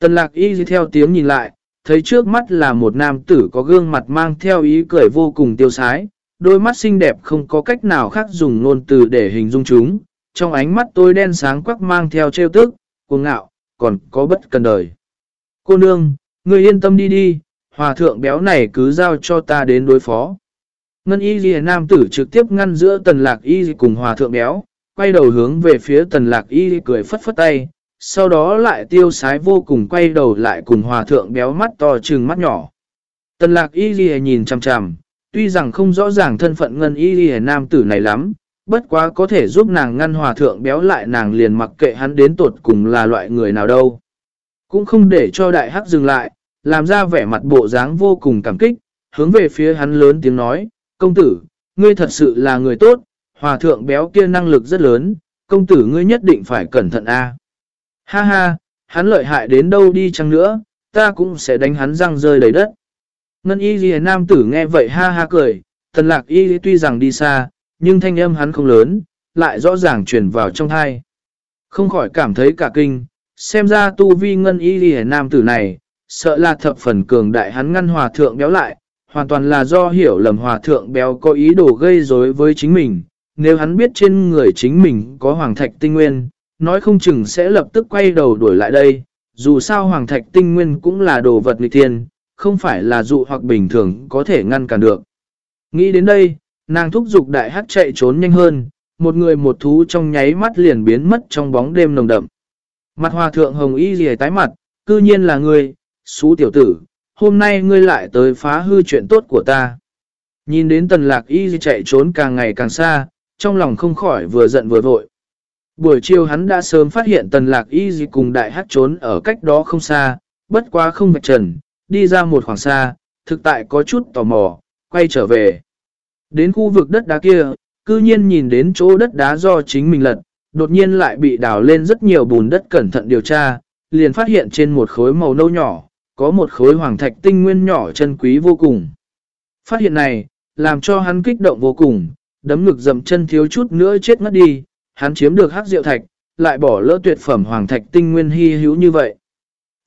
Tần lạc y theo tiếng nhìn lại, thấy trước mắt là một nam tử có gương mặt mang theo ý cười vô cùng tiêu sái, đôi mắt xinh đẹp không có cách nào khác dùng ngôn từ để hình dung chúng, trong ánh mắt tôi đen sáng quắc mang theo trêu tức, cuồng ngạo, còn có bất cần đời. Cô nương, người yên tâm đi đi, hòa thượng béo này cứ giao cho ta đến đối phó. Ngân y ghi nam tử trực tiếp ngăn giữa tần lạc y cùng hòa thượng béo, quay đầu hướng về phía tần lạc y cười phất phất tay, sau đó lại tiêu sái vô cùng quay đầu lại cùng hòa thượng béo mắt to trừng mắt nhỏ. Tần lạc y ghi nhìn chằm chằm, tuy rằng không rõ ràng thân phận ngân y ghi nam tử này lắm, bất quá có thể giúp nàng ngăn hòa thượng béo lại nàng liền mặc kệ hắn đến tột cùng là loại người nào đâu. Cũng không để cho đại hắc dừng lại, làm ra vẻ mặt bộ dáng vô cùng cảm kích, hướng về phía hắn lớn tiếng nói, công tử, ngươi thật sự là người tốt, hòa thượng béo kia năng lực rất lớn, công tử ngươi nhất định phải cẩn thận a. Ha ha, hắn lợi hại đến đâu đi chăng nữa, ta cũng sẽ đánh hắn răng rơi đầy đất. Ngân y ghi nam tử nghe vậy ha ha cười, tần lạc y tuy rằng đi xa, nhưng thanh âm hắn không lớn, lại rõ ràng truyền vào trong thai. Không khỏi cảm thấy cả kinh, xem ra tu vi ngân y ghi nam tử này, sợ là thập phần cường đại hắn ngăn hòa thượng béo lại, hoàn toàn là do hiểu lầm hòa thượng béo có ý đồ gây rối với chính mình. Nếu hắn biết trên người chính mình có hoàng thạch tinh nguyên, nói không chừng sẽ lập tức quay đầu đuổi lại đây. Dù sao hoàng thạch tinh nguyên cũng là đồ vật nghịch thiên, không phải là dụ hoặc bình thường có thể ngăn cản được. Nghĩ đến đây, nàng thúc giục đại hát chạy trốn nhanh hơn, một người một thú trong nháy mắt liền biến mất trong bóng đêm nồng đậm. Mặt hòa thượng hồng y rìa tái mặt, cư nhiên là người, xú tiểu tử, hôm nay ngươi lại tới phá hư chuyện tốt của ta. Nhìn đến tần lạc y chạy trốn càng ngày càng xa, trong lòng không khỏi vừa giận vừa vội. Buổi chiều hắn đã sớm phát hiện tần lạc y cùng đại hát trốn ở cách đó không xa, bất quá không vạch trần, đi ra một khoảng xa, thực tại có chút tò mò, quay trở về. Đến khu vực đất đá kia, cư nhiên nhìn đến chỗ đất đá do chính mình lật, đột nhiên lại bị đào lên rất nhiều bùn đất cẩn thận điều tra, liền phát hiện trên một khối màu nâu nhỏ, có một khối hoàng thạch tinh nguyên nhỏ chân quý vô cùng. Phát hiện này, làm cho hắn kích động vô cùng, đấm ngực dầm chân thiếu chút nữa chết ngất đi, hắn chiếm được hắc diệu thạch, lại bỏ lỡ tuyệt phẩm hoàng thạch tinh nguyên hy hữu như vậy.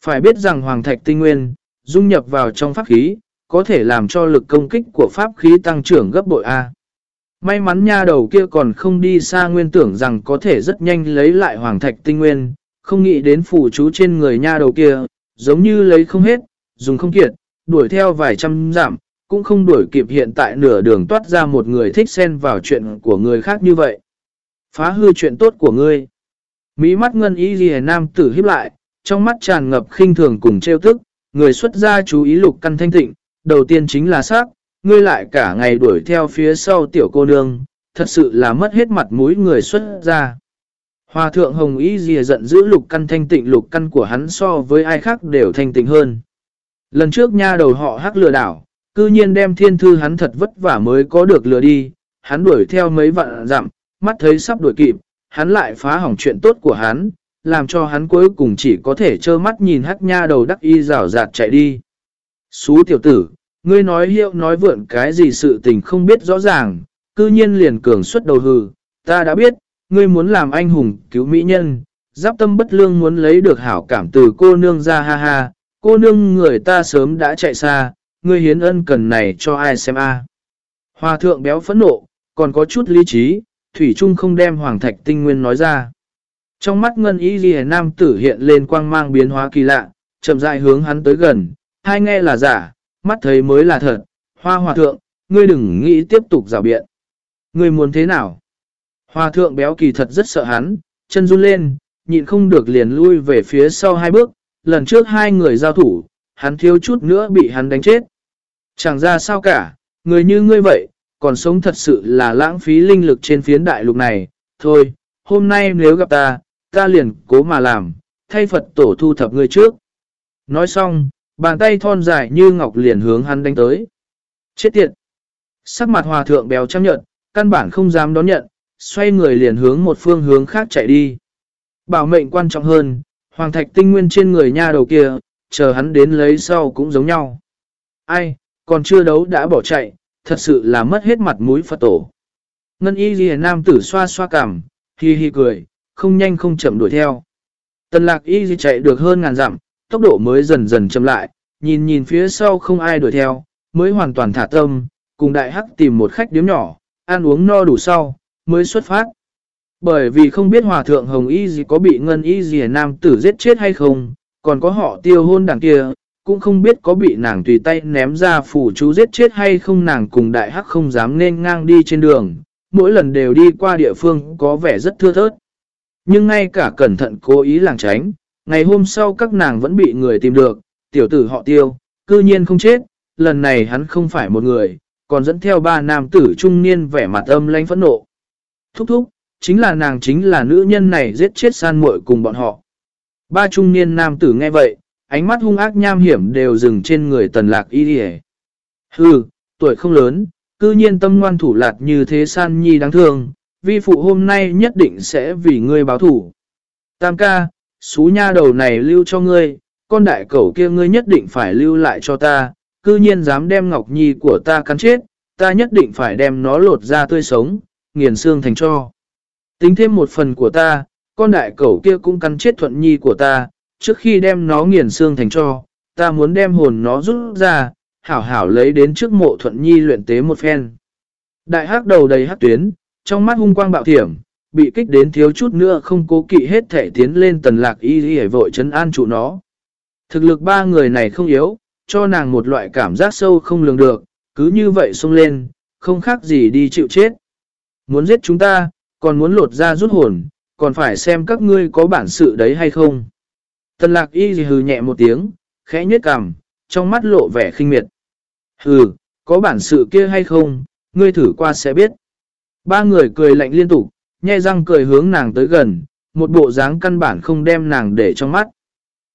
Phải biết rằng hoàng thạch tinh nguyên, dung nhập vào trong pháp khí, có thể làm cho lực công kích của pháp khí tăng trưởng gấp bội A. May mắn nha đầu kia còn không đi xa nguyên tưởng rằng có thể rất nhanh lấy lại hoàng thạch tinh nguyên, không nghĩ đến phủ chú trên người nha đầu kia, giống như lấy không hết, dùng không kiệt, đuổi theo vài trăm giảm, cũng không đuổi kịp hiện tại nửa đường toát ra một người thích xen vào chuyện của người khác như vậy. Phá hư chuyện tốt của ngươi. Mỹ mắt ngân y ghi nam tử hiếp lại, trong mắt tràn ngập khinh thường cùng trêu tức, người xuất gia chú ý lục căn thanh tịnh, đầu tiên chính là xác, ngươi lại cả ngày đuổi theo phía sau tiểu cô nương, thật sự là mất hết mặt mũi người xuất gia. Hòa thượng Hồng Y Dìa giận giữ lục căn thanh tịnh lục căn của hắn so với ai khác đều thanh tịnh hơn. Lần trước nha đầu họ hắc lừa đảo, cư nhiên đem thiên thư hắn thật vất vả mới có được lừa đi, hắn đuổi theo mấy vạn dặm, mắt thấy sắp đuổi kịp, hắn lại phá hỏng chuyện tốt của hắn, làm cho hắn cuối cùng chỉ có thể trơ mắt nhìn hắc nha đầu đắc y rào rạt chạy đi. Xú tiểu tử, ngươi nói hiệu nói vượn cái gì sự tình không biết rõ ràng, cư nhiên liền cường xuất đầu hừ, ta đã biết, ngươi muốn làm anh hùng cứu mỹ nhân, giáp tâm bất lương muốn lấy được hảo cảm từ cô nương ra ha ha, cô nương người ta sớm đã chạy xa, ngươi hiến ân cần này cho ai xem a Hòa thượng béo phẫn nộ, còn có chút lý trí, Thủy Trung không đem Hoàng Thạch Tinh Nguyên nói ra. Trong mắt ngân ý ghi nam tử hiện lên quang mang biến hóa kỳ lạ, chậm rãi hướng hắn tới gần, hai nghe là giả, mắt thấy mới là thật, hoa hòa thượng, ngươi đừng nghĩ tiếp tục rào biện. Ngươi muốn thế nào? Hòa thượng béo kỳ thật rất sợ hắn, chân run lên, nhịn không được liền lui về phía sau hai bước, lần trước hai người giao thủ, hắn thiếu chút nữa bị hắn đánh chết. Chẳng ra sao cả, người như ngươi vậy, còn sống thật sự là lãng phí linh lực trên phiến đại lục này. Thôi, hôm nay nếu gặp ta, ta liền cố mà làm, thay Phật tổ thu thập người trước. Nói xong, bàn tay thon dài như ngọc liền hướng hắn đánh tới. Chết tiệt! Sắc mặt hòa thượng béo chăm nhận, căn bản không dám đón nhận, xoay người liền hướng một phương hướng khác chạy đi. Bảo mệnh quan trọng hơn, hoàng thạch tinh nguyên trên người nha đầu kia, chờ hắn đến lấy sau cũng giống nhau. Ai, còn chưa đấu đã bỏ chạy, thật sự là mất hết mặt mũi Phật tổ. Ngân y ghi nam tử xoa xoa cằm, hi hi cười, không nhanh không chậm đuổi theo. Tần lạc y chạy được hơn ngàn dặm, tốc độ mới dần dần chậm lại, nhìn nhìn phía sau không ai đuổi theo, mới hoàn toàn thả tâm, cùng đại hắc tìm một khách điếm nhỏ, ăn uống no đủ sau, mới xuất phát. Bởi vì không biết hòa thượng Hồng Y gì có bị ngân y gì nam tử giết chết hay không, còn có họ tiêu hôn đằng kia, cũng không biết có bị nàng tùy tay ném ra phủ chú giết chết hay không nàng cùng đại hắc không dám nên ngang đi trên đường, mỗi lần đều đi qua địa phương có vẻ rất thưa thớt. Nhưng ngay cả cẩn thận cố ý làng tránh, ngày hôm sau các nàng vẫn bị người tìm được, tiểu tử họ tiêu, cư nhiên không chết, lần này hắn không phải một người, còn dẫn theo ba nam tử trung niên vẻ mặt âm lanh phẫn nộ. Thúc thúc, chính là nàng chính là nữ nhân này giết chết san muội cùng bọn họ. Ba trung niên nam tử nghe vậy, ánh mắt hung ác nham hiểm đều dừng trên người tần lạc y đi Hừ, tuổi không lớn, cư nhiên tâm ngoan thủ lạt như thế san nhi đáng thương, vi phụ hôm nay nhất định sẽ vì ngươi báo thủ. Tam ca, xú nha đầu này lưu cho ngươi, con đại cẩu kia ngươi nhất định phải lưu lại cho ta, cư nhiên dám đem ngọc nhi của ta cắn chết, ta nhất định phải đem nó lột ra tươi sống, nghiền xương thành cho. Tính thêm một phần của ta, con đại cẩu kia cũng cắn chết thuận nhi của ta, trước khi đem nó nghiền xương thành cho, ta muốn đem hồn nó rút ra, hảo hảo lấy đến trước mộ thuận nhi luyện tế một phen. Đại hắc đầu đầy hắc tuyến, trong mắt hung quang bạo thiểm, bị kích đến thiếu chút nữa không cố kỵ hết thể tiến lên tần lạc y y vội chấn an trụ nó. Thực lực ba người này không yếu, cho nàng một loại cảm giác sâu không lường được, cứ như vậy xông lên, không khác gì đi chịu chết. Muốn giết chúng ta, còn muốn lột ra rút hồn, còn phải xem các ngươi có bản sự đấy hay không. Tần lạc y hừ nhẹ một tiếng, khẽ nhếch cằm, trong mắt lộ vẻ khinh miệt. Hừ, có bản sự kia hay không, ngươi thử qua sẽ biết. Ba người cười lạnh liên tục, nhe răng cười hướng nàng tới gần, một bộ dáng căn bản không đem nàng để trong mắt.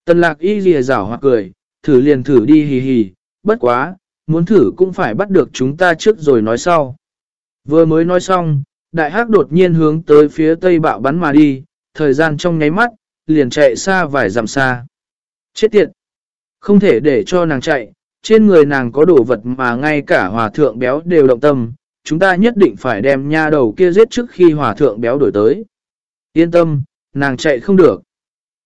Tần lạc y lìa rảo hoặc cười, thử liền thử đi hì hì, bất quá, muốn thử cũng phải bắt được chúng ta trước rồi nói sau. Vừa mới nói xong, đại hắc đột nhiên hướng tới phía tây bạo bắn mà đi, thời gian trong nháy mắt, liền chạy xa vài dặm xa. Chết tiệt! Không thể để cho nàng chạy, trên người nàng có đồ vật mà ngay cả hòa thượng béo đều động tâm, chúng ta nhất định phải đem nha đầu kia giết trước khi hòa thượng béo đổi tới. Yên tâm, nàng chạy không được.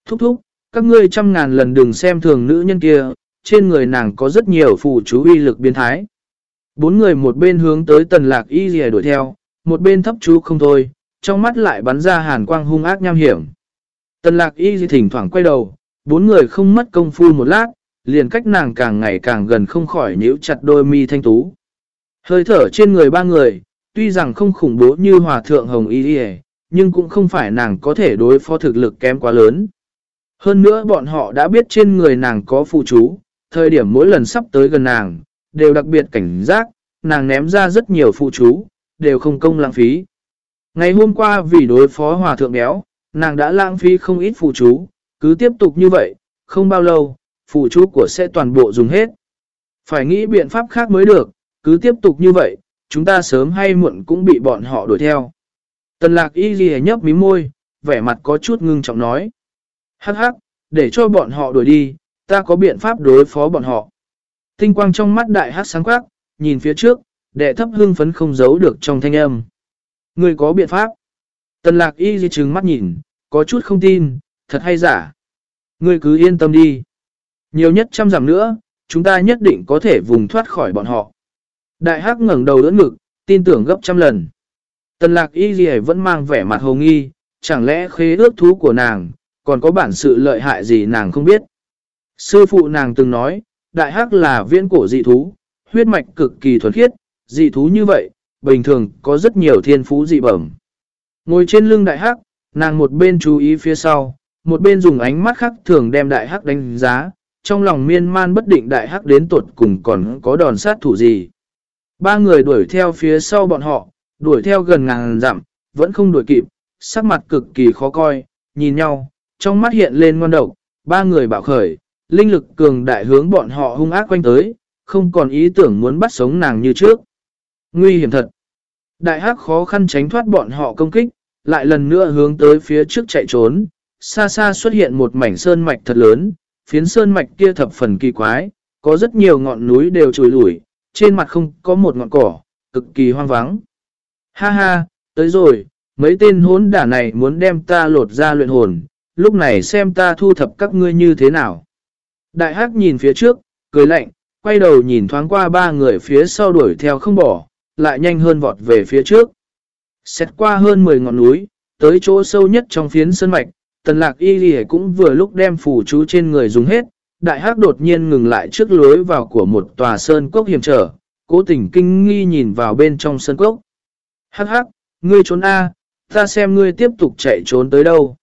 Thúc thúc, các ngươi trăm ngàn lần đừng xem thường nữ nhân kia, trên người nàng có rất nhiều phù chú uy lực biến thái. Bốn người một bên hướng tới tần lạc y dìa đuổi theo, một bên thấp chú không thôi, trong mắt lại bắn ra hàn quang hung ác nham hiểm. Tần lạc y dì thỉnh thoảng quay đầu, bốn người không mất công phu một lát, liền cách nàng càng ngày càng gần không khỏi nhíu chặt đôi mi thanh tú. Hơi thở trên người ba người, tuy rằng không khủng bố như hòa thượng hồng y nhưng cũng không phải nàng có thể đối phó thực lực kém quá lớn. Hơn nữa bọn họ đã biết trên người nàng có phụ chú, thời điểm mỗi lần sắp tới gần nàng, đều đặc biệt cảnh giác, nàng ném ra rất nhiều phụ chú, đều không công lãng phí. Ngày hôm qua vì đối phó hòa thượng béo, nàng đã lãng phí không ít phụ chú, cứ tiếp tục như vậy, không bao lâu, phụ chú của sẽ toàn bộ dùng hết. Phải nghĩ biện pháp khác mới được, cứ tiếp tục như vậy, chúng ta sớm hay muộn cũng bị bọn họ đuổi theo. Tần lạc y ghi nhấp mí môi, vẻ mặt có chút ngưng trọng nói. Hắc hắc, để cho bọn họ đuổi đi, ta có biện pháp đối phó bọn họ. Tinh quang trong mắt đại hắc sáng quắc, nhìn phía trước, đệ thấp hưng phấn không giấu được trong thanh âm. Người có biện pháp. Tần lạc y di trừng mắt nhìn, có chút không tin, thật hay giả. Ngươi cứ yên tâm đi. Nhiều nhất trăm giảm nữa, chúng ta nhất định có thể vùng thoát khỏi bọn họ. Đại hắc ngẩng đầu đỡ ngực, tin tưởng gấp trăm lần. Tần lạc y gì vẫn mang vẻ mặt hồ nghi, chẳng lẽ khế ước thú của nàng, còn có bản sự lợi hại gì nàng không biết. Sư phụ nàng từng nói, đại hắc là viễn cổ dị thú, huyết mạch cực kỳ thuần khiết, dị thú như vậy, bình thường có rất nhiều thiên phú dị bẩm. Ngồi trên lưng đại hắc, nàng một bên chú ý phía sau, một bên dùng ánh mắt khắc thường đem đại hắc đánh giá, trong lòng miên man bất định đại hắc đến tuột cùng còn có đòn sát thủ gì. Ba người đuổi theo phía sau bọn họ, đuổi theo gần ngàn dặm, vẫn không đuổi kịp, sắc mặt cực kỳ khó coi, nhìn nhau, trong mắt hiện lên ngon độc, ba người bạo khởi, linh lực cường đại hướng bọn họ hung ác quanh tới, không còn ý tưởng muốn bắt sống nàng như trước. Nguy hiểm thật. Đại hắc khó khăn tránh thoát bọn họ công kích, lại lần nữa hướng tới phía trước chạy trốn, xa xa xuất hiện một mảnh sơn mạch thật lớn, phiến sơn mạch kia thập phần kỳ quái, có rất nhiều ngọn núi đều trồi lủi, trên mặt không có một ngọn cỏ, cực kỳ hoang vắng. Ha ha, tới rồi, mấy tên hốn đả này muốn đem ta lột ra luyện hồn, lúc này xem ta thu thập các ngươi như thế nào. Đại hắc nhìn phía trước, cười lạnh, quay đầu nhìn thoáng qua ba người phía sau đuổi theo không bỏ, lại nhanh hơn vọt về phía trước. Xét qua hơn 10 ngọn núi, tới chỗ sâu nhất trong phiến sơn mạch, tần lạc y lì cũng vừa lúc đem phủ chú trên người dùng hết, đại hắc đột nhiên ngừng lại trước lối vào của một tòa sơn cốc hiểm trở, cố tình kinh nghi nhìn vào bên trong sơn cốc. Hắc hắc, ngươi trốn A, ta xem ngươi tiếp tục chạy trốn tới đâu.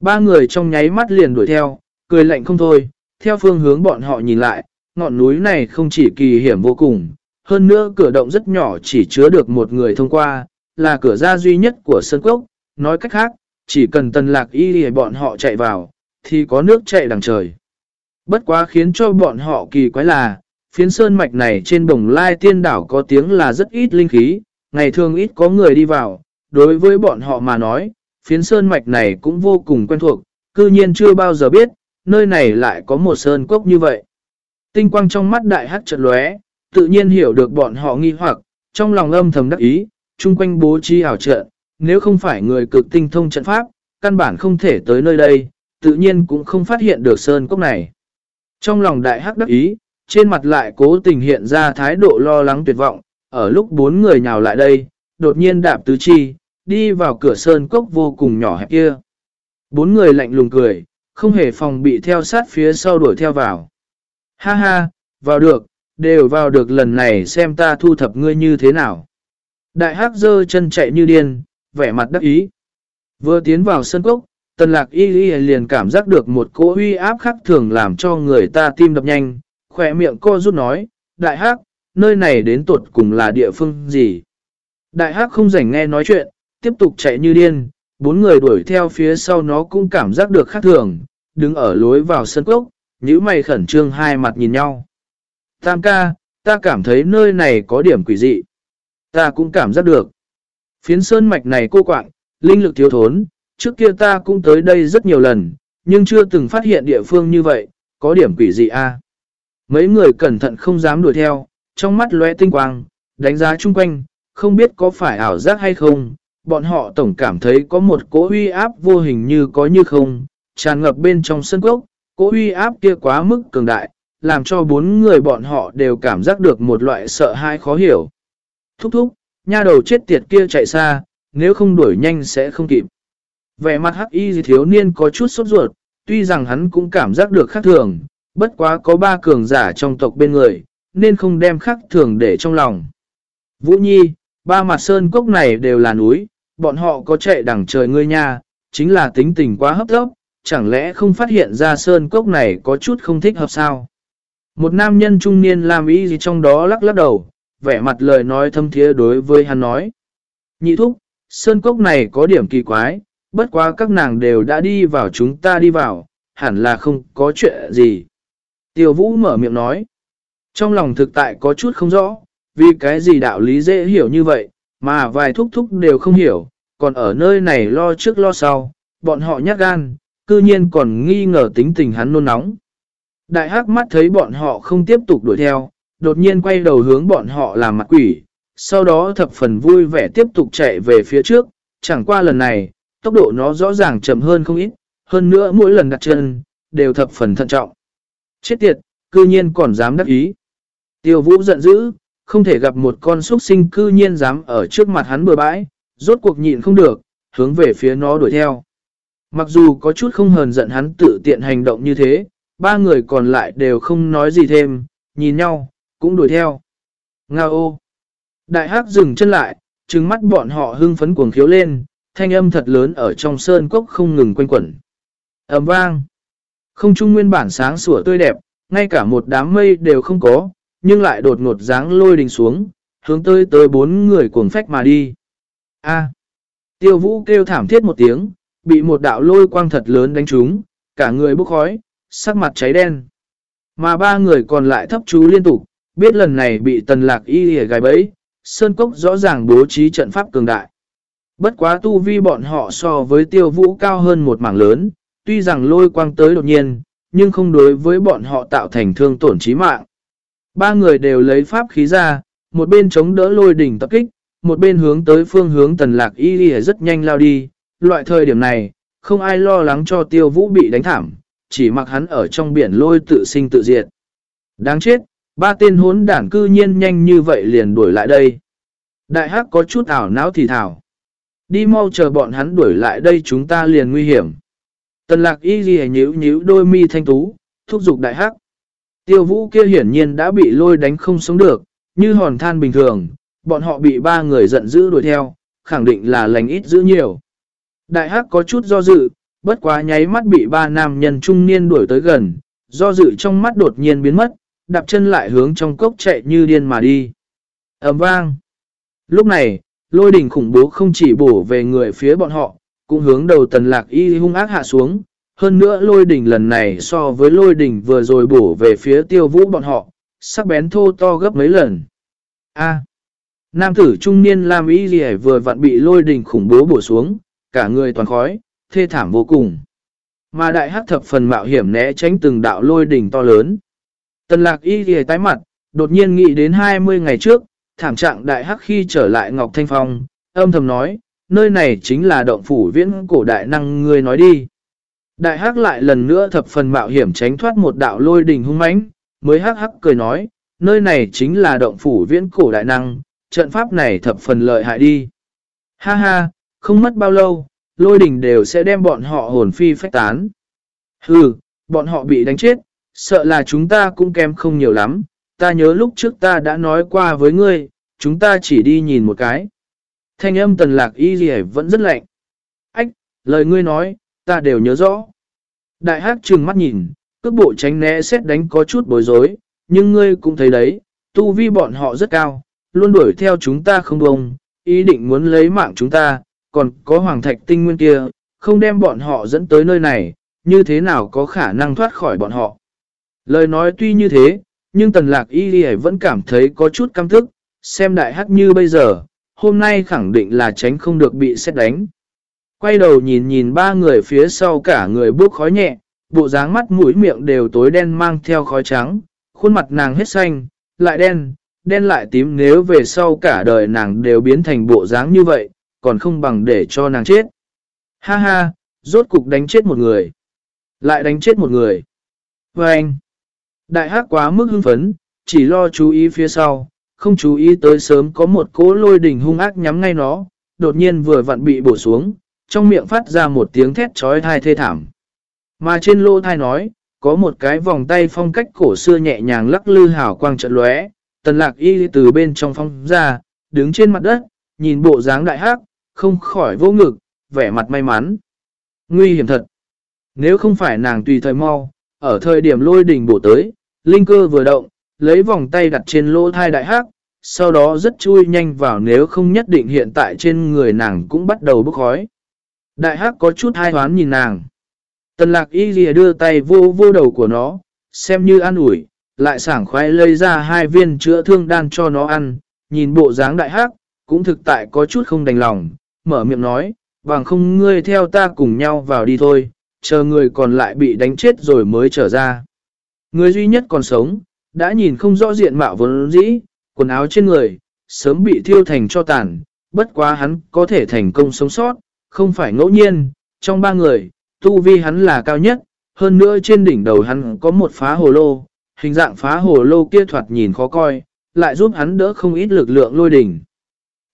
Ba người trong nháy mắt liền đuổi theo, cười lạnh không thôi, theo phương hướng bọn họ nhìn lại, ngọn núi này không chỉ kỳ hiểm vô cùng, hơn nữa cửa động rất nhỏ chỉ chứa được một người thông qua, là cửa ra duy nhất của sơn cốc, nói cách khác, chỉ cần tần lạc y để bọn họ chạy vào, thì có nước chạy đằng trời. Bất quá khiến cho bọn họ kỳ quái là, phiến sơn mạch này trên bồng lai tiên đảo có tiếng là rất ít linh khí, ngày thường ít có người đi vào, đối với bọn họ mà nói, phiến sơn mạch này cũng vô cùng quen thuộc, cư nhiên chưa bao giờ biết, nơi này lại có một sơn cốc như vậy. Tinh quang trong mắt đại hắc chợt lóe, tự nhiên hiểu được bọn họ nghi hoặc, trong lòng âm thầm đắc ý, chung quanh bố trí ảo trận, nếu không phải người cực tinh thông trận pháp, căn bản không thể tới nơi đây, tự nhiên cũng không phát hiện được sơn cốc này. Trong lòng đại hắc đắc ý, trên mặt lại cố tình hiện ra thái độ lo lắng tuyệt vọng, ở lúc bốn người nhào lại đây, đột nhiên đạp tứ chi, đi vào cửa sơn cốc vô cùng nhỏ hẹp kia. Bốn người lạnh lùng cười, không hề phòng bị theo sát phía sau đuổi theo vào. Ha ha, vào được, đều vào được lần này xem ta thu thập ngươi như thế nào. Đại hắc dơ chân chạy như điên, vẻ mặt đắc ý. Vừa tiến vào sân cốc, tần lạc y y liền cảm giác được một cỗ uy áp khắc thường làm cho người ta tim đập nhanh, khỏe miệng co rút nói, đại hắc, nơi này đến tuột cùng là địa phương gì. Đại hắc không rảnh nghe nói chuyện, tiếp tục chạy như điên, bốn người đuổi theo phía sau nó cũng cảm giác được khác thường, đứng ở lối vào sân cốc, những mày khẩn trương hai mặt nhìn nhau. Tam ca, ta cảm thấy nơi này có điểm quỷ dị. Ta cũng cảm giác được. Phiến sơn mạch này cô quạng, linh lực thiếu thốn, trước kia ta cũng tới đây rất nhiều lần, nhưng chưa từng phát hiện địa phương như vậy, có điểm quỷ dị a. Mấy người cẩn thận không dám đuổi theo, trong mắt lóe tinh quang, đánh giá chung quanh, không biết có phải ảo giác hay không, bọn họ tổng cảm thấy có một cỗ uy áp vô hình như có như không, tràn ngập bên trong sân cốc, cỗ uy áp kia quá mức cường đại, làm cho bốn người bọn họ đều cảm giác được một loại sợ hãi khó hiểu. Thúc thúc, nha đầu chết tiệt kia chạy xa, nếu không đuổi nhanh sẽ không kịp. Vẻ mặt hắc y thiếu niên có chút sốt ruột, tuy rằng hắn cũng cảm giác được khác thường, bất quá có ba cường giả trong tộc bên người, nên không đem khác thường để trong lòng. Vũ Nhi, ba mặt sơn cốc này đều là núi, bọn họ có chạy đằng trời ngươi nha, chính là tính tình quá hấp tốc, chẳng lẽ không phát hiện ra sơn cốc này có chút không thích hợp sao? Một nam nhân trung niên làm ý gì trong đó lắc lắc đầu, vẻ mặt lời nói thâm thiế đối với hắn nói. Nhị thúc, sơn cốc này có điểm kỳ quái, bất quá các nàng đều đã đi vào chúng ta đi vào, hẳn là không có chuyện gì. Tiểu vũ mở miệng nói. Trong lòng thực tại có chút không rõ, vì cái gì đạo lý dễ hiểu như vậy, mà vài thúc thúc đều không hiểu, còn ở nơi này lo trước lo sau, bọn họ nhát gan, cư nhiên còn nghi ngờ tính tình hắn nôn nóng. Đại hắc mắt thấy bọn họ không tiếp tục đuổi theo, đột nhiên quay đầu hướng bọn họ làm mặt quỷ, sau đó thập phần vui vẻ tiếp tục chạy về phía trước, chẳng qua lần này, tốc độ nó rõ ràng chậm hơn không ít, hơn nữa mỗi lần đặt chân, đều thập phần thận trọng. Chết tiệt, cư nhiên còn dám đắc ý. Tiêu vũ giận dữ, không thể gặp một con xuất sinh cư nhiên dám ở trước mặt hắn bừa bãi, rốt cuộc nhịn không được, hướng về phía nó đuổi theo. Mặc dù có chút không hờn giận hắn tự tiện hành động như thế, ba người còn lại đều không nói gì thêm, nhìn nhau, cũng đuổi theo. Nga ô! Đại hắc dừng chân lại, trừng mắt bọn họ hưng phấn cuồng khiếu lên, thanh âm thật lớn ở trong sơn cốc không ngừng quanh quẩn. ầm vang! Không trung nguyên bản sáng sủa tươi đẹp, ngay cả một đám mây đều không có, nhưng lại đột ngột dáng lôi đình xuống, hướng tới tới bốn người cuồng phách mà đi. A. Tiêu vũ kêu thảm thiết một tiếng, bị một đạo lôi quang thật lớn đánh trúng, cả người bốc khói, sắc mặt cháy đen. Mà ba người còn lại thấp chú liên tục, biết lần này bị tần lạc y hề gài bẫy, Sơn Cốc rõ ràng bố trí trận pháp cường đại. Bất quá tu vi bọn họ so với tiêu vũ cao hơn một mảng lớn, tuy rằng lôi quang tới đột nhiên, nhưng không đối với bọn họ tạo thành thương tổn chí mạng. Ba người đều lấy pháp khí ra, một bên chống đỡ lôi đỉnh tập kích, một bên hướng tới phương hướng tần lạc y y rất nhanh lao đi. Loại thời điểm này, không ai lo lắng cho tiêu vũ bị đánh thảm, chỉ mặc hắn ở trong biển lôi tự sinh tự diệt. Đáng chết, ba tên hốn đản cư nhiên nhanh như vậy liền đuổi lại đây. Đại hắc có chút ảo não thì thảo. Đi mau chờ bọn hắn đuổi lại đây chúng ta liền nguy hiểm. Tần lạc y ghi nhíu nhíu đôi mi thanh tú, thúc giục đại hắc. Tiêu vũ kia hiển nhiên đã bị lôi đánh không sống được, như hòn than bình thường, bọn họ bị ba người giận dữ đuổi theo, khẳng định là lành ít dữ nhiều. Đại hắc có chút do dự, bất quá nháy mắt bị ba nam nhân trung niên đuổi tới gần, do dự trong mắt đột nhiên biến mất, đạp chân lại hướng trong cốc chạy như điên mà đi. ầm vang. Lúc này, lôi đỉnh khủng bố không chỉ bổ về người phía bọn họ, cũng hướng đầu tần lạc y hung ác hạ xuống. Hơn nữa lôi đỉnh lần này so với lôi đỉnh vừa rồi bổ về phía tiêu vũ bọn họ, sắc bén thô to gấp mấy lần. A. À, nam tử trung niên Lam Y Ghi vừa vặn bị lôi đỉnh khủng bố bổ xuống, cả người toàn khói, thê thảm vô cùng. Mà đại hắc thập phần mạo hiểm né tránh từng đạo lôi đỉnh to lớn. Tần lạc y ghề tái mặt, đột nhiên nghĩ đến 20 ngày trước, thảm trạng đại hắc khi trở lại Ngọc Thanh Phong, âm thầm nói, nơi này chính là động phủ viễn cổ đại năng ngươi nói đi. Đại hắc lại lần nữa thập phần mạo hiểm tránh thoát một đạo lôi đình hung mãnh, mới hắc hắc cười nói, nơi này chính là động phủ viễn cổ đại năng, trận pháp này thập phần lợi hại đi. Ha ha, không mất bao lâu, lôi đình đều sẽ đem bọn họ hồn phi phách tán. Hừ, bọn họ bị đánh chết, sợ là chúng ta cũng kém không nhiều lắm, ta nhớ lúc trước ta đã nói qua với ngươi, chúng ta chỉ đi nhìn một cái. Thanh âm tần lạc y gì vẫn rất lạnh. Ách, lời ngươi nói, ta đều nhớ rõ. Đại hát trừng mắt nhìn, cước bộ tránh né xét đánh có chút bối rối, nhưng ngươi cũng thấy đấy, tu vi bọn họ rất cao, luôn đuổi theo chúng ta không bông, ý định muốn lấy mạng chúng ta, còn có hoàng thạch tinh nguyên kia, không đem bọn họ dẫn tới nơi này, như thế nào có khả năng thoát khỏi bọn họ. Lời nói tuy như thế, nhưng tần lạc y đi vẫn cảm thấy có chút căm thức, xem đại hắc như bây giờ, hôm nay khẳng định là tránh không được bị xét đánh. Quay đầu nhìn nhìn ba người phía sau cả người bước khói nhẹ, bộ dáng mắt mũi miệng đều tối đen mang theo khói trắng, khuôn mặt nàng hết xanh, lại đen, đen lại tím nếu về sau cả đời nàng đều biến thành bộ dáng như vậy, còn không bằng để cho nàng chết. Ha ha, rốt cục đánh chết một người. Lại đánh chết một người. Và anh, đại hắc quá mức hưng phấn, chỉ lo chú ý phía sau, không chú ý tới sớm có một cỗ lôi đỉnh hung ác nhắm ngay nó, đột nhiên vừa vặn bị bổ xuống, trong miệng phát ra một tiếng thét trói thai thê thảm. Mà trên lô thai nói, có một cái vòng tay phong cách cổ xưa nhẹ nhàng lắc lư hào quang trận lóe, tần lạc y từ bên trong phong ra, đứng trên mặt đất, nhìn bộ dáng đại hắc, không khỏi vô ngực, vẻ mặt may mắn. Nguy hiểm thật. Nếu không phải nàng tùy thời mau, ở thời điểm lôi đỉnh bổ tới, linh cơ vừa động, lấy vòng tay đặt trên lỗ thai đại hắc, sau đó rất chui nhanh vào nếu không nhất định hiện tại trên người nàng cũng bắt đầu bốc khói. Đại hắc có chút hai hoán nhìn nàng. Tần lạc y lìa đưa tay vô vô đầu của nó, xem như ăn ủi lại sảng khoái lấy ra hai viên chữa thương đan cho nó ăn, nhìn bộ dáng đại hắc, cũng thực tại có chút không đành lòng, mở miệng nói, bằng không ngươi theo ta cùng nhau vào đi thôi, chờ người còn lại bị đánh chết rồi mới trở ra. Người duy nhất còn sống, đã nhìn không rõ diện mạo vốn dĩ, quần áo trên người, sớm bị thiêu thành cho tàn, bất quá hắn có thể thành công sống sót, không phải ngẫu nhiên, trong ba người, tu vi hắn là cao nhất, hơn nữa trên đỉnh đầu hắn có một phá hồ lô, hình dạng phá hồ lô kia thoạt nhìn khó coi, lại giúp hắn đỡ không ít lực lượng lôi đỉnh.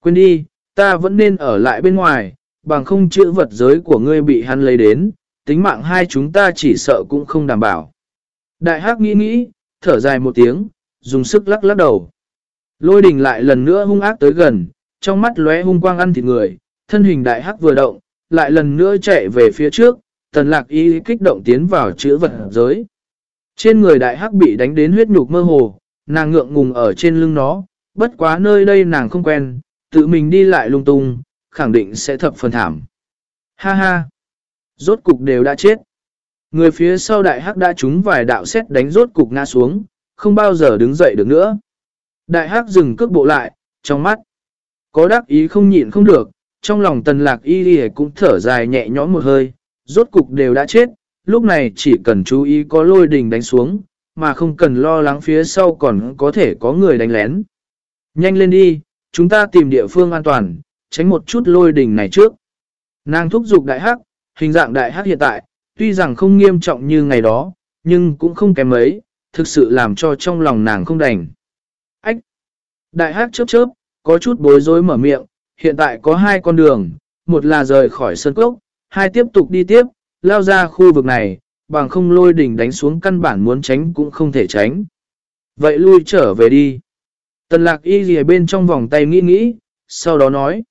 Quên đi, ta vẫn nên ở lại bên ngoài, bằng không chữ vật giới của ngươi bị hắn lấy đến, tính mạng hai chúng ta chỉ sợ cũng không đảm bảo. Đại hắc nghĩ nghĩ, thở dài một tiếng, dùng sức lắc lắc đầu. Lôi đình lại lần nữa hung ác tới gần, trong mắt lóe hung quang ăn thịt người, thân hình đại hắc vừa động, lại lần nữa chạy về phía trước, tần lạc y kích động tiến vào chữ vật giới. Trên người đại hắc bị đánh đến huyết nhục mơ hồ, nàng ngượng ngùng ở trên lưng nó, bất quá nơi đây nàng không quen, tự mình đi lại lung tung, khẳng định sẽ thập phần thảm. Ha ha! Rốt cục đều đã chết. Người phía sau đại hắc đã trúng vài đạo xét đánh rốt cục ngã xuống, không bao giờ đứng dậy được nữa. Đại hắc dừng cước bộ lại, trong mắt. Có đắc ý không nhịn không được, trong lòng tần lạc y đi cũng thở dài nhẹ nhõm một hơi, rốt cục đều đã chết, lúc này chỉ cần chú ý có lôi đình đánh xuống, mà không cần lo lắng phía sau còn có thể có người đánh lén. Nhanh lên đi, chúng ta tìm địa phương an toàn, tránh một chút lôi đình này trước. Nàng thúc giục đại hắc, hình dạng đại hắc hiện tại, tuy rằng không nghiêm trọng như ngày đó, nhưng cũng không kém mấy, thực sự làm cho trong lòng nàng không đành. Ách! Đại hắc chớp chớp, có chút bối rối mở miệng, hiện tại có hai con đường, một là rời khỏi sơn cốc, hai tiếp tục đi tiếp, lao ra khu vực này, bằng không lôi đỉnh đánh xuống căn bản muốn tránh cũng không thể tránh. Vậy lui trở về đi. Tần lạc y gì bên trong vòng tay nghĩ nghĩ, sau đó nói.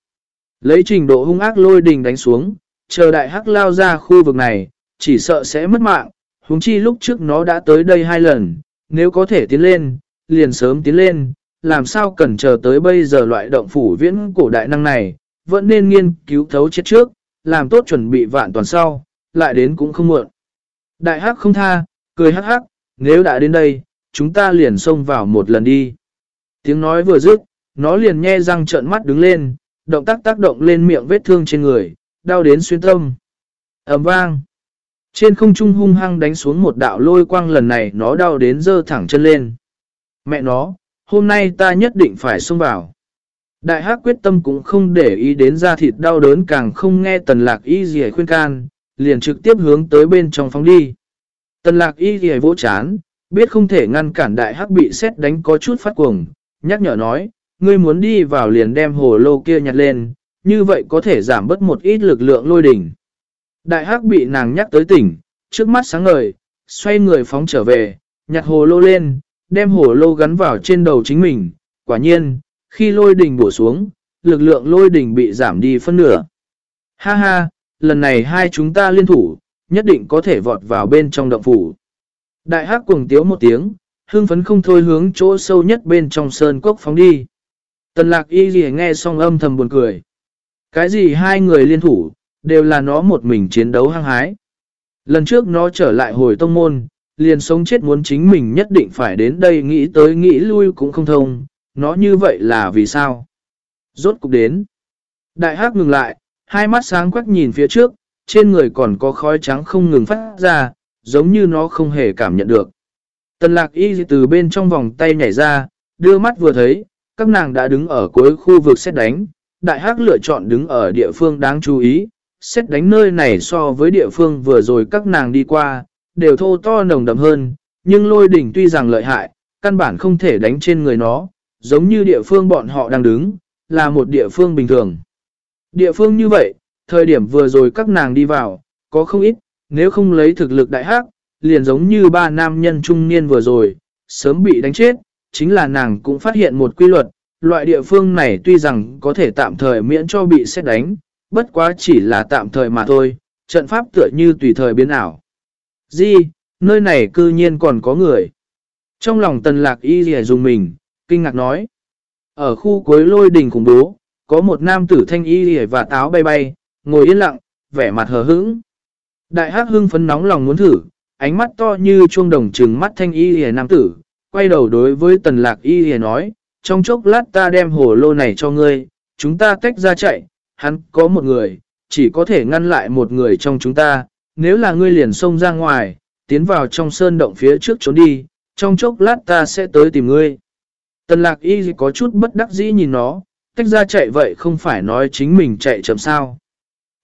Lấy trình độ hung ác lôi đình đánh xuống, chờ đại hắc lao ra khu vực này, chỉ sợ sẽ mất mạng, huống chi lúc trước nó đã tới đây hai lần, nếu có thể tiến lên, liền sớm tiến lên, làm sao cần chờ tới bây giờ loại động phủ viễn cổ đại năng này, vẫn nên nghiên cứu thấu chết trước, làm tốt chuẩn bị vạn toàn sau, lại đến cũng không muộn. Đại hắc không tha, cười hắc hắc, nếu đã đến đây, chúng ta liền xông vào một lần đi. Tiếng nói vừa dứt, nó liền nhe răng trợn mắt đứng lên, động tác tác động lên miệng vết thương trên người, đau đến xuyên tâm. ầm vang. Trên không trung hung hăng đánh xuống một đạo lôi quang lần này nó đau đến dơ thẳng chân lên. Mẹ nó, hôm nay ta nhất định phải xông vào. Đại hắc quyết tâm cũng không để ý đến da thịt đau đớn càng không nghe tần lạc y gì khuyên can, liền trực tiếp hướng tới bên trong phóng đi. Tần lạc y gì vỗ chán, biết không thể ngăn cản đại hắc bị xét đánh có chút phát cuồng, nhắc nhở nói, ngươi muốn đi vào liền đem hồ lô kia nhặt lên, như vậy có thể giảm bớt một ít lực lượng lôi đỉnh. Đại hắc bị nàng nhắc tới tỉnh, trước mắt sáng ngời, xoay người phóng trở về, nhặt hồ lô lên, đem hồ lô gắn vào trên đầu chính mình. Quả nhiên, khi lôi đỉnh bổ xuống, lực lượng lôi đỉnh bị giảm đi phân nửa. Ha ha, lần này hai chúng ta liên thủ, nhất định có thể vọt vào bên trong động phủ. Đại hắc cuồng tiếu một tiếng, hương phấn không thôi hướng chỗ sâu nhất bên trong sơn cốc phóng đi. Tần lạc y gì nghe xong âm thầm buồn cười. Cái gì hai người liên thủ, đều là nó một mình chiến đấu hăng hái. Lần trước nó trở lại hồi tông môn, liền sống chết muốn chính mình nhất định phải đến đây nghĩ tới nghĩ lui cũng không thông, nó như vậy là vì sao? Rốt cục đến. Đại hắc ngừng lại, hai mắt sáng quắc nhìn phía trước, trên người còn có khói trắng không ngừng phát ra, giống như nó không hề cảm nhận được. Tần lạc y từ bên trong vòng tay nhảy ra, đưa mắt vừa thấy, các nàng đã đứng ở cuối khu vực xét đánh. Đại hắc lựa chọn đứng ở địa phương đáng chú ý, xét đánh nơi này so với địa phương vừa rồi các nàng đi qua, đều thô to nồng đậm hơn, nhưng lôi đỉnh tuy rằng lợi hại, căn bản không thể đánh trên người nó, giống như địa phương bọn họ đang đứng, là một địa phương bình thường. Địa phương như vậy, thời điểm vừa rồi các nàng đi vào, có không ít, nếu không lấy thực lực đại hắc, liền giống như ba nam nhân trung niên vừa rồi, sớm bị đánh chết, chính là nàng cũng phát hiện một quy luật, loại địa phương này tuy rằng có thể tạm thời miễn cho bị xét đánh, bất quá chỉ là tạm thời mà thôi, trận pháp tựa như tùy thời biến ảo. Di, nơi này cư nhiên còn có người. Trong lòng tần lạc y dì dùng mình, kinh ngạc nói. Ở khu cuối lôi đình khủng bố, có một nam tử thanh y dì và táo bay bay, ngồi yên lặng, vẻ mặt hờ hững. Đại hắc hưng phấn nóng lòng muốn thử, ánh mắt to như chuông đồng trừng mắt thanh y dì nam tử, quay đầu đối với tần lạc y dì nói, trong chốc lát ta đem hồ lô này cho ngươi, chúng ta tách ra chạy, hắn có một người, chỉ có thể ngăn lại một người trong chúng ta, nếu là ngươi liền xông ra ngoài, tiến vào trong sơn động phía trước trốn đi, trong chốc lát ta sẽ tới tìm ngươi. Tần lạc y có chút bất đắc dĩ nhìn nó, tách ra chạy vậy không phải nói chính mình chạy chậm sao.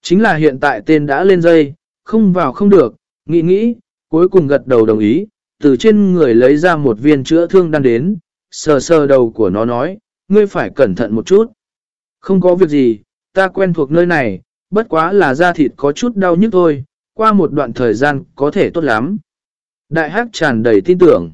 Chính là hiện tại tên đã lên dây, không vào không được, nghĩ nghĩ, cuối cùng gật đầu đồng ý, từ trên người lấy ra một viên chữa thương đang đến, sờ sờ đầu của nó nói, ngươi phải cẩn thận một chút. Không có việc gì, ta quen thuộc nơi này, bất quá là da thịt có chút đau nhức thôi, qua một đoạn thời gian có thể tốt lắm. Đại hắc tràn đầy tin tưởng.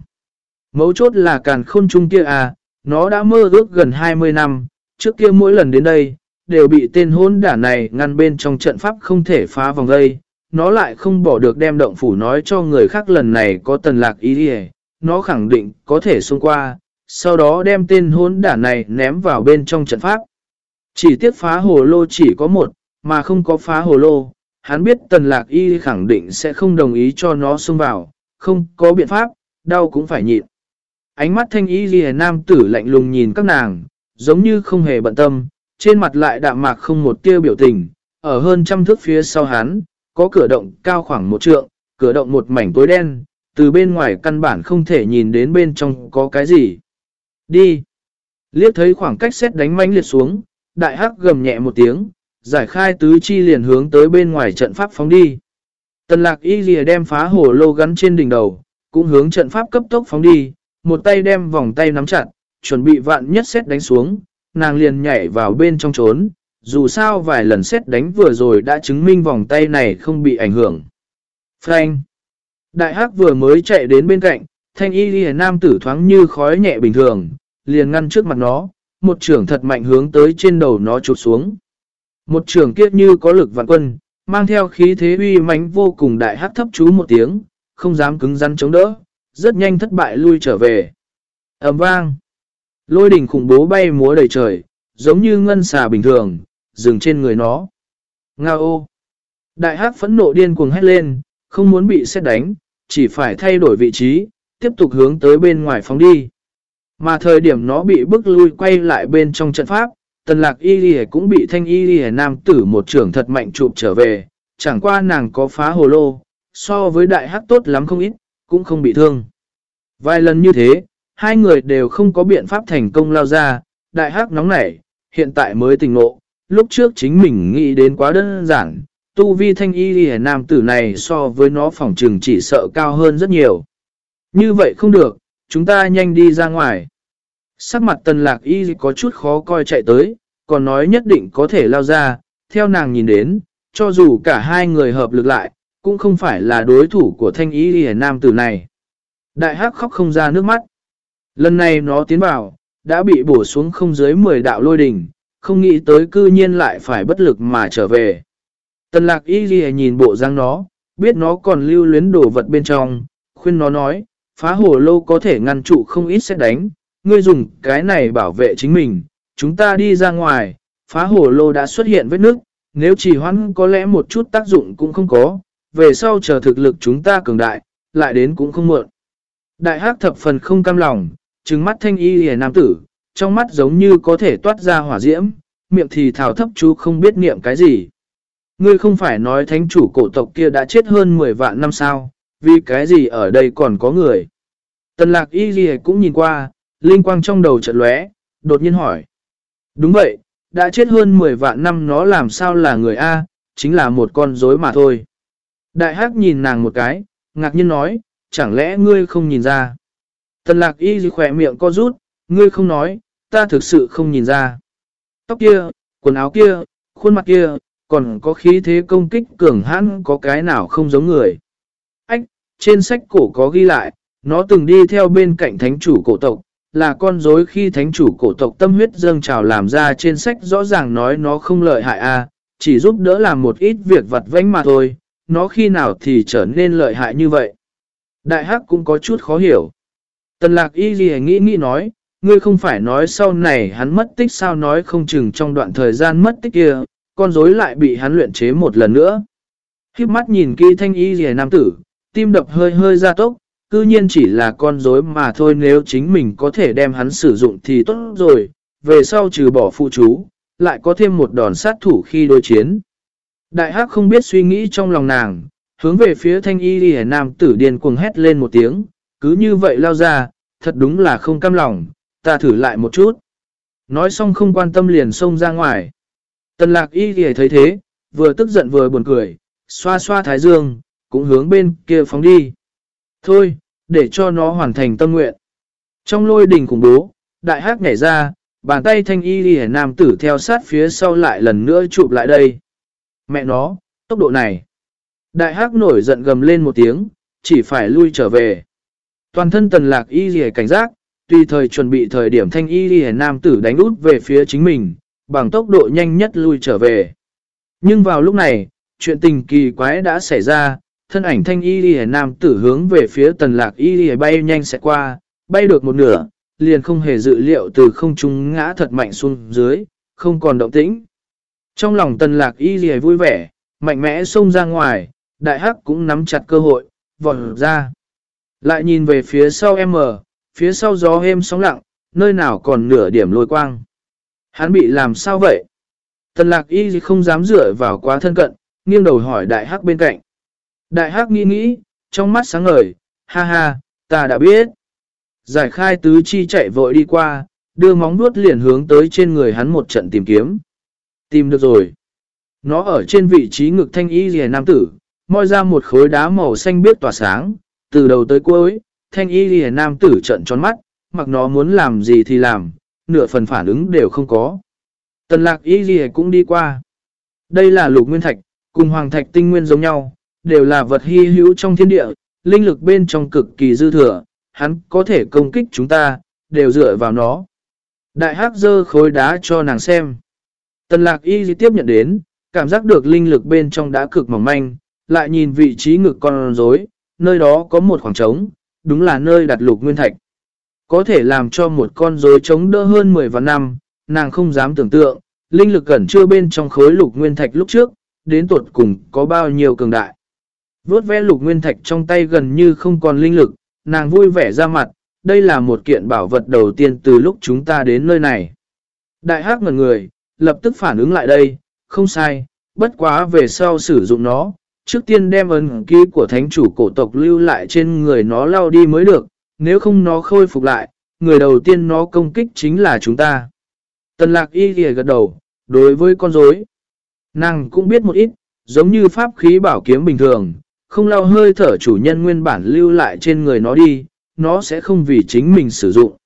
Mấu chốt là càn khôn trung kia à, nó đã mơ ước gần 20 năm, trước kia mỗi lần đến đây, đều bị tên hôn đả này ngăn bên trong trận pháp không thể phá vòng gây. Nó lại không bỏ được đem động phủ nói cho người khác lần này có tần lạc ý đi nó khẳng định có thể xông qua, sau đó đem tên hôn đả này ném vào bên trong trận pháp. Chỉ tiếc phá hồ lô chỉ có một, mà không có phá hồ lô, hắn biết tần lạc y khẳng định sẽ không đồng ý cho nó xông vào, không có biện pháp, đau cũng phải nhịn. Ánh mắt thanh y ghi nam tử lạnh lùng nhìn các nàng, giống như không hề bận tâm, trên mặt lại đạm mạc không một tiêu biểu tình, ở hơn trăm thước phía sau hắn, có cửa động cao khoảng một trượng, cửa động một mảnh tối đen, từ bên ngoài căn bản không thể nhìn đến bên trong có cái gì. Đi! Liếc thấy khoảng cách xét đánh manh liệt xuống, đại hắc gầm nhẹ một tiếng, giải khai tứ chi liền hướng tới bên ngoài trận pháp phóng đi. Tần lạc y lìa đem phá hổ lô gắn trên đỉnh đầu, cũng hướng trận pháp cấp tốc phóng đi, một tay đem vòng tay nắm chặt, chuẩn bị vạn nhất xét đánh xuống, nàng liền nhảy vào bên trong trốn, dù sao vài lần xét đánh vừa rồi đã chứng minh vòng tay này không bị ảnh hưởng. Frank Đại hắc vừa mới chạy đến bên cạnh, thanh y lìa nam tử thoáng như khói nhẹ bình thường, liền ngăn trước mặt nó, một trưởng thật mạnh hướng tới trên đầu nó chụp xuống. Một trưởng kiết như có lực vạn quân, mang theo khí thế uy mãnh vô cùng đại hát thấp chú một tiếng, không dám cứng rắn chống đỡ, rất nhanh thất bại lui trở về. ầm vang, lôi đỉnh khủng bố bay múa đầy trời, giống như ngân xà bình thường, dừng trên người nó. Ngao ô! Đại hắc phẫn nộ điên cuồng hét lên, không muốn bị xét đánh, chỉ phải thay đổi vị trí, tiếp tục hướng tới bên ngoài phóng đi. Mà thời điểm nó bị bức lui quay lại bên trong trận pháp, tần lạc y lì cũng bị thanh y lì nam tử một trưởng thật mạnh chụp trở về, chẳng qua nàng có phá hồ lô, so với đại hắc tốt lắm không ít, cũng không bị thương. Vài lần như thế, hai người đều không có biện pháp thành công lao ra, đại hắc nóng nảy, hiện tại mới tình ngộ, lúc trước chính mình nghĩ đến quá đơn giản, tu vi thanh y lì nam tử này so với nó phòng trừng chỉ sợ cao hơn rất nhiều. Như vậy không được, chúng ta nhanh đi ra ngoài. Sắc mặt tần lạc y có chút khó coi chạy tới, còn nói nhất định có thể lao ra, theo nàng nhìn đến, cho dù cả hai người hợp lực lại, cũng không phải là đối thủ của thanh y lì nam tử này. Đại hắc khóc không ra nước mắt. Lần này nó tiến vào, đã bị bổ xuống không dưới 10 đạo lôi đỉnh, không nghĩ tới cư nhiên lại phải bất lực mà trở về. Tần lạc y ghi nhìn bộ răng nó, biết nó còn lưu luyến đồ vật bên trong, khuyên nó nói, phá hồ lô có thể ngăn trụ không ít xét đánh, ngươi dùng cái này bảo vệ chính mình, chúng ta đi ra ngoài, phá hồ lô đã xuất hiện vết nước, nếu chỉ hoãn có lẽ một chút tác dụng cũng không có, về sau chờ thực lực chúng ta cường đại, lại đến cũng không muộn. Đại hắc thập phần không cam lòng, trừng mắt thanh y hề nam tử, trong mắt giống như có thể toát ra hỏa diễm, miệng thì thảo thấp chú không biết niệm cái gì. Ngươi không phải nói thánh chủ cổ tộc kia đã chết hơn 10 vạn năm sao, vì cái gì ở đây còn có người. Tần lạc y gì cũng nhìn qua, linh quang trong đầu chợt lóe, đột nhiên hỏi. Đúng vậy, đã chết hơn 10 vạn năm nó làm sao là người A, chính là một con rối mà thôi. Đại hắc nhìn nàng một cái, ngạc nhiên nói, chẳng lẽ ngươi không nhìn ra. Tần lạc y gì khỏe miệng co rút, ngươi không nói, ta thực sự không nhìn ra. Tóc kia, quần áo kia, khuôn mặt kia, còn có khí thế công kích cường hãn có cái nào không giống người. Trên sách cổ có ghi lại, nó từng đi theo bên cạnh thánh chủ cổ tộc, là con dối khi thánh chủ cổ tộc tâm huyết dâng trào làm ra trên sách rõ ràng nói nó không lợi hại a chỉ giúp đỡ làm một ít việc vặt vãnh mà thôi, nó khi nào thì trở nên lợi hại như vậy. Đại hắc cũng có chút khó hiểu. Tần lạc y gì nghĩ nghĩ nói, ngươi không phải nói sau này hắn mất tích sao nói không chừng trong đoạn thời gian mất tích kia, con rối lại bị hắn luyện chế một lần nữa. Khiếp mắt nhìn kỹ thanh y rìa nam tử, tim đập hơi hơi ra tốc, cư nhiên chỉ là con rối mà thôi nếu chính mình có thể đem hắn sử dụng thì tốt rồi, về sau trừ bỏ phụ chú, lại có thêm một đòn sát thủ khi đối chiến. Đại hắc không biết suy nghĩ trong lòng nàng, hướng về phía thanh y đi nam tử điên cuồng hét lên một tiếng, cứ như vậy lao ra, thật đúng là không cam lòng, ta thử lại một chút. Nói xong không quan tâm liền xông ra ngoài. Tần lạc y thì thấy thế, vừa tức giận vừa buồn cười, xoa xoa thái dương, cũng hướng bên kia phóng đi. Thôi, để cho nó hoàn thành tâm nguyện. Trong lôi đình khủng bố, đại hắc nhảy ra, bàn tay thanh y đi nam tử theo sát phía sau lại lần nữa chụp lại đây. Mẹ nó, tốc độ này. Đại hắc nổi giận gầm lên một tiếng, chỉ phải lui trở về. Toàn thân tần lạc y đi cảnh giác, tùy thời chuẩn bị thời điểm thanh y đi nam tử đánh út về phía chính mình, bằng tốc độ nhanh nhất lui trở về. Nhưng vào lúc này, chuyện tình kỳ quái đã xảy ra, thân ảnh thanh y đi nam tử hướng về phía tần lạc y đi bay nhanh sẽ qua, bay được một nửa, liền không hề dự liệu từ không trung ngã thật mạnh xuống dưới, không còn động tĩnh. Trong lòng tần lạc y đi vui vẻ, mạnh mẽ xông ra ngoài, đại hắc cũng nắm chặt cơ hội, vọt ra. Lại nhìn về phía sau em phía sau gió êm sóng lặng, nơi nào còn nửa điểm lôi quang. Hắn bị làm sao vậy? Tần lạc y không dám dựa vào quá thân cận, nghiêng đầu hỏi đại hắc bên cạnh. Đại hắc nghĩ nghĩ, trong mắt sáng ngời, ha ha, ta đã biết. Giải khai tứ chi chạy vội đi qua, đưa móng vuốt liền hướng tới trên người hắn một trận tìm kiếm. Tìm được rồi. Nó ở trên vị trí ngực thanh y rìa nam tử, moi ra một khối đá màu xanh biếc tỏa sáng, từ đầu tới cuối, thanh y rìa nam tử trận tròn mắt, mặc nó muốn làm gì thì làm, nửa phần phản ứng đều không có. Tần lạc y rìa cũng đi qua. Đây là lục nguyên thạch, cùng hoàng thạch tinh nguyên giống nhau, đều là vật hy hữu trong thiên địa, linh lực bên trong cực kỳ dư thừa, hắn có thể công kích chúng ta, đều dựa vào nó. Đại hắc dơ khối đá cho nàng xem. Tần lạc y tiếp nhận đến, cảm giác được linh lực bên trong đã cực mỏng manh, lại nhìn vị trí ngực con rối, nơi đó có một khoảng trống, đúng là nơi đặt lục nguyên thạch. Có thể làm cho một con rối chống đỡ hơn 10 vạn năm, nàng không dám tưởng tượng, linh lực cẩn chưa bên trong khối lục nguyên thạch lúc trước, đến tuột cùng có bao nhiêu cường đại. Vốt ve lục nguyên thạch trong tay gần như không còn linh lực, nàng vui vẻ ra mặt, đây là một kiện bảo vật đầu tiên từ lúc chúng ta đến nơi này. Đại hắc ngần người, lập tức phản ứng lại đây, không sai, bất quá về sau sử dụng nó, trước tiên đem ấn ký của thánh chủ cổ tộc lưu lại trên người nó lao đi mới được, nếu không nó khôi phục lại, người đầu tiên nó công kích chính là chúng ta. Tần lạc y ghề gật đầu, đối với con rối nàng cũng biết một ít, giống như pháp khí bảo kiếm bình thường, không lao hơi thở chủ nhân nguyên bản lưu lại trên người nó đi, nó sẽ không vì chính mình sử dụng.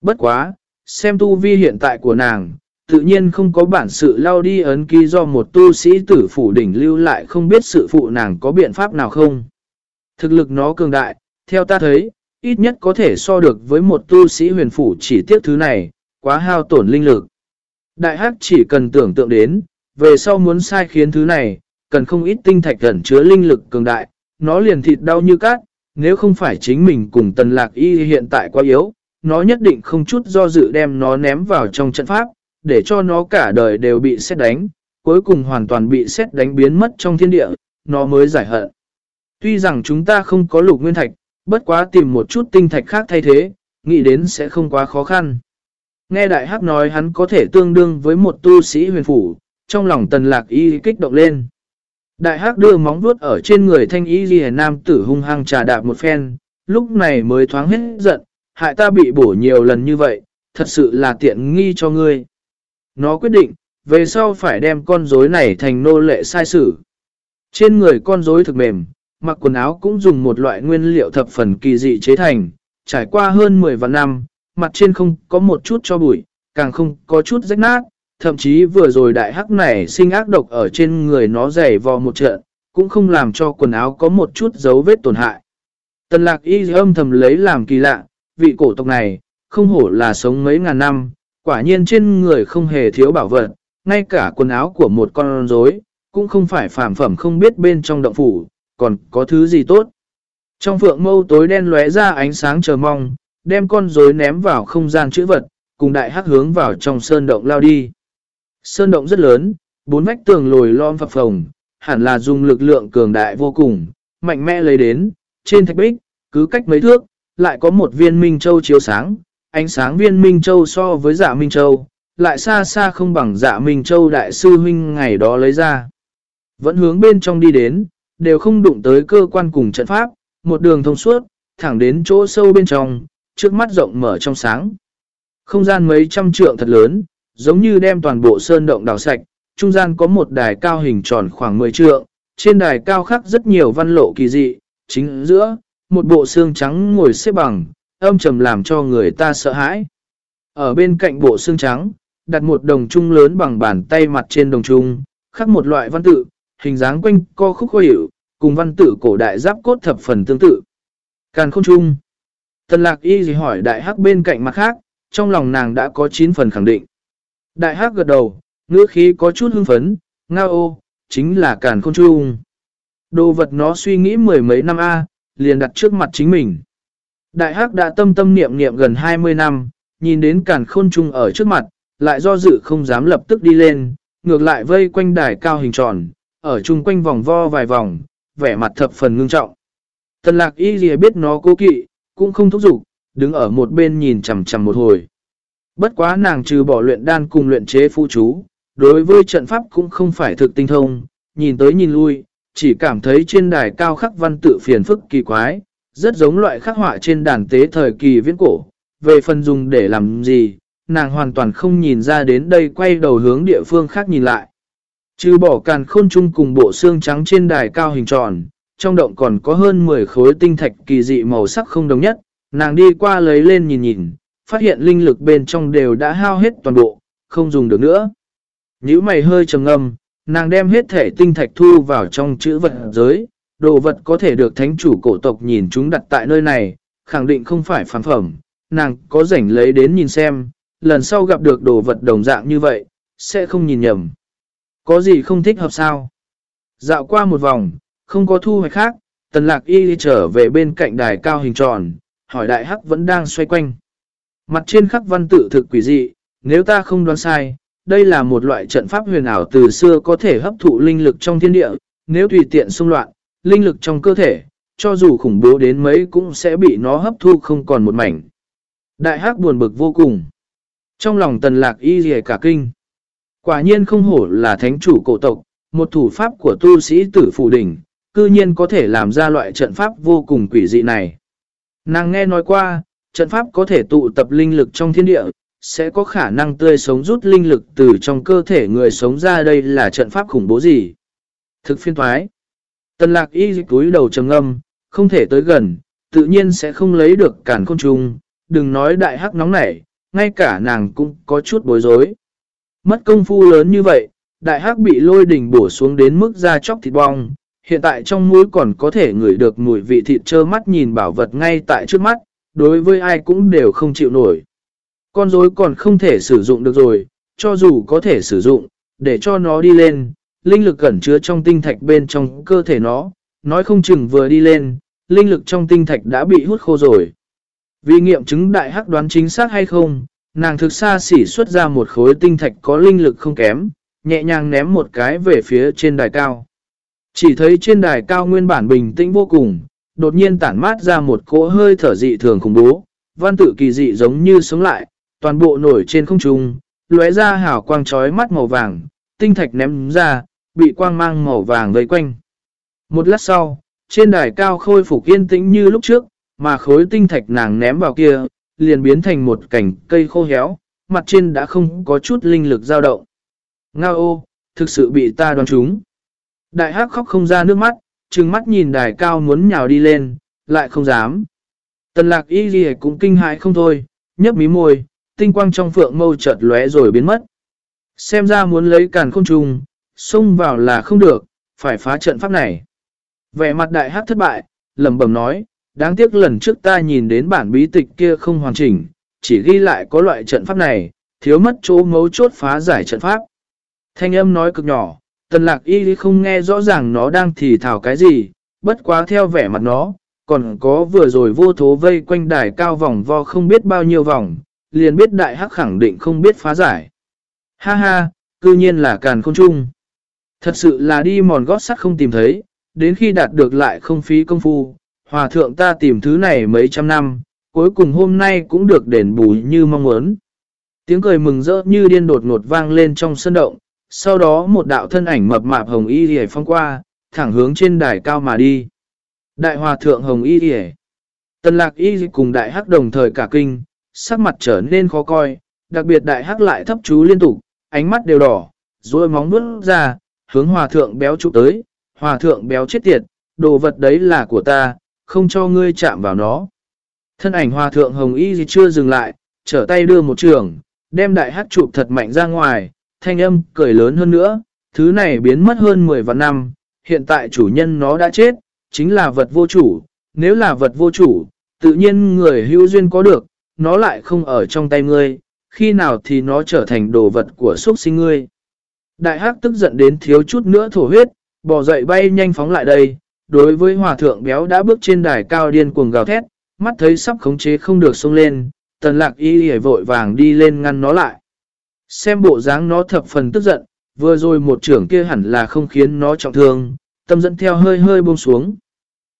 Bất quá, xem tu vi hiện tại của nàng, tự nhiên không có bản sự lao đi ấn ký do một tu sĩ tử phủ đỉnh lưu lại không biết sự phụ nàng có biện pháp nào không. Thực lực nó cường đại, theo ta thấy, ít nhất có thể so được với một tu sĩ huyền phủ chỉ tiếc thứ này, quá hao tổn linh lực. Đại hắc chỉ cần tưởng tượng đến, về sau muốn sai khiến thứ này, cần không ít tinh thạch gần chứa linh lực cường đại, nó liền thịt đau như cát, nếu không phải chính mình cùng tần lạc y hiện tại quá yếu, nó nhất định không chút do dự đem nó ném vào trong trận pháp, để cho nó cả đời đều bị xét đánh, cuối cùng hoàn toàn bị xét đánh biến mất trong thiên địa, nó mới giải hận. Tuy rằng chúng ta không có lục nguyên thạch, bất quá tìm một chút tinh thạch khác thay thế, nghĩ đến sẽ không quá khó khăn. Nghe đại hắc nói hắn có thể tương đương với một tu sĩ huyền phủ, trong lòng tần lạc y kích động lên. Đại hắc đưa móng vuốt ở trên người thanh y ghi nam tử hung hăng trà đạp một phen, lúc này mới thoáng hết giận, hại ta bị bổ nhiều lần như vậy, thật sự là tiện nghi cho ngươi. Nó quyết định, về sau phải đem con rối này thành nô lệ sai sử. Trên người con rối thực mềm, mặc quần áo cũng dùng một loại nguyên liệu thập phần kỳ dị chế thành, trải qua hơn 10 vạn năm, mặt trên không có một chút cho bụi, càng không có chút rách nát, thậm chí vừa rồi đại hắc này sinh ác độc ở trên người nó dày vò một trận, cũng không làm cho quần áo có một chút dấu vết tổn hại. Tần lạc y âm thầm lấy làm kỳ lạ, vị cổ tộc này, không hổ là sống mấy ngàn năm, quả nhiên trên người không hề thiếu bảo vật, ngay cả quần áo của một con rối cũng không phải phàm phẩm không biết bên trong động phủ, còn có thứ gì tốt. Trong phượng mâu tối đen lóe ra ánh sáng chờ mong, đem con rối ném vào không gian chữ vật, cùng đại hắc hướng vào trong sơn động lao đi. Sơn động rất lớn, bốn vách tường lồi lom phập phồng, hẳn là dùng lực lượng cường đại vô cùng, mạnh mẽ lấy đến, trên thạch bích, cứ cách mấy thước, lại có một viên Minh Châu chiếu sáng, ánh sáng viên Minh Châu so với dạ Minh Châu, lại xa xa không bằng dạ Minh Châu đại sư huynh ngày đó lấy ra. Vẫn hướng bên trong đi đến, đều không đụng tới cơ quan cùng trận pháp, một đường thông suốt, thẳng đến chỗ sâu bên trong, trước mắt rộng mở trong sáng. Không gian mấy trăm trượng thật lớn, giống như đem toàn bộ sơn động đào sạch, trung gian có một đài cao hình tròn khoảng 10 trượng, trên đài cao khắc rất nhiều văn lộ kỳ dị, chính giữa, một bộ xương trắng ngồi xếp bằng, âm trầm làm cho người ta sợ hãi. Ở bên cạnh bộ xương trắng, đặt một đồng trung lớn bằng bàn tay mặt trên đồng trung, khắc một loại văn tự, hình dáng quanh co khúc khó hiểu, cùng văn tự cổ đại giáp cốt thập phần tương tự. Càn không trung. Tần lạc y gì hỏi đại hắc bên cạnh mặt khác, trong lòng nàng đã có 9 phần khẳng định. Đại hắc gật đầu, ngữ khí có chút hưng phấn, ngao ô, chính là càn khôn trung. Đồ vật nó suy nghĩ mười mấy năm A, liền đặt trước mặt chính mình. Đại hắc đã tâm tâm niệm niệm gần 20 năm, nhìn đến càn khôn trung ở trước mặt, lại do dự không dám lập tức đi lên, ngược lại vây quanh đài cao hình tròn, ở chung quanh vòng vo vài vòng, vẻ mặt thập phần ngưng trọng. Tần lạc y gì biết nó cố kỵ, cũng không thúc giục, đứng ở một bên nhìn chầm chầm một hồi. Bất quá nàng trừ bỏ luyện đan cùng luyện chế phụ chú, đối với trận pháp cũng không phải thực tinh thông, nhìn tới nhìn lui, chỉ cảm thấy trên đài cao khắc văn tự phiền phức kỳ quái, rất giống loại khắc họa trên đàn tế thời kỳ viễn cổ. Về phần dùng để làm gì, nàng hoàn toàn không nhìn ra đến đây quay đầu hướng địa phương khác nhìn lại. Trừ bỏ càn khôn chung cùng bộ xương trắng trên đài cao hình tròn, trong động còn có hơn 10 khối tinh thạch kỳ dị màu sắc không đồng nhất, nàng đi qua lấy lên nhìn nhìn, phát hiện linh lực bên trong đều đã hao hết toàn bộ, không dùng được nữa. Nhữ mày hơi trầm ngâm, nàng đem hết thể tinh thạch thu vào trong chữ vật giới, đồ vật có thể được thánh chủ cổ tộc nhìn chúng đặt tại nơi này, khẳng định không phải phản phẩm, nàng có rảnh lấy đến nhìn xem, lần sau gặp được đồ vật đồng dạng như vậy, sẽ không nhìn nhầm. Có gì không thích hợp sao? Dạo qua một vòng, không có thu hoạch khác, tần lạc y trở về bên cạnh đài cao hình tròn, hỏi đại hắc vẫn đang xoay quanh. Mặt trên khắc văn tự thực quỷ dị, nếu ta không đoán sai, đây là một loại trận pháp huyền ảo từ xưa có thể hấp thụ linh lực trong thiên địa, nếu tùy tiện xung loạn, linh lực trong cơ thể, cho dù khủng bố đến mấy cũng sẽ bị nó hấp thu không còn một mảnh. Đại hắc buồn bực vô cùng. Trong lòng tần lạc y rìa cả kinh. Quả nhiên không hổ là thánh chủ cổ tộc, một thủ pháp của tu sĩ tử phủ đỉnh, cư nhiên có thể làm ra loại trận pháp vô cùng quỷ dị này. Nàng nghe nói qua, trận pháp có thể tụ tập linh lực trong thiên địa, sẽ có khả năng tươi sống rút linh lực từ trong cơ thể người sống ra đây là trận pháp khủng bố gì. Thực phiên thoái. Tần lạc y dịch túi đầu trầm ngâm, không thể tới gần, tự nhiên sẽ không lấy được cản côn trùng, đừng nói đại hắc nóng nảy, ngay cả nàng cũng có chút bối rối. Mất công phu lớn như vậy, đại hắc bị lôi đỉnh bổ xuống đến mức da chóc thịt bong, hiện tại trong mũi còn có thể ngửi được mùi vị thịt trơ mắt nhìn bảo vật ngay tại trước mắt, đối với ai cũng đều không chịu nổi. Con rối còn không thể sử dụng được rồi, cho dù có thể sử dụng, để cho nó đi lên, linh lực cẩn chứa trong tinh thạch bên trong cơ thể nó, nói không chừng vừa đi lên, linh lực trong tinh thạch đã bị hút khô rồi. Vì nghiệm chứng đại hắc đoán chính xác hay không, nàng thực xa xỉ xuất ra một khối tinh thạch có linh lực không kém, nhẹ nhàng ném một cái về phía trên đài cao. Chỉ thấy trên đài cao nguyên bản bình tĩnh vô cùng, đột nhiên tản mát ra một cỗ hơi thở dị thường khủng bố, văn tự kỳ dị giống như sống lại, toàn bộ nổi trên không trung, lóe ra hào quang chói mắt màu vàng, tinh thạch ném ra, bị quang mang màu vàng vây quanh. Một lát sau, trên đài cao khôi phục yên tĩnh như lúc trước, mà khối tinh thạch nàng ném vào kia, liền biến thành một cảnh cây khô héo, mặt trên đã không có chút linh lực dao động. Ngao ô, thực sự bị ta đoán trúng. Đại hắc khóc không ra nước mắt, trừng mắt nhìn đài cao muốn nhào đi lên, lại không dám. Tần lạc y ghi cũng kinh hãi không thôi, nhấp mí môi, tinh quang trong phượng mâu chợt lóe rồi biến mất. Xem ra muốn lấy càn không trùng, xông vào là không được, phải phá trận pháp này. Vẻ mặt đại hắc thất bại, lẩm bẩm nói, đáng tiếc lần trước ta nhìn đến bản bí tịch kia không hoàn chỉnh, chỉ ghi lại có loại trận pháp này, thiếu mất chỗ mấu chốt phá giải trận pháp. Thanh âm nói cực nhỏ, tần lạc y không nghe rõ ràng nó đang thì thảo cái gì, bất quá theo vẻ mặt nó, còn có vừa rồi vô thố vây quanh đài cao vòng vo không biết bao nhiêu vòng, liền biết đại hắc khẳng định không biết phá giải. Ha ha, cư nhiên là càn khôn chung. Thật sự là đi mòn gót sắt không tìm thấy, đến khi đạt được lại không phí công phu, hòa thượng ta tìm thứ này mấy trăm năm, cuối cùng hôm nay cũng được đền bù như mong muốn. Tiếng cười mừng rỡ như điên đột ngột vang lên trong sân động, sau đó một đạo thân ảnh mập mạp hồng y hề phong qua, thẳng hướng trên đài cao mà đi. Đại hòa thượng hồng y hề. Tần lạc y cùng đại hắc đồng thời cả kinh, sắc mặt trở nên khó coi, đặc biệt đại hắc lại thấp chú liên tục, ánh mắt đều đỏ, rồi móng bước ra, hướng hòa thượng béo chụp tới, hòa thượng béo chết tiệt, đồ vật đấy là của ta, không cho ngươi chạm vào nó. Thân ảnh hòa thượng hồng y gì chưa dừng lại, trở tay đưa một trường, đem đại hắc chụp thật mạnh ra ngoài, thanh âm cười lớn hơn nữa, thứ này biến mất hơn 10 vạn năm, hiện tại chủ nhân nó đã chết, chính là vật vô chủ, nếu là vật vô chủ, tự nhiên người hữu duyên có được, nó lại không ở trong tay ngươi, khi nào thì nó trở thành đồ vật của xuất sinh ngươi. Đại hắc tức giận đến thiếu chút nữa thổ huyết, bò dậy bay nhanh phóng lại đây, đối với hòa thượng béo đã bước trên đài cao điên cuồng gào thét, mắt thấy sắp khống chế không được xông lên, tần lạc y hề vội vàng đi lên ngăn nó lại. Xem bộ dáng nó thập phần tức giận, vừa rồi một trưởng kia hẳn là không khiến nó trọng thương, tâm dẫn theo hơi hơi buông xuống.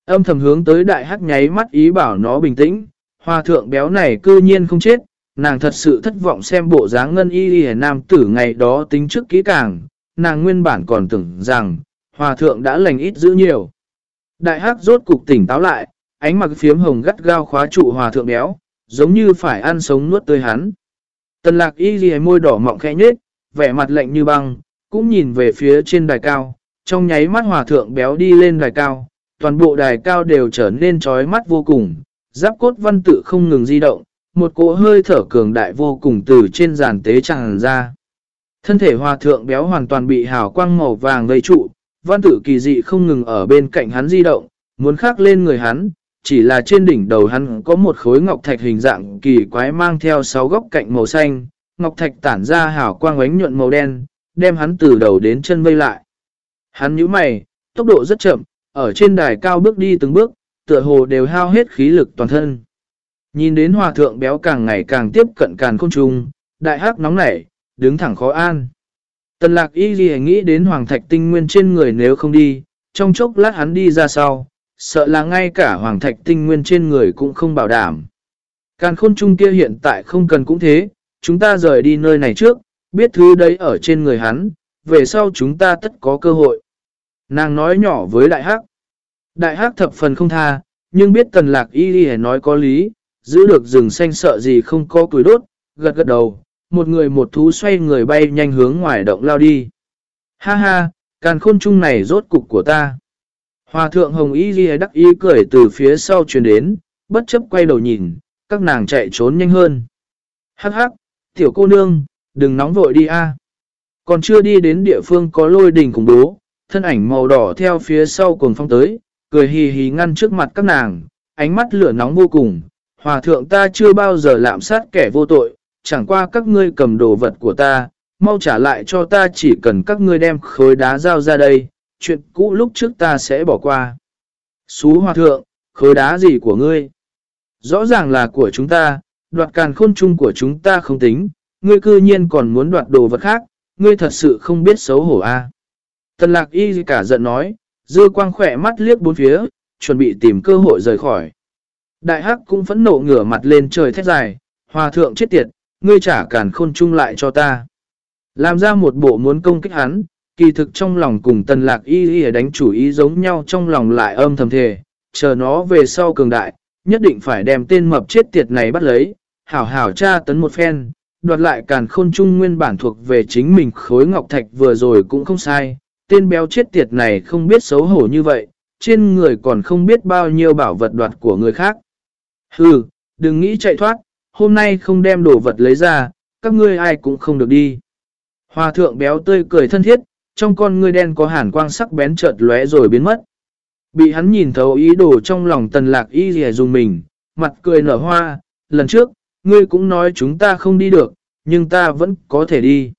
Âm thầm hướng tới đại hắc nháy mắt ý bảo nó bình tĩnh, hòa thượng béo này cư nhiên không chết, nàng thật sự thất vọng xem bộ dáng ngân y y nam tử ngày đó tính trước kỹ càng, nàng nguyên bản còn tưởng rằng, hòa thượng đã lành ít giữ nhiều. Đại hắc rốt cục tỉnh táo lại, ánh mặt phiếm hồng gắt gao khóa trụ hòa thượng béo, giống như phải ăn sống nuốt tươi hắn. Tần lạc y ghi môi đỏ mọng khẽ nhết, vẻ mặt lạnh như băng, cũng nhìn về phía trên đài cao, trong nháy mắt hòa thượng béo đi lên đài cao, toàn bộ đài cao đều trở nên trói mắt vô cùng, giáp cốt văn tự không ngừng di động, một cỗ hơi thở cường đại vô cùng từ trên giàn tế tràn ra. Thân thể hòa thượng béo hoàn toàn bị hào quang màu vàng gây trụ, văn tự kỳ dị không ngừng ở bên cạnh hắn di động, muốn khắc lên người hắn, chỉ là trên đỉnh đầu hắn có một khối ngọc thạch hình dạng kỳ quái mang theo sáu góc cạnh màu xanh, ngọc thạch tản ra hào quang ánh nhuận màu đen, đem hắn từ đầu đến chân vây lại. Hắn nhíu mày, tốc độ rất chậm, ở trên đài cao bước đi từng bước, tựa hồ đều hao hết khí lực toàn thân. Nhìn đến hòa thượng béo càng ngày càng tiếp cận càn côn trùng, đại hắc nóng nảy, đứng thẳng khó an. Tần lạc y gì nghĩ đến hoàng thạch tinh nguyên trên người nếu không đi, trong chốc lát hắn đi ra sau, sợ là ngay cả hoàng thạch tinh nguyên trên người cũng không bảo đảm. Càn khôn trung kia hiện tại không cần cũng thế, chúng ta rời đi nơi này trước, biết thứ đấy ở trên người hắn, về sau chúng ta tất có cơ hội. Nàng nói nhỏ với đại hắc. Đại hắc thập phần không tha, nhưng biết tần lạc y đi nói có lý, giữ được rừng xanh sợ gì không có củi đốt, gật gật đầu, một người một thú xoay người bay nhanh hướng ngoài động lao đi. Ha ha, càn khôn chung này rốt cục của ta. Hòa thượng Hồng Y Ghi đắc y cười từ phía sau truyền đến, bất chấp quay đầu nhìn, các nàng chạy trốn nhanh hơn. Hắc hắc, tiểu cô nương, đừng nóng vội đi a. À. Còn chưa đi đến địa phương có lôi đình cùng bố, thân ảnh màu đỏ theo phía sau cùng phong tới, cười hì hì ngăn trước mặt các nàng, ánh mắt lửa nóng vô cùng. Hòa thượng ta chưa bao giờ lạm sát kẻ vô tội, chẳng qua các ngươi cầm đồ vật của ta, mau trả lại cho ta chỉ cần các ngươi đem khối đá dao ra đây, chuyện cũ lúc trước ta sẽ bỏ qua. Xú hòa thượng, khối đá gì của ngươi? Rõ ràng là của chúng ta, đoạt càn khôn chung của chúng ta không tính, ngươi cư nhiên còn muốn đoạt đồ vật khác, ngươi thật sự không biết xấu hổ a. À? Tần lạc y cả giận nói, dư quang khỏe mắt liếc bốn phía, chuẩn bị tìm cơ hội rời khỏi. Đại hắc cũng phẫn nộ ngửa mặt lên trời thét dài, hòa thượng chết tiệt, ngươi trả càn khôn chung lại cho ta. Làm ra một bộ muốn công kích hắn, kỳ thực trong lòng cùng tần lạc y y đánh chủ ý giống nhau trong lòng lại âm thầm thề, chờ nó về sau cường đại, nhất định phải đem tên mập chết tiệt này bắt lấy, hảo hảo tra tấn một phen, đoạt lại càn khôn trung nguyên bản thuộc về chính mình khối ngọc thạch vừa rồi cũng không sai, tên béo chết tiệt này không biết xấu hổ như vậy, trên người còn không biết bao nhiêu bảo vật đoạt của người khác. Hừ, đừng nghĩ chạy thoát, hôm nay không đem đồ vật lấy ra, các ngươi ai cũng không được đi. Hòa thượng béo tươi cười thân thiết, trong con ngươi đen có hàn quang sắc bén chợt lóe rồi biến mất. Bị hắn nhìn thấu ý đồ trong lòng tần lạc y rìa dùng mình, mặt cười nở hoa, lần trước, ngươi cũng nói chúng ta không đi được, nhưng ta vẫn có thể đi.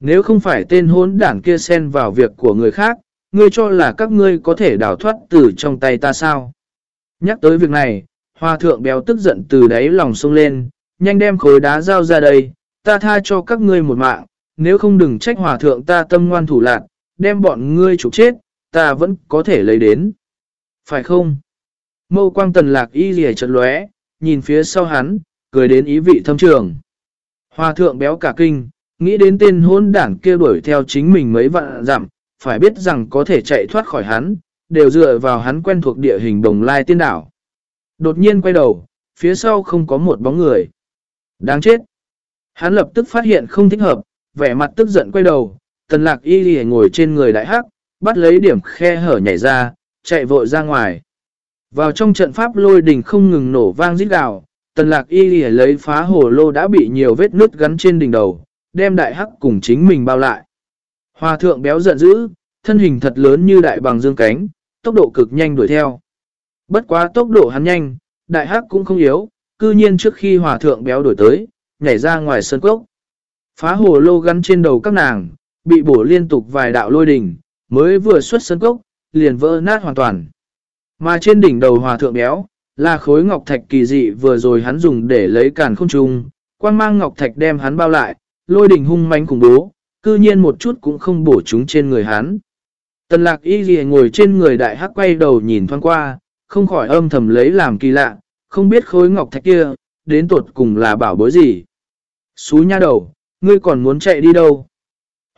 Nếu không phải tên hốn đảng kia xen vào việc của người khác, ngươi cho là các ngươi có thể đào thoát từ trong tay ta sao? Nhắc tới việc này, Hoa thượng béo tức giận từ đáy lòng sông lên, nhanh đem khối đá dao ra đây, ta tha cho các ngươi một mạng, nếu không đừng trách hòa thượng ta tâm ngoan thủ lạc, đem bọn ngươi trục chết, ta vẫn có thể lấy đến. Phải không? Mâu quang tần lạc y rìa trận lóe, nhìn phía sau hắn, cười đến ý vị thâm trường. Hòa thượng béo cả kinh, nghĩ đến tên hôn đảng kia đuổi theo chính mình mấy vạn dặm, phải biết rằng có thể chạy thoát khỏi hắn, đều dựa vào hắn quen thuộc địa hình đồng lai tiên đảo. Đột nhiên quay đầu, phía sau không có một bóng người. Đáng chết. Hắn lập tức phát hiện không thích hợp, vẻ mặt tức giận quay đầu, tần lạc y lì ngồi trên người đại hắc, bắt lấy điểm khe hở nhảy ra, chạy vội ra ngoài. Vào trong trận pháp lôi đình không ngừng nổ vang rít gào, tần lạc y lì lấy phá hồ lô đã bị nhiều vết nứt gắn trên đỉnh đầu, đem đại hắc cùng chính mình bao lại. Hòa thượng béo giận dữ, thân hình thật lớn như đại bằng dương cánh, tốc độ cực nhanh đuổi theo. Bất quá tốc độ hắn nhanh, đại hắc cũng không yếu, cư nhiên trước khi hòa thượng béo đổi tới, nhảy ra ngoài sân cốc. Phá hồ lô gắn trên đầu các nàng, bị bổ liên tục vài đạo lôi đỉnh, mới vừa xuất sân cốc, liền vỡ nát hoàn toàn. Mà trên đỉnh đầu hòa thượng béo, là khối ngọc thạch kỳ dị vừa rồi hắn dùng để lấy càn không trung, quang mang ngọc thạch đem hắn bao lại, lôi đỉnh hung manh khủng bố, cư nhiên một chút cũng không bổ chúng trên người hắn. Tần lạc y ghi ngồi trên người đại hắc quay đầu nhìn thoáng qua, không khỏi âm thầm lấy làm kỳ lạ, không biết khối ngọc thạch kia, đến tuột cùng là bảo bối gì. Xú nha đầu, ngươi còn muốn chạy đi đâu?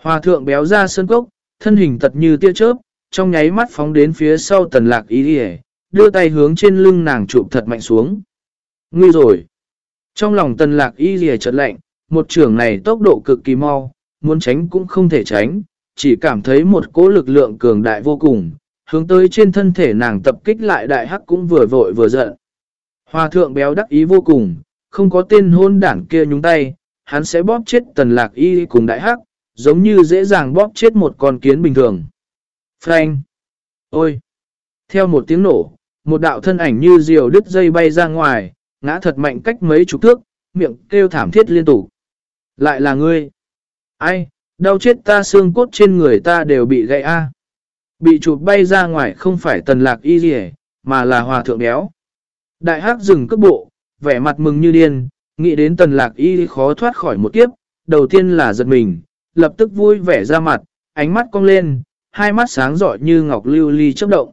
Hòa thượng béo ra sơn cốc, thân hình tật như tia chớp, trong nháy mắt phóng đến phía sau tần lạc ý đi đưa tay hướng trên lưng nàng chụp thật mạnh xuống. Nguy rồi! Trong lòng tần lạc y rìa chợt lạnh, một trường này tốc độ cực kỳ mau, muốn tránh cũng không thể tránh, chỉ cảm thấy một cỗ lực lượng cường đại vô cùng, hướng tới trên thân thể nàng tập kích lại đại hắc cũng vừa vội vừa giận. Hòa thượng béo đắc ý vô cùng, không có tên hôn đảng kia nhúng tay, hắn sẽ bóp chết tần lạc y cùng đại hắc, giống như dễ dàng bóp chết một con kiến bình thường. Frank! Ôi! Theo một tiếng nổ, một đạo thân ảnh như diều đứt dây bay ra ngoài, ngã thật mạnh cách mấy chục thước, miệng kêu thảm thiết liên tục. Lại là ngươi! Ai! Đau chết ta xương cốt trên người ta đều bị gãy a Bị chụp bay ra ngoài không phải tần lạc y gì mà là hòa thượng béo. Đại hắc dừng cước bộ, vẻ mặt mừng như điên, nghĩ đến tần lạc y khó thoát khỏi một kiếp, đầu tiên là giật mình, lập tức vui vẻ ra mặt, ánh mắt cong lên, hai mắt sáng rọi như ngọc lưu ly chấp động.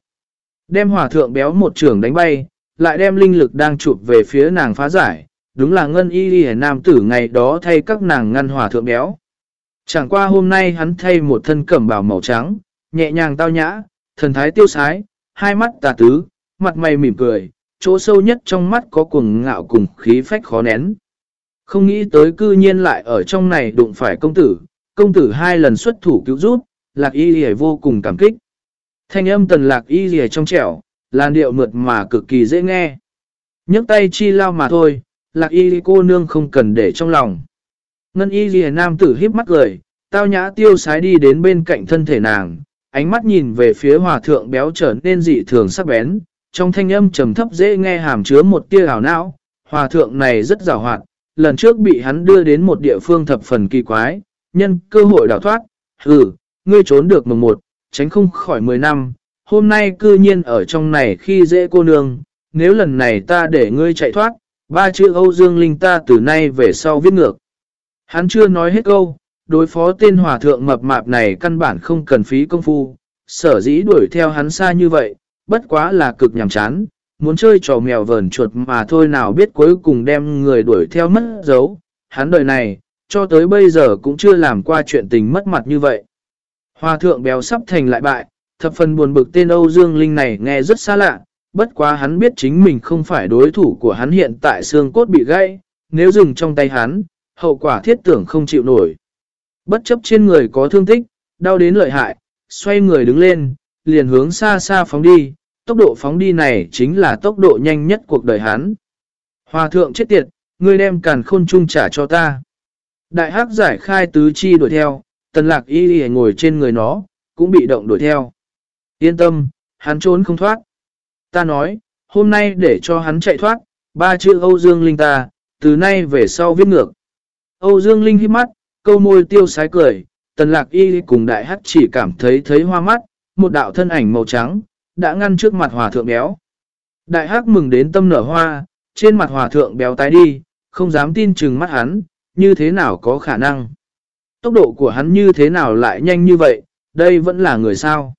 Đem hòa thượng béo một trường đánh bay, lại đem linh lực đang chụp về phía nàng phá giải, đúng là ngân y đi nam tử ngày đó thay các nàng ngăn hòa thượng béo. Chẳng qua hôm nay hắn thay một thân cẩm bào màu trắng, nhẹ nhàng tao nhã, thần thái tiêu sái, hai mắt tà tứ, mặt mày mỉm cười, chỗ sâu nhất trong mắt có cuồng ngạo cùng khí phách khó nén. Không nghĩ tới cư nhiên lại ở trong này đụng phải công tử, công tử hai lần xuất thủ cứu giúp, lạc y lìa vô cùng cảm kích. Thanh âm tần lạc y lìa trong trẻo, làn điệu mượt mà cực kỳ dễ nghe. nhấc tay chi lao mà thôi, lạc y cô nương không cần để trong lòng. Ngân y lìa nam tử híp mắt cười, tao nhã tiêu sái đi đến bên cạnh thân thể nàng, ánh mắt nhìn về phía hòa thượng béo trở nên dị thường sắc bén, trong thanh âm trầm thấp dễ nghe hàm chứa một tia ảo não, hòa thượng này rất rào hoạt, lần trước bị hắn đưa đến một địa phương thập phần kỳ quái, nhân cơ hội đào thoát, ừ, ngươi trốn được mừng một, tránh không khỏi 10 năm, hôm nay cư nhiên ở trong này khi dễ cô nương, nếu lần này ta để ngươi chạy thoát, ba chữ Âu Dương Linh ta từ nay về sau viết ngược. Hắn chưa nói hết câu, đối phó tên hòa thượng mập mạp này căn bản không cần phí công phu, sở dĩ đuổi theo hắn xa như vậy, bất quá là cực nhàm chán, muốn chơi trò mèo vờn chuột mà thôi nào biết cuối cùng đem người đuổi theo mất dấu. Hắn đời này, cho tới bây giờ cũng chưa làm qua chuyện tình mất mặt như vậy. Hòa thượng béo sắp thành lại bại, thập phần buồn bực tên Âu Dương Linh này nghe rất xa lạ, bất quá hắn biết chính mình không phải đối thủ của hắn hiện tại xương cốt bị gãy, nếu dừng trong tay hắn, hậu quả thiết tưởng không chịu nổi. Bất chấp trên người có thương tích, đau đến lợi hại, xoay người đứng lên, liền hướng xa xa phóng đi, tốc độ phóng đi này chính là tốc độ nhanh nhất cuộc đời hắn. Hòa thượng chết tiệt, ngươi đem càn khôn trung trả cho ta. Đại hắc giải khai tứ chi đuổi theo, tần lạc y y ngồi trên người nó, cũng bị động đuổi theo. Yên tâm, hắn trốn không thoát. Ta nói, hôm nay để cho hắn chạy thoát, ba chữ Âu Dương Linh ta, từ nay về sau viết ngược. Âu Dương Linh hít mắt, câu môi tiêu sái cười, tần lạc y cùng đại hắc chỉ cảm thấy thấy hoa mắt, một đạo thân ảnh màu trắng, đã ngăn trước mặt hòa thượng béo. Đại hắc mừng đến tâm nở hoa, trên mặt hòa thượng béo tái đi, không dám tin chừng mắt hắn, như thế nào có khả năng. Tốc độ của hắn như thế nào lại nhanh như vậy, đây vẫn là người sao.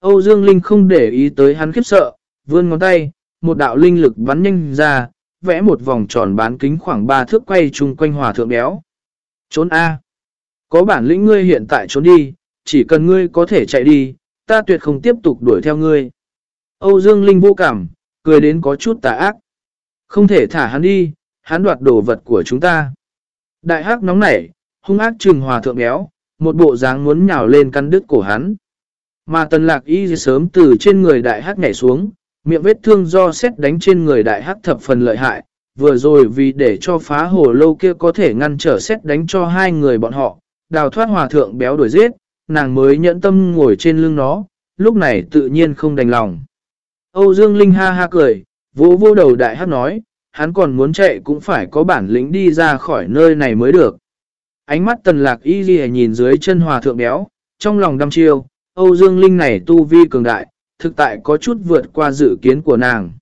Âu Dương Linh không để ý tới hắn khiếp sợ, vươn ngón tay, một đạo linh lực bắn nhanh ra, vẽ một vòng tròn bán kính khoảng 3 thước quay chung quanh hòa thượng béo. Trốn A. Có bản lĩnh ngươi hiện tại trốn đi, chỉ cần ngươi có thể chạy đi, ta tuyệt không tiếp tục đuổi theo ngươi. Âu Dương Linh vô cảm, cười đến có chút tà ác. Không thể thả hắn đi, hắn đoạt đồ vật của chúng ta. Đại hắc nóng nảy, hung ác trừng hòa thượng béo, một bộ dáng muốn nhào lên căn đứt cổ hắn. Mà tần lạc y sớm từ trên người đại hắc nhảy xuống, miệng vết thương do xét đánh trên người đại hắc thập phần lợi hại. Vừa rồi vì để cho phá hồ lâu kia có thể ngăn trở xét đánh cho hai người bọn họ, đào thoát hòa thượng béo đuổi giết, nàng mới nhẫn tâm ngồi trên lưng nó, lúc này tự nhiên không đành lòng. Âu Dương Linh ha ha cười, vô vô đầu đại hát nói, hắn còn muốn chạy cũng phải có bản lĩnh đi ra khỏi nơi này mới được. Ánh mắt tần lạc y ghi nhìn dưới chân hòa thượng béo, trong lòng đăm chiêu, Âu Dương Linh này tu vi cường đại, thực tại có chút vượt qua dự kiến của nàng.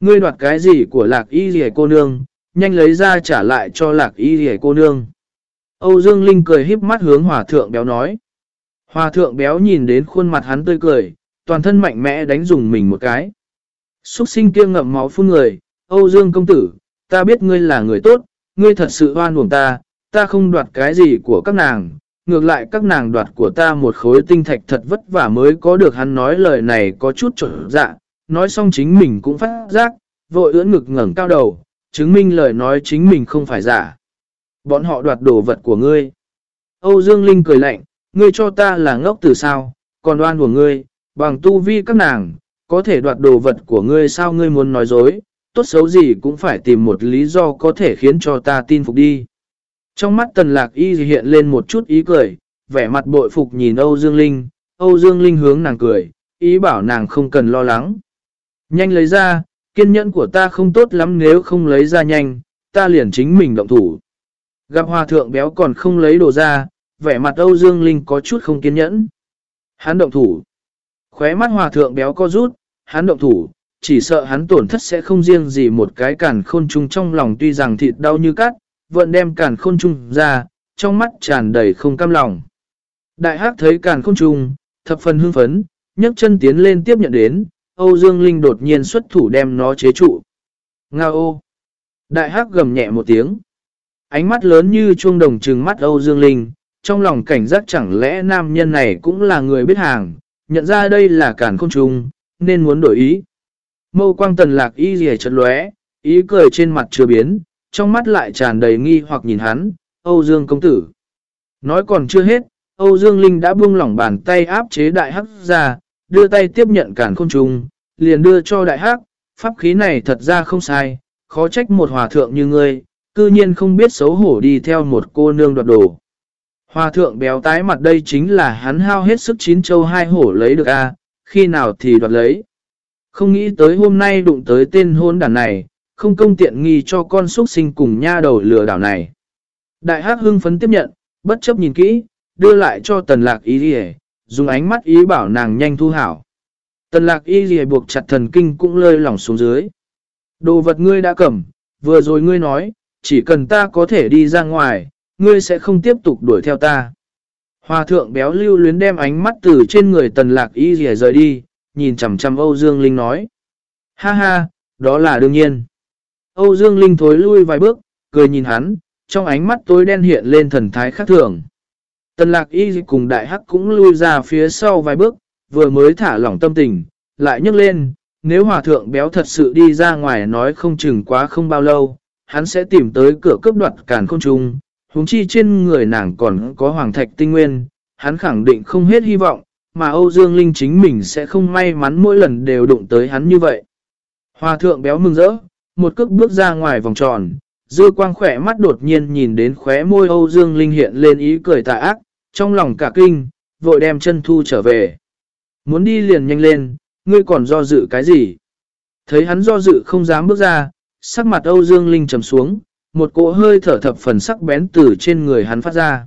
Ngươi đoạt cái gì của lạc y ghi cô nương, nhanh lấy ra trả lại cho lạc y ghi cô nương. Âu Dương Linh cười híp mắt hướng hòa thượng béo nói. Hòa thượng béo nhìn đến khuôn mặt hắn tươi cười, toàn thân mạnh mẽ đánh dùng mình một cái. Xuất sinh kia ngậm máu phun người, Âu Dương công tử, ta biết ngươi là người tốt, ngươi thật sự oan uổng ta, ta không đoạt cái gì của các nàng, ngược lại các nàng đoạt của ta một khối tinh thạch thật vất vả mới có được hắn nói lời này có chút trở dạ, nói xong chính mình cũng phát giác, vội ưỡn ngực ngẩng cao đầu, chứng minh lời nói chính mình không phải giả. Bọn họ đoạt đồ vật của ngươi. Âu Dương Linh cười lạnh, ngươi cho ta là ngốc từ sao, còn đoan của ngươi, bằng tu vi các nàng, có thể đoạt đồ vật của ngươi sao ngươi muốn nói dối, tốt xấu gì cũng phải tìm một lý do có thể khiến cho ta tin phục đi. Trong mắt tần lạc y hiện lên một chút ý cười, vẻ mặt bội phục nhìn Âu Dương Linh, Âu Dương Linh hướng nàng cười, ý bảo nàng không cần lo lắng. Nhanh lấy ra, kiên nhẫn của ta không tốt lắm nếu không lấy ra nhanh, ta liền chính mình động thủ. Gặp hòa thượng béo còn không lấy đồ ra, vẻ mặt Âu Dương Linh có chút không kiên nhẫn. Hắn động thủ. Khóe mắt hòa thượng béo co rút, hắn động thủ, chỉ sợ hắn tổn thất sẽ không riêng gì một cái cản khôn trung trong lòng tuy rằng thịt đau như cắt, vẫn đem cản khôn trung ra, trong mắt tràn đầy không cam lòng. Đại hắc thấy cản khôn trung, thập phần hưng phấn, nhấc chân tiến lên tiếp nhận đến, Âu Dương Linh đột nhiên xuất thủ đem nó chế trụ. Ngao ô! Đại hắc gầm nhẹ một tiếng. Ánh mắt lớn như chuông đồng trừng mắt Âu Dương Linh, trong lòng cảnh giác chẳng lẽ nam nhân này cũng là người biết hàng, nhận ra đây là cản không trùng, nên muốn đổi ý. Mâu quang tần lạc y rìa chật lóe, ý cười trên mặt chưa biến, trong mắt lại tràn đầy nghi hoặc nhìn hắn, Âu Dương công tử. Nói còn chưa hết, Âu Dương Linh đã buông lỏng bàn tay áp chế đại hắc ra, đưa tay tiếp nhận cản khôn trùng, liền đưa cho đại hắc, pháp khí này thật ra không sai, khó trách một hòa thượng như ngươi, cư nhiên không biết xấu hổ đi theo một cô nương đoạt đồ. Hòa thượng béo tái mặt đây chính là hắn hao hết sức chín châu hai hổ lấy được a khi nào thì đoạt lấy. Không nghĩ tới hôm nay đụng tới tên hôn đàn này, không công tiện nghi cho con xuất sinh cùng nha đầu lừa đảo này. Đại hát hưng phấn tiếp nhận, bất chấp nhìn kỹ, đưa lại cho tần lạc ý gì dùng ánh mắt ý bảo nàng nhanh thu hảo. Tần lạc y gì buộc chặt thần kinh cũng lơi lỏng xuống dưới. Đồ vật ngươi đã cầm, vừa rồi ngươi nói, chỉ cần ta có thể đi ra ngoài, ngươi sẽ không tiếp tục đuổi theo ta. Hòa thượng béo lưu luyến đem ánh mắt từ trên người tần lạc y gì rời đi, nhìn chầm chầm Âu Dương Linh nói. Ha ha, đó là đương nhiên. Âu Dương Linh thối lui vài bước, cười nhìn hắn, trong ánh mắt tối đen hiện lên thần thái khác thường. Tần lạc y cùng đại hắc cũng lui ra phía sau vài bước, vừa mới thả lỏng tâm tình, lại nhấc lên, nếu hòa thượng béo thật sự đi ra ngoài nói không chừng quá không bao lâu, hắn sẽ tìm tới cửa cướp đoạt càn khôn trùng, huống chi trên người nàng còn có hoàng thạch tinh nguyên, hắn khẳng định không hết hy vọng, mà Âu Dương Linh chính mình sẽ không may mắn mỗi lần đều đụng tới hắn như vậy. Hòa thượng béo mừng rỡ, một cước bước ra ngoài vòng tròn, dư quang khỏe mắt đột nhiên nhìn đến khóe môi Âu Dương Linh hiện lên ý cười tà ác, trong lòng cả kinh, vội đem chân thu trở về. Muốn đi liền nhanh lên, ngươi còn do dự cái gì? Thấy hắn do dự không dám bước ra, sắc mặt Âu Dương Linh trầm xuống, một cỗ hơi thở thập phần sắc bén từ trên người hắn phát ra.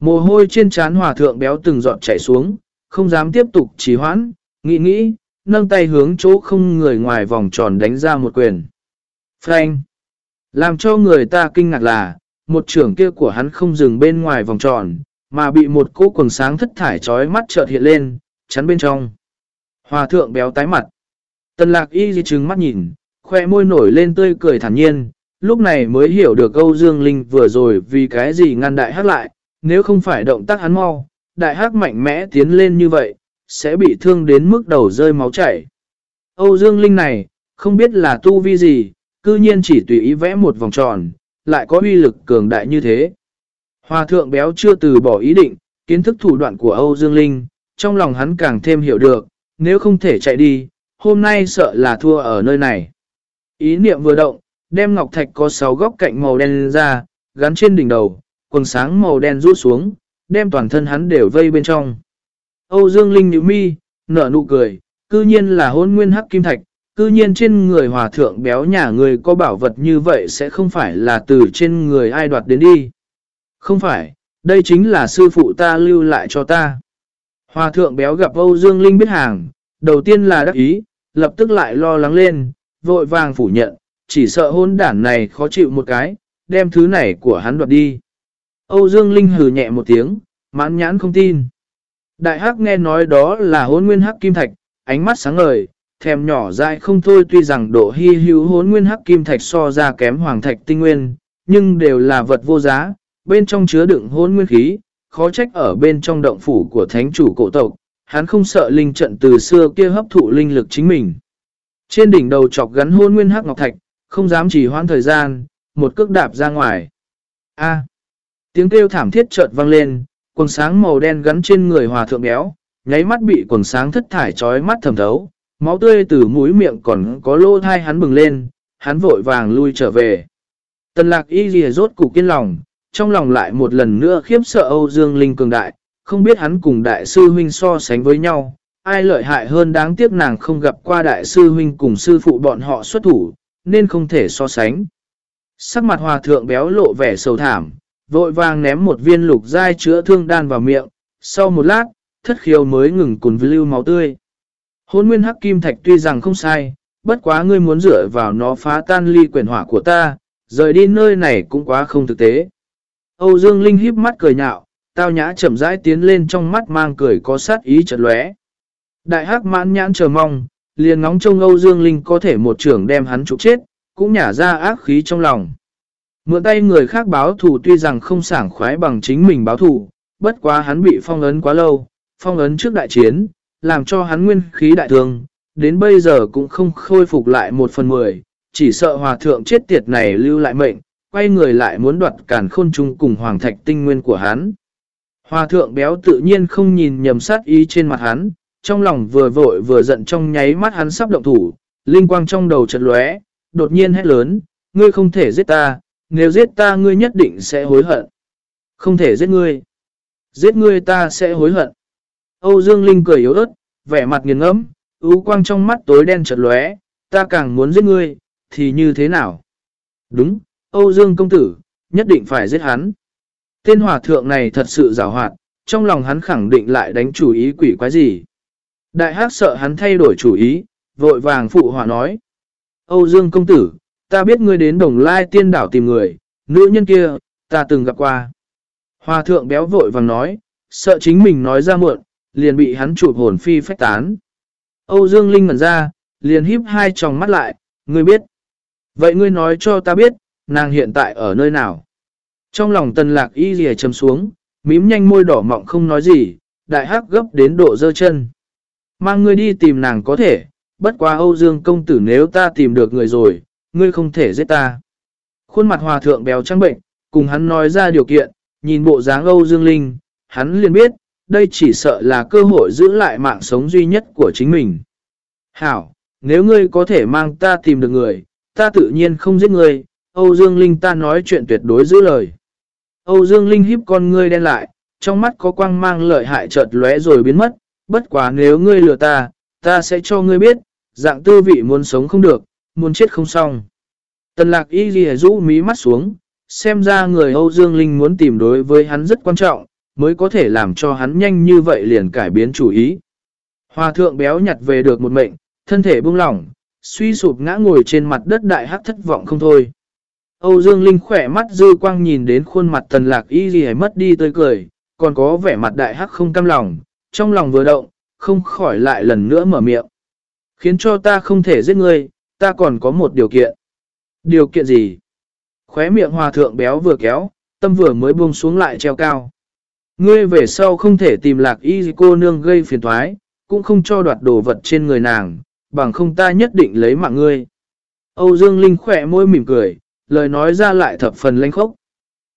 Mồ hôi trên trán hòa thượng béo từng giọt chảy xuống, không dám tiếp tục trì hoãn, nghĩ nghĩ, nâng tay hướng chỗ không người ngoài vòng tròn đánh ra một quyền. Frank! Làm cho người ta kinh ngạc là, một trưởng kia của hắn không dừng bên ngoài vòng tròn, mà bị một cỗ quần sáng thất thải trói mắt chợt hiện lên, chắn bên trong. Hòa thượng béo tái mặt. Tần lạc y di trứng mắt nhìn, khoe môi nổi lên tươi cười thản nhiên, lúc này mới hiểu được Âu Dương Linh vừa rồi vì cái gì ngăn đại hát lại, nếu không phải động tác hắn mau, đại hát mạnh mẽ tiến lên như vậy, sẽ bị thương đến mức đầu rơi máu chảy. Âu Dương Linh này, không biết là tu vi gì, cư nhiên chỉ tùy ý vẽ một vòng tròn, lại có uy lực cường đại như thế. Hòa thượng béo chưa từ bỏ ý định, kiến thức thủ đoạn của Âu Dương Linh, trong lòng hắn càng thêm hiểu được, nếu không thể chạy đi, hôm nay sợ là thua ở nơi này. Ý niệm vừa động, đem ngọc thạch có 6 góc cạnh màu đen ra, gắn trên đỉnh đầu, quần sáng màu đen rút xuống, đem toàn thân hắn đều vây bên trong. Âu Dương Linh nhíu mi, nở nụ cười, cư nhiên là hôn nguyên hắc kim thạch, cư nhiên trên người hòa thượng béo nhà người có bảo vật như vậy sẽ không phải là từ trên người ai đoạt đến đi. Không phải, đây chính là sư phụ ta lưu lại cho ta. Hòa thượng béo gặp Âu Dương Linh biết hàng, đầu tiên là đắc ý, lập tức lại lo lắng lên, vội vàng phủ nhận, chỉ sợ hôn đản này khó chịu một cái, đem thứ này của hắn đoạt đi. Âu Dương Linh hừ nhẹ một tiếng, mãn nhãn không tin. Đại hắc nghe nói đó là hôn nguyên hắc kim thạch, ánh mắt sáng ngời, thèm nhỏ dại không thôi tuy rằng độ hy hữu hốn nguyên hắc kim thạch so ra kém hoàng thạch tinh nguyên, nhưng đều là vật vô giá, bên trong chứa đựng hốn nguyên khí, khó trách ở bên trong động phủ của thánh chủ cổ tộc, hắn không sợ linh trận từ xưa kia hấp thụ linh lực chính mình. Trên đỉnh đầu chọc gắn hôn nguyên hắc ngọc thạch, không dám chỉ hoãn thời gian, một cước đạp ra ngoài. A. tiếng kêu thảm thiết chợt vang lên, quần sáng màu đen gắn trên người hòa thượng béo, nháy mắt bị quần sáng thất thải trói mắt thầm thấu, máu tươi từ mũi miệng còn có lô thai hắn bừng lên, hắn vội vàng lui trở về. Tần lạc y ghi rốt cục kiên lòng, trong lòng lại một lần nữa khiếp sợ Âu Dương Linh cường đại, không biết hắn cùng đại sư huynh so sánh với nhau, ai lợi hại hơn đáng tiếc nàng không gặp qua đại sư huynh cùng sư phụ bọn họ xuất thủ, nên không thể so sánh. Sắc mặt hòa thượng béo lộ vẻ sầu thảm, vội vàng ném một viên lục dai chữa thương đan vào miệng, sau một lát, thất khiếu mới ngừng cùng lưu máu tươi. Hôn nguyên hắc kim thạch tuy rằng không sai, bất quá ngươi muốn dựa vào nó phá tan ly quyển hỏa của ta, rời đi nơi này cũng quá không thực tế. Âu Dương Linh híp mắt cười nhạo, tao nhã chậm rãi tiến lên trong mắt mang cười có sát ý chật lóe. Đại hắc mãn nhãn chờ mong, liền ngóng trông Âu Dương Linh có thể một trưởng đem hắn trục chết, cũng nhả ra ác khí trong lòng. Mượn tay người khác báo thù tuy rằng không sảng khoái bằng chính mình báo thù, bất quá hắn bị phong ấn quá lâu, phong ấn trước đại chiến, làm cho hắn nguyên khí đại thương, đến bây giờ cũng không khôi phục lại một phần mười, chỉ sợ hòa thượng chết tiệt này lưu lại mệnh, quay người lại muốn đoạt cản khôn trung cùng hoàng thạch tinh nguyên của hắn. Hòa thượng béo tự nhiên không nhìn nhầm sát ý trên mặt hắn, trong lòng vừa vội vừa giận trong nháy mắt hắn sắp động thủ, linh quang trong đầu chợt lóe, đột nhiên hét lớn, ngươi không thể giết ta, nếu giết ta ngươi nhất định sẽ hối hận. Không thể giết ngươi. Giết ngươi ta sẽ hối hận. Âu Dương Linh cười yếu ớt, vẻ mặt nghiền ngẫm, ưu quang trong mắt tối đen chợt lóe, ta càng muốn giết ngươi, thì như thế nào? Đúng, Âu Dương công tử, nhất định phải giết hắn. Tên hòa thượng này thật sự rào hoạt, trong lòng hắn khẳng định lại đánh chủ ý quỷ quái gì. Đại hắc sợ hắn thay đổi chủ ý, vội vàng phụ hòa nói. Âu Dương công tử, ta biết ngươi đến đồng lai tiên đảo tìm người, nữ nhân kia, ta từng gặp qua. Hòa thượng béo vội vàng nói, sợ chính mình nói ra muộn, liền bị hắn chụp hồn phi phách tán. Âu Dương Linh ngẩn ra, liền híp hai tròng mắt lại, ngươi biết. Vậy ngươi nói cho ta biết, nàng hiện tại ở nơi nào? Trong lòng tần lạc y rìa chấm xuống, mím nhanh môi đỏ mọng không nói gì, đại hắc gấp đến độ dơ chân. Mang ngươi đi tìm nàng có thể, bất quá Âu Dương công tử nếu ta tìm được người rồi, ngươi không thể giết ta. Khuôn mặt hòa thượng béo trắng bệnh, cùng hắn nói ra điều kiện, nhìn bộ dáng Âu Dương Linh, hắn liền biết, đây chỉ sợ là cơ hội giữ lại mạng sống duy nhất của chính mình. Hảo, nếu ngươi có thể mang ta tìm được người, ta tự nhiên không giết ngươi, Âu Dương Linh ta nói chuyện tuyệt đối giữ lời. Âu Dương Linh híp con ngươi đen lại, trong mắt có quang mang lợi hại chợt lóe rồi biến mất, bất quá nếu ngươi lừa ta, ta sẽ cho ngươi biết, dạng tư vị muốn sống không được, muốn chết không xong. Tần lạc y ghi rũ mí mắt xuống, xem ra người Âu Dương Linh muốn tìm đối với hắn rất quan trọng, mới có thể làm cho hắn nhanh như vậy liền cải biến chủ ý. Hòa thượng béo nhặt về được một mệnh, thân thể buông lỏng, suy sụp ngã ngồi trên mặt đất đại hắc thất vọng không thôi. Âu Dương Linh khỏe mắt dư quang nhìn đến khuôn mặt tần lạc y ghi mất đi tươi cười, còn có vẻ mặt đại hắc không cam lòng, trong lòng vừa động, không khỏi lại lần nữa mở miệng. Khiến cho ta không thể giết ngươi, ta còn có một điều kiện. Điều kiện gì? Khóe miệng hòa thượng béo vừa kéo, tâm vừa mới buông xuống lại treo cao. Ngươi về sau không thể tìm lạc y cô nương gây phiền thoái, cũng không cho đoạt đồ vật trên người nàng, bằng không ta nhất định lấy mạng ngươi. Âu Dương Linh khỏe môi mỉm cười, lời nói ra lại thập phần lãnh khốc.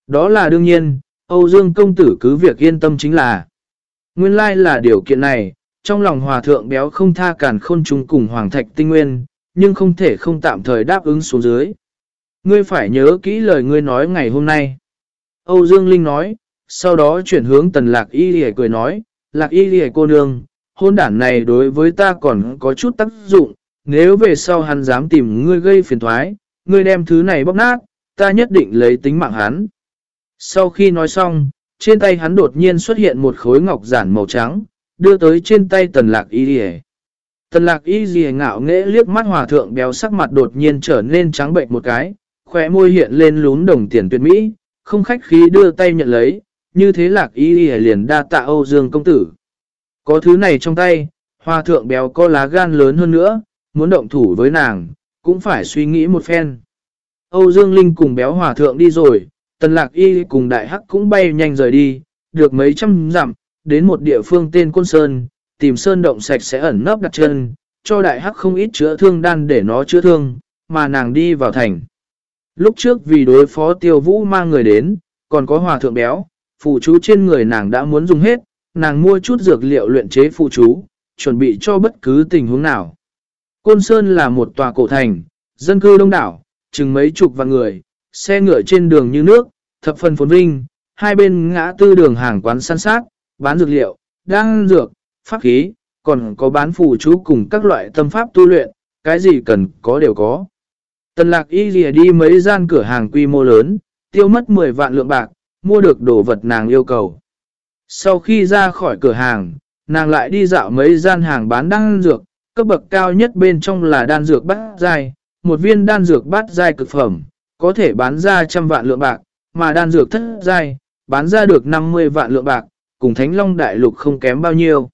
Đó là đương nhiên, Âu Dương công tử cứ việc yên tâm chính là. Nguyên lai là điều kiện này, trong lòng hòa thượng béo không tha cản khôn trùng cùng hoàng thạch tinh nguyên, nhưng không thể không tạm thời đáp ứng xuống dưới. Ngươi phải nhớ kỹ lời ngươi nói ngày hôm nay. Âu Dương Linh nói, sau đó chuyển hướng tần lạc y lì cười nói, lạc y lì cô nương, hôn đản này đối với ta còn có chút tác dụng, nếu về sau hắn dám tìm ngươi gây phiền thoái, ngươi đem thứ này bóc nát, ta nhất định lấy tính mạng hắn. Sau khi nói xong, trên tay hắn đột nhiên xuất hiện một khối ngọc giản màu trắng, đưa tới trên tay tần lạc y dì Tần lạc y dì ngạo nghễ liếc mắt hòa thượng béo sắc mặt đột nhiên trở nên trắng bệnh một cái, khỏe môi hiện lên lún đồng tiền tuyệt mỹ, không khách khí đưa tay nhận lấy, như thế lạc y dì liền đa tạ Âu Dương công tử. Có thứ này trong tay, hòa thượng béo có lá gan lớn hơn nữa, muốn động thủ với nàng, cũng phải suy nghĩ một phen. Âu Dương Linh cùng béo hòa thượng đi rồi, tần lạc y cùng đại hắc cũng bay nhanh rời đi, được mấy trăm dặm, đến một địa phương tên Côn Sơn, tìm sơn động sạch sẽ ẩn nấp đặt chân, cho đại hắc không ít chữa thương đan để nó chữa thương, mà nàng đi vào thành. Lúc trước vì đối phó tiêu vũ mang người đến, còn có hòa thượng béo, phụ chú trên người nàng đã muốn dùng hết, nàng mua chút dược liệu luyện chế phụ chú, chuẩn bị cho bất cứ tình huống nào. Côn Sơn là một tòa cổ thành, dân cư đông đảo, chừng mấy chục vạn người, xe ngựa trên đường như nước, thập phần phồn vinh, hai bên ngã tư đường hàng quán săn sát, bán dược liệu, đan dược, pháp khí, còn có bán phù chú cùng các loại tâm pháp tu luyện, cái gì cần có đều có. Tần lạc y lìa đi mấy gian cửa hàng quy mô lớn, tiêu mất 10 vạn lượng bạc, mua được đồ vật nàng yêu cầu. Sau khi ra khỏi cửa hàng, nàng lại đi dạo mấy gian hàng bán đan dược, cấp bậc cao nhất bên trong là đan dược bát dai, một viên đan dược bát dai cực phẩm, có thể bán ra trăm vạn lượng bạc, mà đan dược thất dai, bán ra được 50 vạn lượng bạc, cùng Thánh Long Đại Lục không kém bao nhiêu.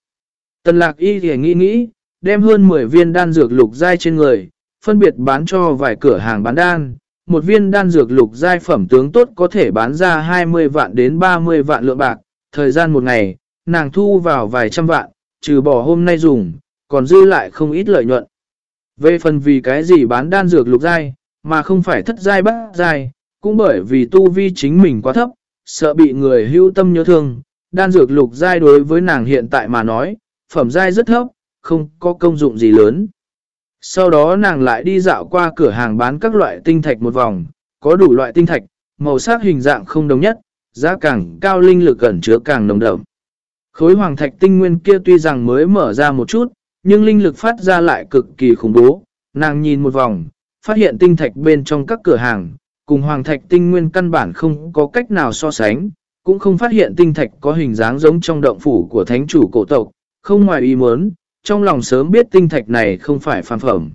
Tần lạc y thì nghĩ nghĩ, đem hơn 10 viên đan dược lục dai trên người, phân biệt bán cho vài cửa hàng bán đan. Một viên đan dược lục giai phẩm tướng tốt có thể bán ra 20 vạn đến 30 vạn lượng bạc. Thời gian một ngày, nàng thu vào vài trăm vạn, trừ bỏ hôm nay dùng, còn dư lại không ít lợi nhuận. Về phần vì cái gì bán đan dược lục giai, mà không phải thất giai bát giai, cũng bởi vì tu vi chính mình quá thấp, sợ bị người hưu tâm nhớ thương. Đan dược lục giai đối với nàng hiện tại mà nói, phẩm giai rất thấp, không có công dụng gì lớn. Sau đó nàng lại đi dạo qua cửa hàng bán các loại tinh thạch một vòng, có đủ loại tinh thạch, màu sắc hình dạng không đồng nhất, giá càng cao linh lực ẩn chứa càng nồng đậm. Khối hoàng thạch tinh nguyên kia tuy rằng mới mở ra một chút, nhưng linh lực phát ra lại cực kỳ khủng bố. Nàng nhìn một vòng, phát hiện tinh thạch bên trong các cửa hàng, cùng hoàng thạch tinh nguyên căn bản không có cách nào so sánh, cũng không phát hiện tinh thạch có hình dáng giống trong động phủ của thánh chủ cổ tộc, không ngoài ý muốn, trong lòng sớm biết tinh thạch này không phải phàm phẩm.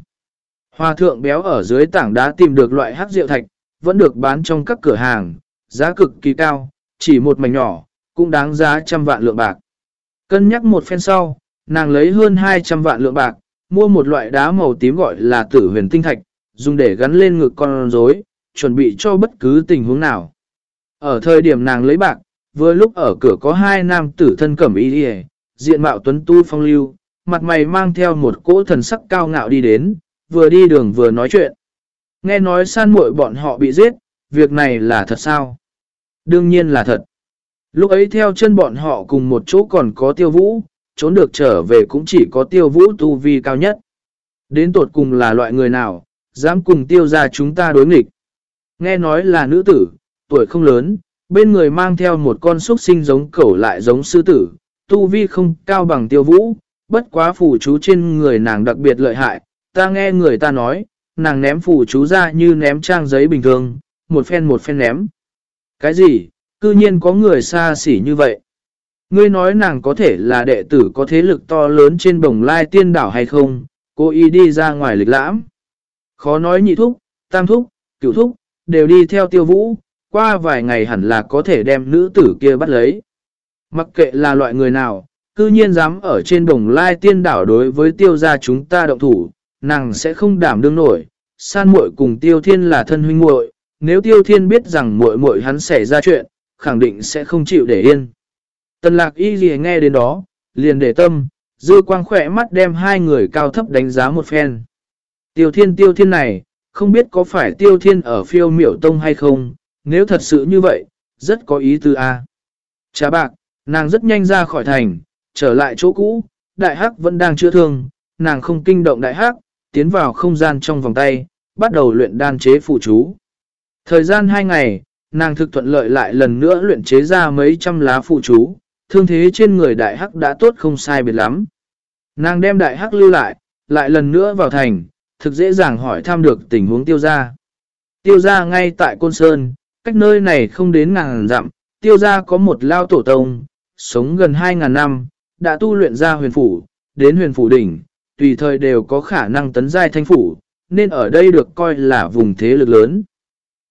Hòa thượng béo ở dưới tảng đá tìm được loại hắc rượu thạch, vẫn được bán trong các cửa hàng, giá cực kỳ cao, chỉ một mảnh nhỏ, cũng đáng giá trăm vạn lượng bạc. Cân nhắc một phen sau, nàng lấy hơn 200 vạn lượng bạc, mua một loại đá màu tím gọi là tử huyền tinh thạch, dùng để gắn lên ngực con rối, chuẩn bị cho bất cứ tình huống nào. Ở thời điểm nàng lấy bạc, vừa lúc ở cửa có hai nam tử thân cẩm y đi diện mạo tuấn tu phong lưu, mặt mày mang theo một cỗ thần sắc cao ngạo đi đến, vừa đi đường vừa nói chuyện. Nghe nói san muội bọn họ bị giết, việc này là thật sao? Đương nhiên là thật. Lúc ấy theo chân bọn họ cùng một chỗ còn có tiêu vũ, trốn được trở về cũng chỉ có tiêu vũ tu vi cao nhất. Đến tột cùng là loại người nào, dám cùng tiêu ra chúng ta đối nghịch. Nghe nói là nữ tử, tuổi không lớn, bên người mang theo một con súc sinh giống cẩu lại giống sư tử, tu vi không cao bằng tiêu vũ, bất quá phù chú trên người nàng đặc biệt lợi hại, ta nghe người ta nói, nàng ném phù chú ra như ném trang giấy bình thường, một phen một phen ném. Cái gì, cư nhiên có người xa xỉ như vậy? Ngươi nói nàng có thể là đệ tử có thế lực to lớn trên bồng lai tiên đảo hay không, cô y đi ra ngoài lịch lãm. Khó nói nhị thúc, tam thúc, cửu thúc, đều đi theo tiêu vũ, qua vài ngày hẳn là có thể đem nữ tử kia bắt lấy. Mặc kệ là loại người nào, cư nhiên dám ở trên đồng lai tiên đảo đối với tiêu gia chúng ta động thủ, nàng sẽ không đảm đương nổi. San muội cùng tiêu thiên là thân huynh muội, nếu tiêu thiên biết rằng muội muội hắn xảy ra chuyện, khẳng định sẽ không chịu để yên. Tần lạc y gì nghe đến đó, liền để tâm, dư quang khỏe mắt đem hai người cao thấp đánh giá một phen. Tiêu thiên tiêu thiên này, không biết có phải tiêu thiên ở phiêu miểu tông hay không, nếu thật sự như vậy, rất có ý tư a. À. Chá bạc, nàng rất nhanh ra khỏi thành, trở lại chỗ cũ, đại hắc vẫn đang chữa thương, nàng không kinh động đại hắc, tiến vào không gian trong vòng tay, bắt đầu luyện đan chế phụ chú. Thời gian 2 ngày, nàng thực thuận lợi lại lần nữa luyện chế ra mấy trăm lá phụ chú, thương thế trên người đại hắc đã tốt không sai biệt lắm. Nàng đem đại hắc lưu lại, lại lần nữa vào thành, thực dễ dàng hỏi thăm được tình huống tiêu gia. Tiêu gia ngay tại Côn Sơn, cách nơi này không đến ngàn dặm, tiêu gia có một lao tổ tông, sống gần 2.000 năm, đã tu luyện ra huyền phủ, đến huyền phủ đỉnh, tùy thời đều có khả năng tấn giai thanh phủ, nên ở đây được coi là vùng thế lực lớn.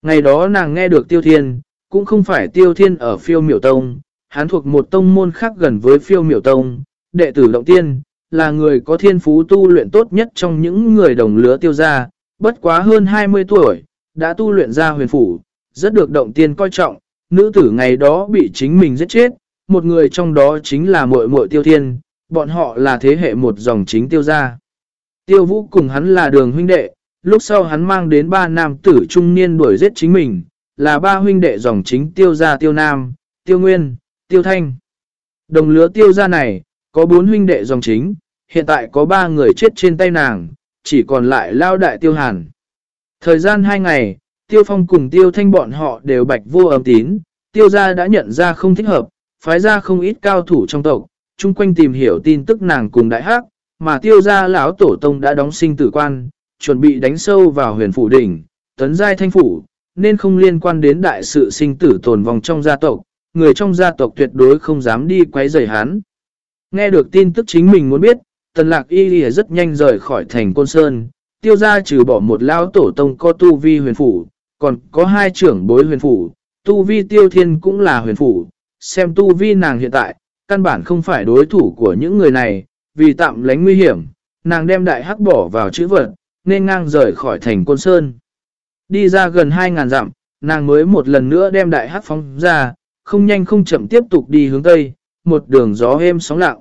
Ngày đó nàng nghe được tiêu thiên, cũng không phải tiêu thiên ở phiêu miểu tông, hắn thuộc một tông môn khác gần với phiêu miểu tông, đệ tử động tiên, là người có thiên phú tu luyện tốt nhất trong những người đồng lứa tiêu gia, bất quá hơn 20 tuổi, đã tu luyện ra huyền phủ, rất được động tiên coi trọng, nữ tử ngày đó bị chính mình giết chết, một người trong đó chính là muội muội tiêu thiên, bọn họ là thế hệ một dòng chính tiêu gia. Tiêu vũ cùng hắn là đường huynh đệ, lúc sau hắn mang đến ba nam tử trung niên đuổi giết chính mình, là ba huynh đệ dòng chính tiêu gia tiêu nam, tiêu nguyên, tiêu thanh. Đồng lứa tiêu gia này, có bốn huynh đệ dòng chính, hiện tại có ba người chết trên tay nàng, chỉ còn lại lao đại tiêu hàn. Thời gian hai ngày, tiêu phong cùng tiêu thanh bọn họ đều bạch vô âm tín, tiêu gia đã nhận ra không thích hợp, phái ra không ít cao thủ trong tộc, chung quanh tìm hiểu tin tức nàng cùng đại hắc, mà tiêu gia lão tổ tông đã đóng sinh tử quan, chuẩn bị đánh sâu vào huyền phủ đỉnh, tấn giai thanh phủ, nên không liên quan đến đại sự sinh tử tồn vong trong gia tộc, người trong gia tộc tuyệt đối không dám đi quấy rầy hắn. Nghe được tin tức chính mình muốn biết, tần lạc y lìa rất nhanh rời khỏi thành côn sơn, tiêu gia trừ bỏ một lão tổ tông có tu vi huyền phủ, còn có hai trưởng bối huyền phủ, tu vi tiêu thiên cũng là huyền phủ, xem tu vi nàng hiện tại, căn bản không phải đối thủ của những người này, vì tạm lánh nguy hiểm, nàng đem đại hắc bỏ vào chữ vật, nên ngang rời khỏi thành côn sơn. Đi ra gần 2.000 dặm, nàng mới một lần nữa đem đại hắc phóng ra, không nhanh không chậm tiếp tục đi hướng Tây, một đường gió êm sóng lặng.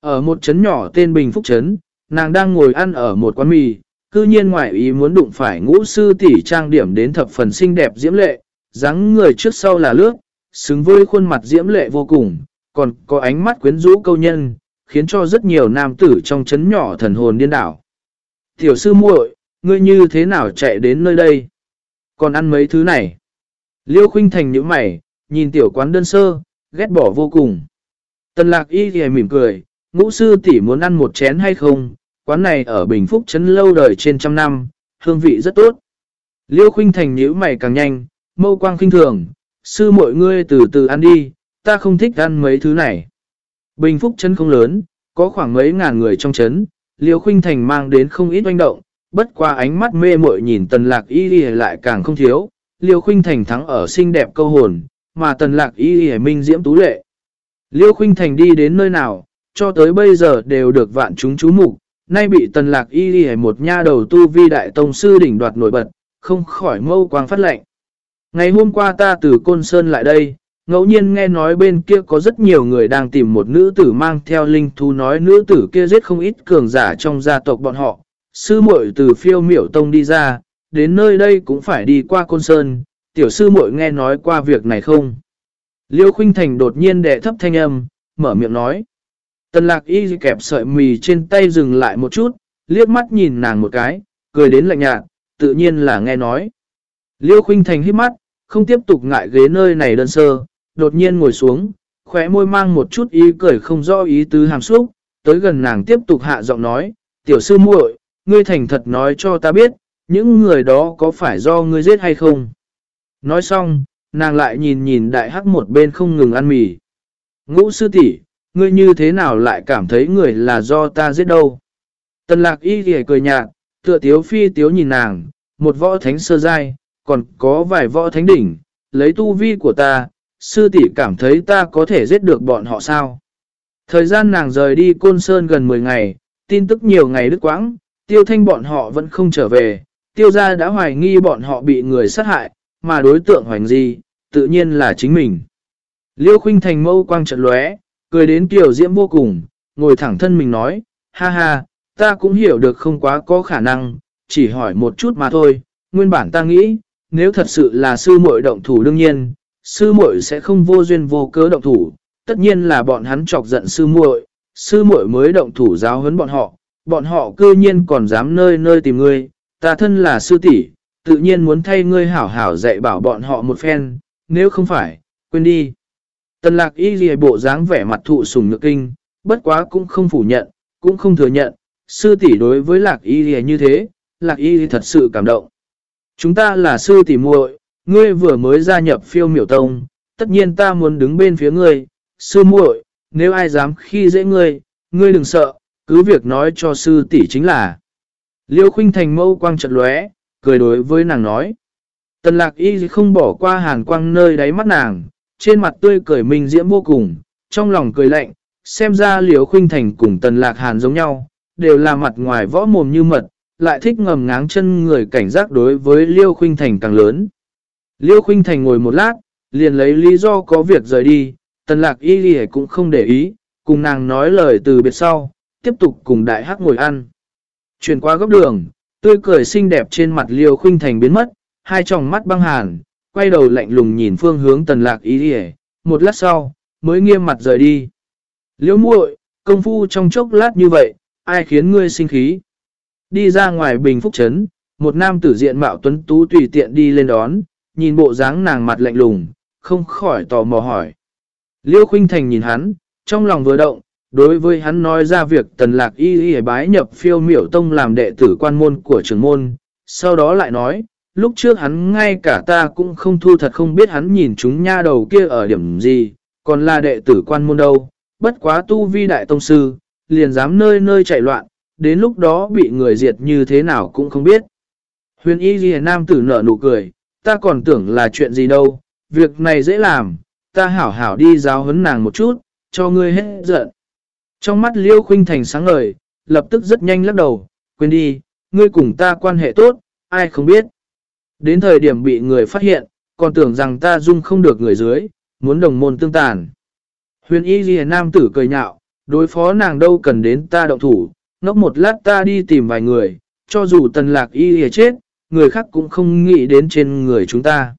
Ở một trấn nhỏ tên Bình Phúc Trấn, nàng đang ngồi ăn ở một quán mì, cư nhiên ngoại ý muốn đụng phải ngũ sư tỷ trang điểm đến thập phần xinh đẹp diễm lệ, dáng người trước sau là lướt, xứng với khuôn mặt diễm lệ vô cùng, còn có ánh mắt quyến rũ câu nhân, khiến cho rất nhiều nam tử trong chấn nhỏ thần hồn điên đảo. Tiểu sư muội, ngươi như thế nào chạy đến nơi đây? Còn ăn mấy thứ này? Liêu khinh thành những mày, nhìn tiểu quán đơn sơ, ghét bỏ vô cùng. Tần lạc y thì mỉm cười, ngũ sư tỷ muốn ăn một chén hay không? Quán này ở Bình Phúc Trấn lâu đời trên trăm năm, hương vị rất tốt. Liêu khinh thành nhíu mày càng nhanh, mâu quang khinh thường, sư mọi ngươi từ từ ăn đi, ta không thích ăn mấy thứ này. Bình Phúc Trấn không lớn, có khoảng mấy ngàn người trong trấn. Liêu Khuynh Thành mang đến không ít oanh động, bất qua ánh mắt mê muội nhìn Tần Lạc Y Y lại càng không thiếu. Liêu Khuynh Thành thắng ở xinh đẹp câu hồn, mà Tần Lạc Y Y minh diễm tú lệ. Liêu Khuynh Thành đi đến nơi nào, cho tới bây giờ đều được vạn chúng chú mục, nay bị Tần Lạc Y đi một nha đầu tu vi đại tông sư đỉnh đoạt nổi bật, không khỏi mâu quang phát lệnh. Ngày hôm qua ta từ Côn Sơn lại đây, ngẫu nhiên nghe nói bên kia có rất nhiều người đang tìm một nữ tử mang theo linh thú nói nữ tử kia giết không ít cường giả trong gia tộc bọn họ. Sư muội từ phiêu miểu tông đi ra, đến nơi đây cũng phải đi qua Côn Sơn, tiểu sư muội nghe nói qua việc này không? Liêu Khuynh Thành đột nhiên đệ thấp thanh âm, mở miệng nói. Tần lạc y kẹp sợi mì trên tay dừng lại một chút, liếc mắt nhìn nàng một cái, cười đến lạnh nhạt, tự nhiên là nghe nói. Liêu Khuynh Thành hít mắt, không tiếp tục ngại ghế nơi này đơn sơ, đột nhiên ngồi xuống, khóe môi mang một chút ý cười không rõ ý tứ hàm xúc, tới gần nàng tiếp tục hạ giọng nói, tiểu sư muội, ngươi thành thật nói cho ta biết, những người đó có phải do ngươi giết hay không? Nói xong, nàng lại nhìn nhìn đại hắc một bên không ngừng ăn mì. Ngũ sư tỷ, ngươi như thế nào lại cảm thấy người là do ta giết đâu? Tần lạc y ghề cười nhạt, tựa tiếu phi tiếu nhìn nàng, một võ thánh sơ giai, còn có vài võ thánh đỉnh, lấy tu vi của ta, sư tỷ cảm thấy ta có thể giết được bọn họ sao? Thời gian nàng rời đi Côn Sơn gần 10 ngày, tin tức nhiều ngày đứt quãng, tiêu thanh bọn họ vẫn không trở về, tiêu gia đã hoài nghi bọn họ bị người sát hại, mà đối tượng hoành gì, tự nhiên là chính mình. Liêu khinh thành mâu quang trận lóe, cười đến kiểu diễm vô cùng, ngồi thẳng thân mình nói, ha ha, ta cũng hiểu được không quá có khả năng, chỉ hỏi một chút mà thôi, nguyên bản ta nghĩ, nếu thật sự là sư muội động thủ đương nhiên, sư muội sẽ không vô duyên vô cớ động thủ, tất nhiên là bọn hắn chọc giận sư muội, sư muội mới động thủ giáo huấn bọn họ, bọn họ cư nhiên còn dám nơi nơi tìm ngươi, ta thân là sư tỷ, tự nhiên muốn thay ngươi hảo hảo dạy bảo bọn họ một phen, nếu không phải, quên đi. Tần lạc y ghi bộ dáng vẻ mặt thụ sùng nhược kinh, bất quá cũng không phủ nhận, cũng không thừa nhận, sư tỷ đối với lạc y ghi như thế, lạc y thật sự cảm động. Chúng ta là sư tỷ muội, ngươi vừa mới gia nhập phiêu miểu tông, tất nhiên ta muốn đứng bên phía ngươi, sư muội, nếu ai dám khi dễ ngươi, ngươi đừng sợ, cứ việc nói cho sư tỷ chính là. Liêu khuynh thành mâu quang trật lóe, cười đối với nàng nói. Tần lạc y không bỏ qua hàn quang nơi đáy mắt nàng, trên mặt tươi cười minh diễm vô cùng, trong lòng cười lạnh, xem ra liêu khinh thành cùng tần lạc hàn giống nhau, đều là mặt ngoài võ mồm như mật, lại thích ngầm ngáng chân người cảnh giác đối với Liêu Khuynh Thành càng lớn. Liêu Khuynh Thành ngồi một lát, liền lấy lý do có việc rời đi, tần lạc y ghi cũng không để ý, cùng nàng nói lời từ biệt sau, tiếp tục cùng đại hắc ngồi ăn. Chuyển qua góc đường, tươi cười xinh đẹp trên mặt Liêu Khuynh Thành biến mất, hai tròng mắt băng hàn, quay đầu lạnh lùng nhìn phương hướng tần lạc ý đi một lát sau, mới nghiêm mặt rời đi. Liễu muội, công phu trong chốc lát như vậy, ai khiến ngươi sinh khí? Đi ra ngoài bình phúc trấn, một nam tử diện mạo tuấn tú tùy tiện đi lên đón, nhìn bộ dáng nàng mặt lạnh lùng, không khỏi tò mò hỏi. Liêu Khuynh Thành nhìn hắn, trong lòng vừa động, đối với hắn nói ra việc tần lạc y y bái nhập phiêu miểu tông làm đệ tử quan môn của trưởng môn, sau đó lại nói, lúc trước hắn ngay cả ta cũng không thu thật không biết hắn nhìn chúng nha đầu kia ở điểm gì, còn là đệ tử quan môn đâu, bất quá tu vi đại tông sư, liền dám nơi nơi chạy loạn, đến lúc đó bị người diệt như thế nào cũng không biết. Huyền y ghi nam tử nở nụ cười, ta còn tưởng là chuyện gì đâu, việc này dễ làm, ta hảo hảo đi giáo huấn nàng một chút, cho ngươi hết giận. Trong mắt Liêu Khuynh Thành sáng ngời, lập tức rất nhanh lắc đầu, quên đi, ngươi cùng ta quan hệ tốt, ai không biết. Đến thời điểm bị người phát hiện, còn tưởng rằng ta dung không được người dưới, muốn đồng môn tương tàn. Huyền y ghi nam tử cười nhạo, đối phó nàng đâu cần đến ta động thủ, ngốc một lát ta đi tìm vài người, cho dù tần lạc y ghi chết, người khác cũng không nghĩ đến trên người chúng ta.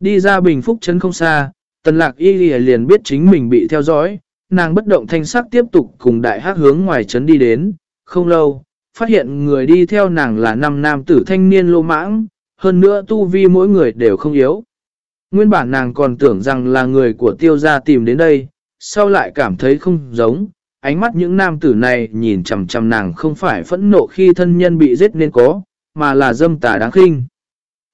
Đi ra bình phúc chân không xa, tần lạc y ghi liền biết chính mình bị theo dõi, nàng bất động thanh sắc tiếp tục cùng đại hát hướng ngoài trấn đi đến, không lâu, phát hiện người đi theo nàng là năm nam tử thanh niên lô mãng, hơn nữa tu vi mỗi người đều không yếu. Nguyên bản nàng còn tưởng rằng là người của tiêu gia tìm đến đây, sau lại cảm thấy không giống, ánh mắt những nam tử này nhìn chằm chằm nàng không phải phẫn nộ khi thân nhân bị giết nên có, mà là dâm tà đáng khinh.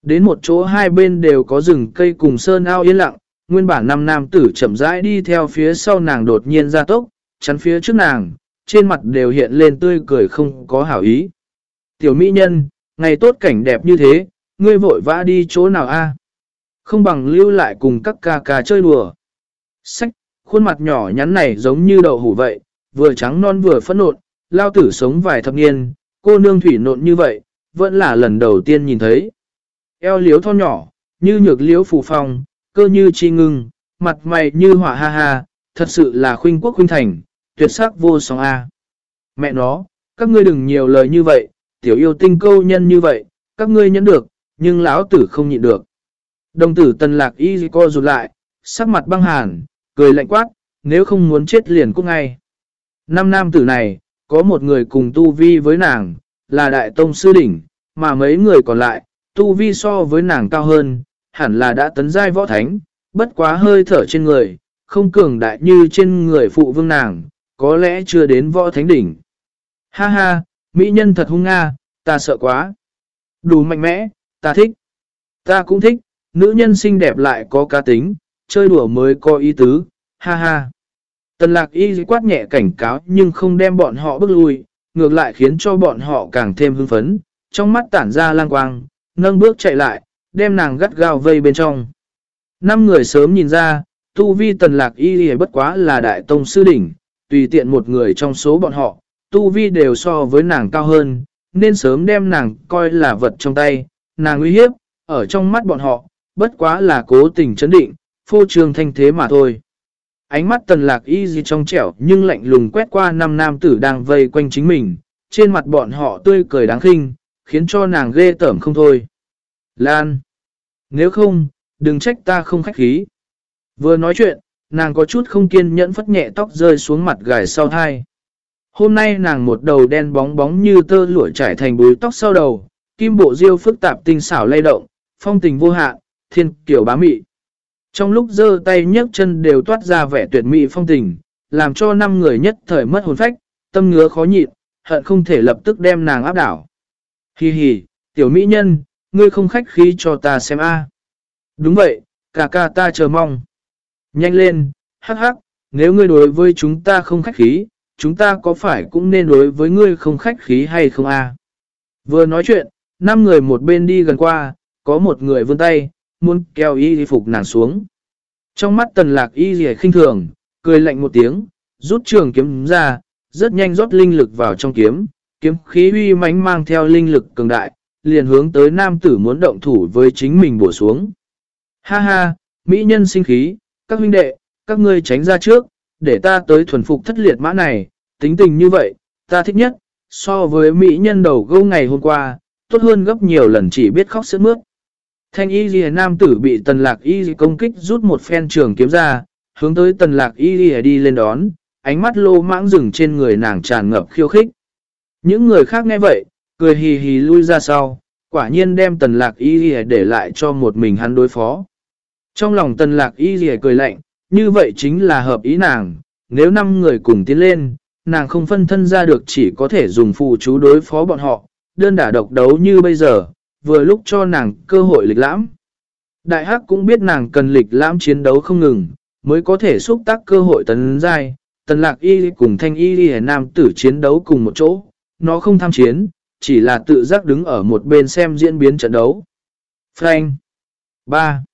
Đến một chỗ hai bên đều có rừng cây cùng sơn ao yên lặng, nguyên bản năm nam tử chậm rãi đi theo phía sau nàng đột nhiên ra tốc, chắn phía trước nàng, trên mặt đều hiện lên tươi cười không có hảo ý. Tiểu mỹ nhân, ngày tốt cảnh đẹp như thế, ngươi vội vã đi chỗ nào a? Không bằng lưu lại cùng các ca ca chơi đùa. Sách, khuôn mặt nhỏ nhắn này giống như đậu hủ vậy, vừa trắng non vừa phẫn nộn, lao tử sống vài thập niên, cô nương thủy nộn như vậy, vẫn là lần đầu tiên nhìn thấy. Eo liếu thon nhỏ, như nhược liếu phù phong, cơ như chi ngưng, mặt mày như hỏa ha ha, thật sự là khuynh quốc khuynh thành, tuyệt sắc vô song A. Mẹ nó, các ngươi đừng nhiều lời như vậy, tiểu yêu tinh câu nhân như vậy, các ngươi nhẫn được, nhưng lão tử không nhịn được. Đồng tử tần lạc y co rụt lại, sắc mặt băng hàn, cười lạnh quát, nếu không muốn chết liền cũng ngay. Năm nam tử này, có một người cùng tu vi với nàng, là đại tông sư đỉnh, mà mấy người còn lại, tu vi so với nàng cao hơn, hẳn là đã tấn giai võ thánh, bất quá hơi thở trên người, không cường đại như trên người phụ vương nàng, có lẽ chưa đến võ thánh đỉnh. Ha ha, mỹ nhân thật hung nga, ta sợ quá. Đủ mạnh mẽ, ta thích. Ta cũng thích, nữ nhân xinh đẹp lại có cá tính, chơi đùa mới có ý tứ, ha ha. Tần lạc y quát nhẹ cảnh cáo nhưng không đem bọn họ bước lui, ngược lại khiến cho bọn họ càng thêm hưng phấn, trong mắt tản ra lang quang, nâng bước chạy lại, đem nàng gắt gao vây bên trong. Năm người sớm nhìn ra, tu vi tần lạc y bất quá là đại tông sư đỉnh, tùy tiện một người trong số bọn họ, tu vi đều so với nàng cao hơn, nên sớm đem nàng coi là vật trong tay, nàng uy hiếp, ở trong mắt bọn họ, bất quá là cố tình chấn định, phô trương thanh thế mà thôi. Ánh mắt tần lạc y gì trong trẻo nhưng lạnh lùng quét qua năm nam tử đang vây quanh chính mình, trên mặt bọn họ tươi cười đáng khinh, khiến cho nàng ghê tởm không thôi. Lan! Nếu không, đừng trách ta không khách khí. Vừa nói chuyện, nàng có chút không kiên nhẫn phất nhẹ tóc rơi xuống mặt gài sau thai. Hôm nay nàng một đầu đen bóng bóng như tơ lụa trải thành búi tóc sau đầu, kim bộ diêu phức tạp tinh xảo lay động, phong tình vô hạn, thiên kiểu bá mị. Trong lúc giơ tay nhấc chân đều toát ra vẻ tuyệt mỹ phong tình, làm cho năm người nhất thời mất hồn phách, tâm ngứa khó nhịn, hận không thể lập tức đem nàng áp đảo. Hi hi, tiểu mỹ nhân, ngươi không khách khí cho ta xem a. Đúng vậy, cả ca ta chờ mong. Nhanh lên, hắc hắc, nếu ngươi đối với chúng ta không khách khí, chúng ta có phải cũng nên đối với ngươi không khách khí hay không a? Vừa nói chuyện, năm người một bên đi gần qua, có một người vươn tay, muốn kéo y phục nàng xuống. Trong mắt tần lạc y gì khinh thường, cười lạnh một tiếng, rút trường kiếm ra, rất nhanh rót linh lực vào trong kiếm, kiếm khí uy mãnh mang theo linh lực cường đại, liền hướng tới nam tử muốn động thủ với chính mình bổ xuống. Ha ha, mỹ nhân sinh khí, các huynh đệ, các ngươi tránh ra trước, để ta tới thuần phục thất liệt mã này, tính tình như vậy, ta thích nhất, so với mỹ nhân đầu gâu ngày hôm qua, tốt hơn gấp nhiều lần chỉ biết khóc sướt mướt. Thanh y ghi nam tử bị tần lạc y công kích rút một phen trường kiếm ra, hướng tới tần lạc y đi, đi lên đón, ánh mắt lô mãng rừng trên người nàng tràn ngập khiêu khích. Những người khác nghe vậy, cười hì hì lui ra sau, quả nhiên đem tần lạc y đi để lại cho một mình hắn đối phó. Trong lòng tần lạc y đi cười lạnh, như vậy chính là hợp ý nàng, nếu năm người cùng tiến lên, nàng không phân thân ra được chỉ có thể dùng phụ chú đối phó bọn họ, đơn đả độc đấu như bây giờ, vừa lúc cho nàng cơ hội lịch lãm. Đại Hắc cũng biết nàng cần lịch lãm chiến đấu không ngừng, mới có thể xúc tác cơ hội tấn giai. Tần lạc y cùng thanh y đi nam tử chiến đấu cùng một chỗ, nó không tham chiến, chỉ là tự giác đứng ở một bên xem diễn biến trận đấu. Frank 3.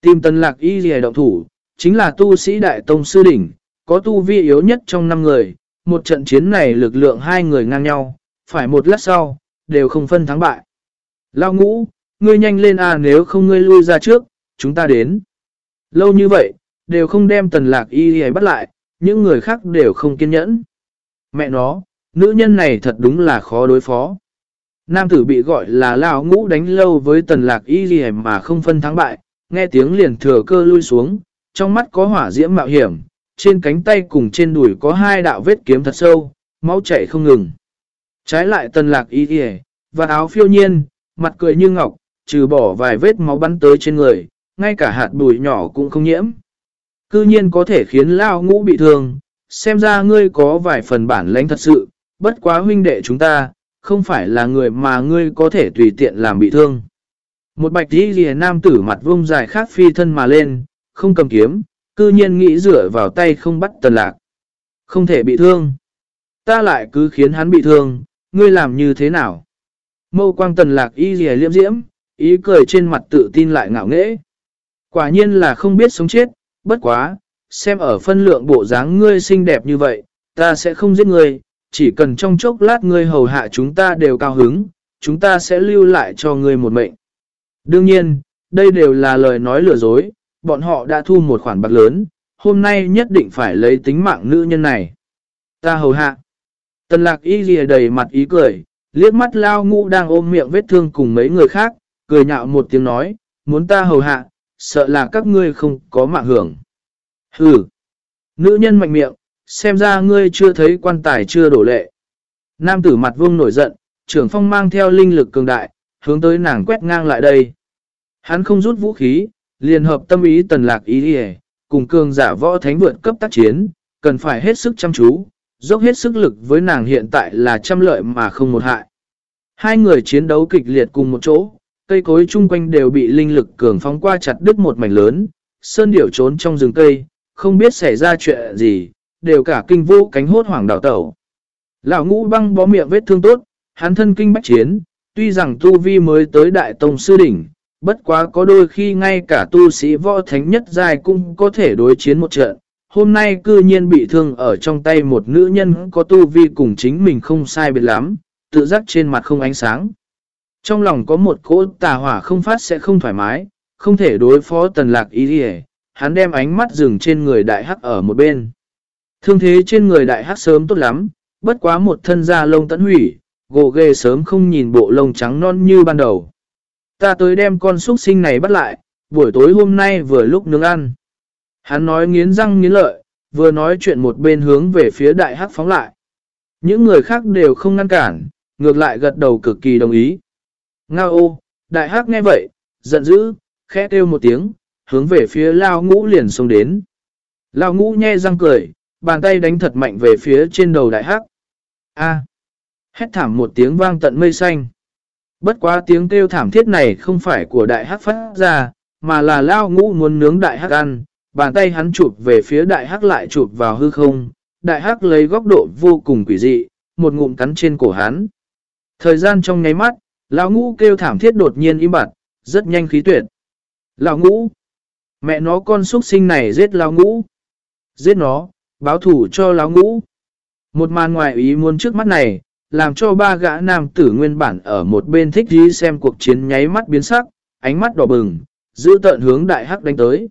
Tìm tần lạc y gì động thủ, chính là tu sĩ đại tông sư đỉnh, có tu vi yếu nhất trong 5 người, một trận chiến này lực lượng hai người ngang nhau, phải một lát sau, đều không phân thắng bại. Lao ngũ, ngươi nhanh lên à nếu không ngươi lui ra trước, chúng ta đến. Lâu như vậy, đều không đem tần lạc y y bắt lại, những người khác đều không kiên nhẫn. Mẹ nó, nữ nhân này thật đúng là khó đối phó. Nam tử bị gọi là Lao ngũ đánh lâu với tần lạc y y mà không phân thắng bại, nghe tiếng liền thừa cơ lui xuống, trong mắt có hỏa diễm mạo hiểm, trên cánh tay cùng trên đùi có hai đạo vết kiếm thật sâu, máu chảy không ngừng. Trái lại tần lạc y kìa, và áo phiêu nhiên, mặt cười như ngọc, trừ bỏ vài vết máu bắn tới trên người, ngay cả hạt bụi nhỏ cũng không nhiễm. Cư nhiên có thể khiến lao ngũ bị thương, xem ra ngươi có vài phần bản lãnh thật sự, bất quá huynh đệ chúng ta, không phải là người mà ngươi có thể tùy tiện làm bị thương. Một bạch đi lìa nam tử mặt vông dài khác phi thân mà lên, không cầm kiếm, cư nhiên nghĩ rửa vào tay không bắt tần lạc. Không thể bị thương. Ta lại cứ khiến hắn bị thương, ngươi làm như thế nào? Mâu quang tần lạc y dì liêm diễm, ý cười trên mặt tự tin lại ngạo nghễ. Quả nhiên là không biết sống chết, bất quá, xem ở phân lượng bộ dáng ngươi xinh đẹp như vậy, ta sẽ không giết ngươi, chỉ cần trong chốc lát ngươi hầu hạ chúng ta đều cao hứng, chúng ta sẽ lưu lại cho ngươi một mệnh. Đương nhiên, đây đều là lời nói lừa dối, bọn họ đã thu một khoản bạc lớn, hôm nay nhất định phải lấy tính mạng nữ nhân này. Ta hầu hạ. Tần lạc y ghi đầy mặt ý cười, liếc mắt lao ngũ đang ôm miệng vết thương cùng mấy người khác, cười nhạo một tiếng nói, muốn ta hầu hạ, sợ là các ngươi không có mạng hưởng. Hừ! Nữ nhân mạnh miệng, xem ra ngươi chưa thấy quan tài chưa đổ lệ. Nam tử mặt vương nổi giận, trưởng phong mang theo linh lực cường đại, hướng tới nàng quét ngang lại đây. Hắn không rút vũ khí, liền hợp tâm ý tần lạc ý đi cùng cường giả võ thánh vượt cấp tác chiến, cần phải hết sức chăm chú, dốc hết sức lực với nàng hiện tại là trăm lợi mà không một hại. Hai người chiến đấu kịch liệt cùng một chỗ, cây cối chung quanh đều bị linh lực cường phóng qua chặt đứt một mảnh lớn, sơn điểu trốn trong rừng cây, không biết xảy ra chuyện gì, đều cả kinh vô cánh hốt hoảng đảo tẩu. Lão ngũ băng bó miệng vết thương tốt, hắn thân kinh bách chiến, tuy rằng tu vi mới tới đại tông sư đỉnh, bất quá có đôi khi ngay cả tu sĩ võ thánh nhất dài cũng có thể đối chiến một trận. Hôm nay cư nhiên bị thương ở trong tay một nữ nhân có tu vi cùng chính mình không sai biệt lắm, tự giác trên mặt không ánh sáng. Trong lòng có một cỗ tà hỏa không phát sẽ không thoải mái, không thể đối phó tần lạc ý gì. hắn đem ánh mắt dừng trên người đại hắc ở một bên. Thương thế trên người đại hắc sớm tốt lắm, bất quá một thân da lông tẫn hủy, gồ ghê sớm không nhìn bộ lông trắng non như ban đầu. Ta tới đem con xuất sinh này bắt lại, buổi tối hôm nay vừa lúc nướng ăn. Hắn nói nghiến răng nghiến lợi, vừa nói chuyện một bên hướng về phía đại hắc phóng lại. Những người khác đều không ngăn cản, ngược lại gật đầu cực kỳ đồng ý. Ngao ô, đại hắc nghe vậy, giận dữ, khẽ kêu một tiếng, hướng về phía lao ngũ liền xông đến. Lao ngũ nhe răng cười, bàn tay đánh thật mạnh về phía trên đầu đại hắc. A. Hét thảm một tiếng vang tận mây xanh. Bất quá tiếng kêu thảm thiết này không phải của đại hắc phát ra, mà là lao ngũ muốn nướng đại hắc ăn. Bàn tay hắn chụp về phía đại hắc lại chụp vào hư không. Đại hắc lấy góc độ vô cùng quỷ dị, một ngụm cắn trên cổ hắn. Thời gian trong nháy mắt, Lão ngũ kêu thảm thiết đột nhiên im bặt, rất nhanh khí tuyệt. Lão ngũ, mẹ nó con xuất sinh này giết lão ngũ. Giết nó, báo thủ cho lão ngũ. Một màn ngoài ý muốn trước mắt này, làm cho ba gã nam tử nguyên bản ở một bên thích đi xem cuộc chiến nháy mắt biến sắc, ánh mắt đỏ bừng, giữ tợn hướng đại hắc đánh tới.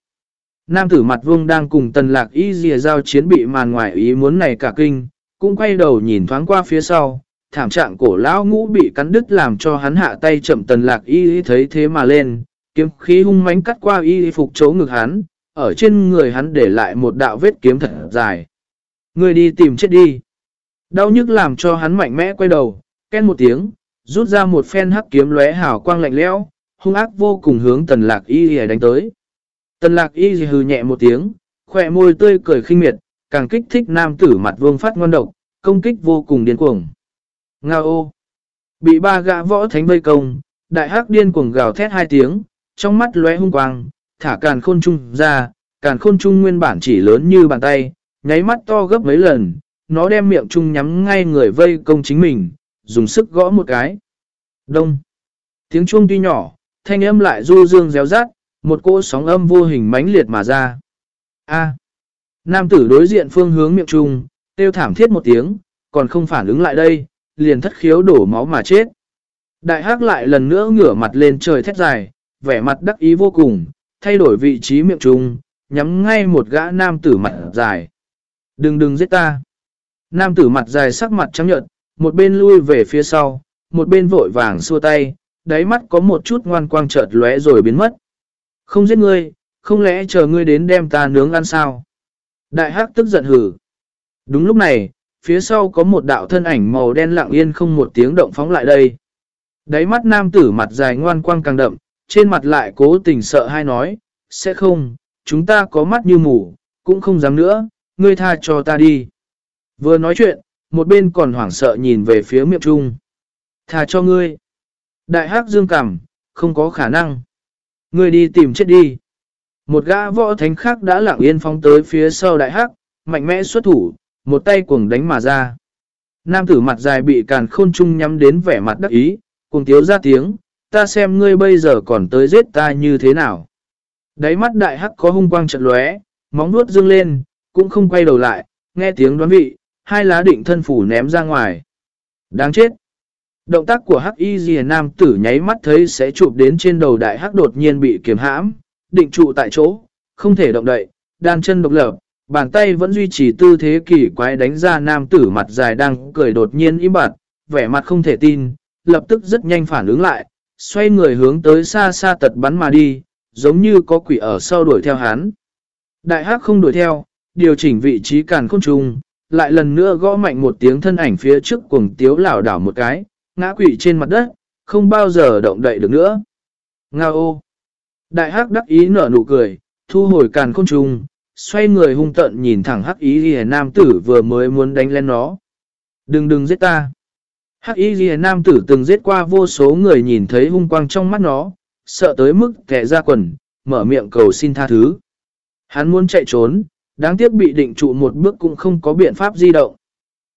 Nam tử mặt vương đang cùng tần lạc y dìa giao chiến bị màn ngoài ý muốn này cả kinh, cũng quay đầu nhìn thoáng qua phía sau, thảm trạng cổ lão ngũ bị cắn đứt làm cho hắn hạ tay chậm tần lạc y thấy thế mà lên, kiếm khí hung mãnh cắt qua y phục chỗ ngực hắn, ở trên người hắn để lại một đạo vết kiếm thật dài. Người đi tìm chết đi. Đau nhức làm cho hắn mạnh mẽ quay đầu, ken một tiếng, rút ra một phen hắc kiếm lóe hào quang lạnh lẽo, hung ác vô cùng hướng tần lạc y đánh tới. Tần lạc y hừ nhẹ một tiếng, khỏe môi tươi cười khinh miệt, càng kích thích nam tử mặt vương phát ngon độc, công kích vô cùng điên cuồng. Ngao ô! Bị ba gã võ thánh vây công, đại hắc điên cuồng gào thét hai tiếng, trong mắt lóe hung quang, thả càn khôn trung ra, càn khôn trung nguyên bản chỉ lớn như bàn tay, nháy mắt to gấp mấy lần, nó đem miệng trung nhắm ngay người vây công chính mình, dùng sức gõ một cái. Đông! Tiếng chuông tuy nhỏ, thanh âm lại du dương réo rát, một cỗ sóng âm vô hình mãnh liệt mà ra. A. Nam tử đối diện phương hướng miệng trung, tiêu thảm thiết một tiếng, còn không phản ứng lại đây, liền thất khiếu đổ máu mà chết. Đại hắc lại lần nữa ngửa mặt lên trời thét dài, vẻ mặt đắc ý vô cùng, thay đổi vị trí miệng trung, nhắm ngay một gã nam tử mặt dài. Đừng đừng giết ta. Nam tử mặt dài sắc mặt trắng nhợt, một bên lui về phía sau, một bên vội vàng xua tay, đáy mắt có một chút ngoan quang chợt lóe rồi biến mất. Không giết ngươi, không lẽ chờ ngươi đến đem ta nướng ăn sao? Đại hắc tức giận hử. Đúng lúc này, phía sau có một đạo thân ảnh màu đen lặng yên không một tiếng động phóng lại đây. Đáy mắt nam tử mặt dài ngoan quang càng đậm, trên mặt lại cố tình sợ hay nói, sẽ không, chúng ta có mắt như mù, cũng không dám nữa, ngươi tha cho ta đi. Vừa nói chuyện, một bên còn hoảng sợ nhìn về phía miệng trung. Tha cho ngươi. Đại hắc dương cảm, không có khả năng. Ngươi đi tìm chết đi. Một gã võ thánh khác đã lặng yên phóng tới phía sau đại hắc, mạnh mẽ xuất thủ, một tay cuồng đánh mà ra. Nam tử mặt dài bị càn khôn trung nhắm đến vẻ mặt đắc ý, cùng tiếu ra tiếng, ta xem ngươi bây giờ còn tới giết ta như thế nào. Đáy mắt đại hắc có hung quang trận lóe, móng nuốt dương lên, cũng không quay đầu lại, nghe tiếng đoán vị, hai lá định thân phủ ném ra ngoài. Đáng chết! Động tác của hắc y diền nam tử nháy mắt thấy sẽ chụp đến trên đầu đại hắc đột nhiên bị kiềm hãm, định trụ tại chỗ, không thể động đậy, đan chân độc lập, bàn tay vẫn duy trì tư thế kỳ quái đánh ra nam tử mặt dài đang cười đột nhiên im bặt, vẻ mặt không thể tin, lập tức rất nhanh phản ứng lại, xoay người hướng tới xa xa tật bắn mà đi, giống như có quỷ ở sau đuổi theo hắn. Đại hắc không đuổi theo, điều chỉnh vị trí càn khôn trùng, lại lần nữa gõ mạnh một tiếng thân ảnh phía trước cuồng tiếu lảo đảo một cái, ngã quỷ trên mặt đất, không bao giờ động đậy được nữa. Ngao ô! Đại hắc đắc ý nở nụ cười, thu hồi càn khôn trùng, xoay người hung tận nhìn thẳng hắc ý ghi nam tử vừa mới muốn đánh lên nó. Đừng đừng giết ta! Hắc ý ghi nam tử từng giết qua vô số người nhìn thấy hung quang trong mắt nó, sợ tới mức kẻ ra quần, mở miệng cầu xin tha thứ. Hắn muốn chạy trốn, đáng tiếc bị định trụ một bước cũng không có biện pháp di động.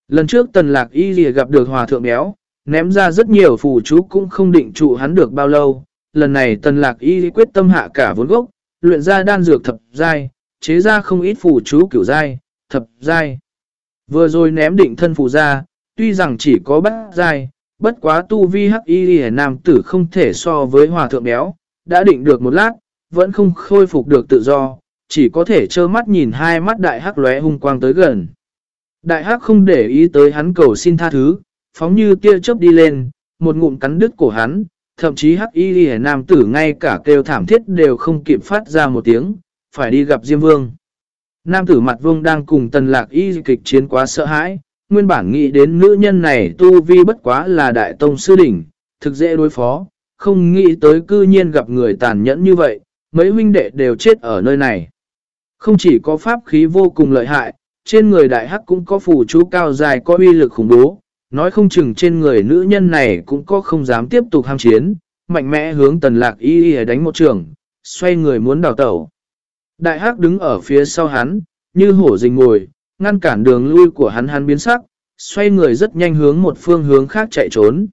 Lần trước tần lạc y ghi gặp được hòa thượng béo, ném ra rất nhiều phù chú cũng không định trụ hắn được bao lâu. Lần này tần lạc y quyết tâm hạ cả vốn gốc, luyện ra đan dược thập giai, chế ra không ít phù chú kiểu giai, thập giai. Vừa rồi ném định thân phù ra, tuy rằng chỉ có bát giai, bất quá tu vi hắc y nam tử không thể so với hòa thượng béo, đã định được một lát, vẫn không khôi phục được tự do, chỉ có thể trơ mắt nhìn hai mắt đại hắc lóe hung quang tới gần. Đại hắc không để ý tới hắn cầu xin tha thứ, phóng như tia chớp đi lên, một ngụm cắn đứt cổ hắn, thậm chí hắc y ghi nam tử ngay cả kêu thảm thiết đều không kịp phát ra một tiếng, phải đi gặp Diêm Vương. Nam tử mặt vương đang cùng tần lạc y kịch chiến quá sợ hãi, nguyên bản nghĩ đến nữ nhân này tu vi bất quá là đại tông sư đỉnh, thực dễ đối phó, không nghĩ tới cư nhiên gặp người tàn nhẫn như vậy, mấy huynh đệ đều chết ở nơi này. Không chỉ có pháp khí vô cùng lợi hại, trên người đại hắc cũng có phù chú cao dài có uy lực khủng bố, nói không chừng trên người nữ nhân này cũng có không dám tiếp tục ham chiến, mạnh mẽ hướng tần lạc y y đánh một trường, xoay người muốn đào tẩu. Đại hắc đứng ở phía sau hắn, như hổ rình ngồi, ngăn cản đường lui của hắn hắn biến sắc, xoay người rất nhanh hướng một phương hướng khác chạy trốn.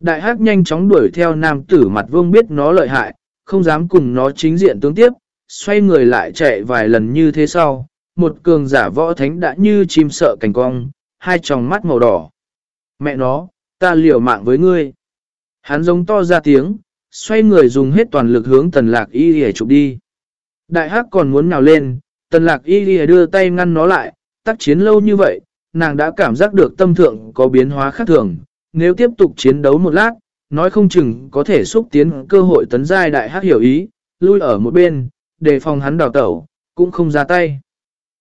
Đại hắc nhanh chóng đuổi theo nam tử mặt vương biết nó lợi hại, không dám cùng nó chính diện tương tiếp, xoay người lại chạy vài lần như thế sau, một cường giả võ thánh đã như chim sợ cảnh cong, hai tròng mắt màu đỏ. Mẹ nó, ta liều mạng với ngươi. Hắn giống to ra tiếng, xoay người dùng hết toàn lực hướng tần lạc y lìa chụp đi. Đại hắc còn muốn nào lên, tần lạc y đưa tay ngăn nó lại, tác chiến lâu như vậy, nàng đã cảm giác được tâm thượng có biến hóa khác thường. Nếu tiếp tục chiến đấu một lát, nói không chừng có thể xúc tiến cơ hội tấn giai đại hắc hiểu ý, lui ở một bên, để phòng hắn đào tẩu, cũng không ra tay.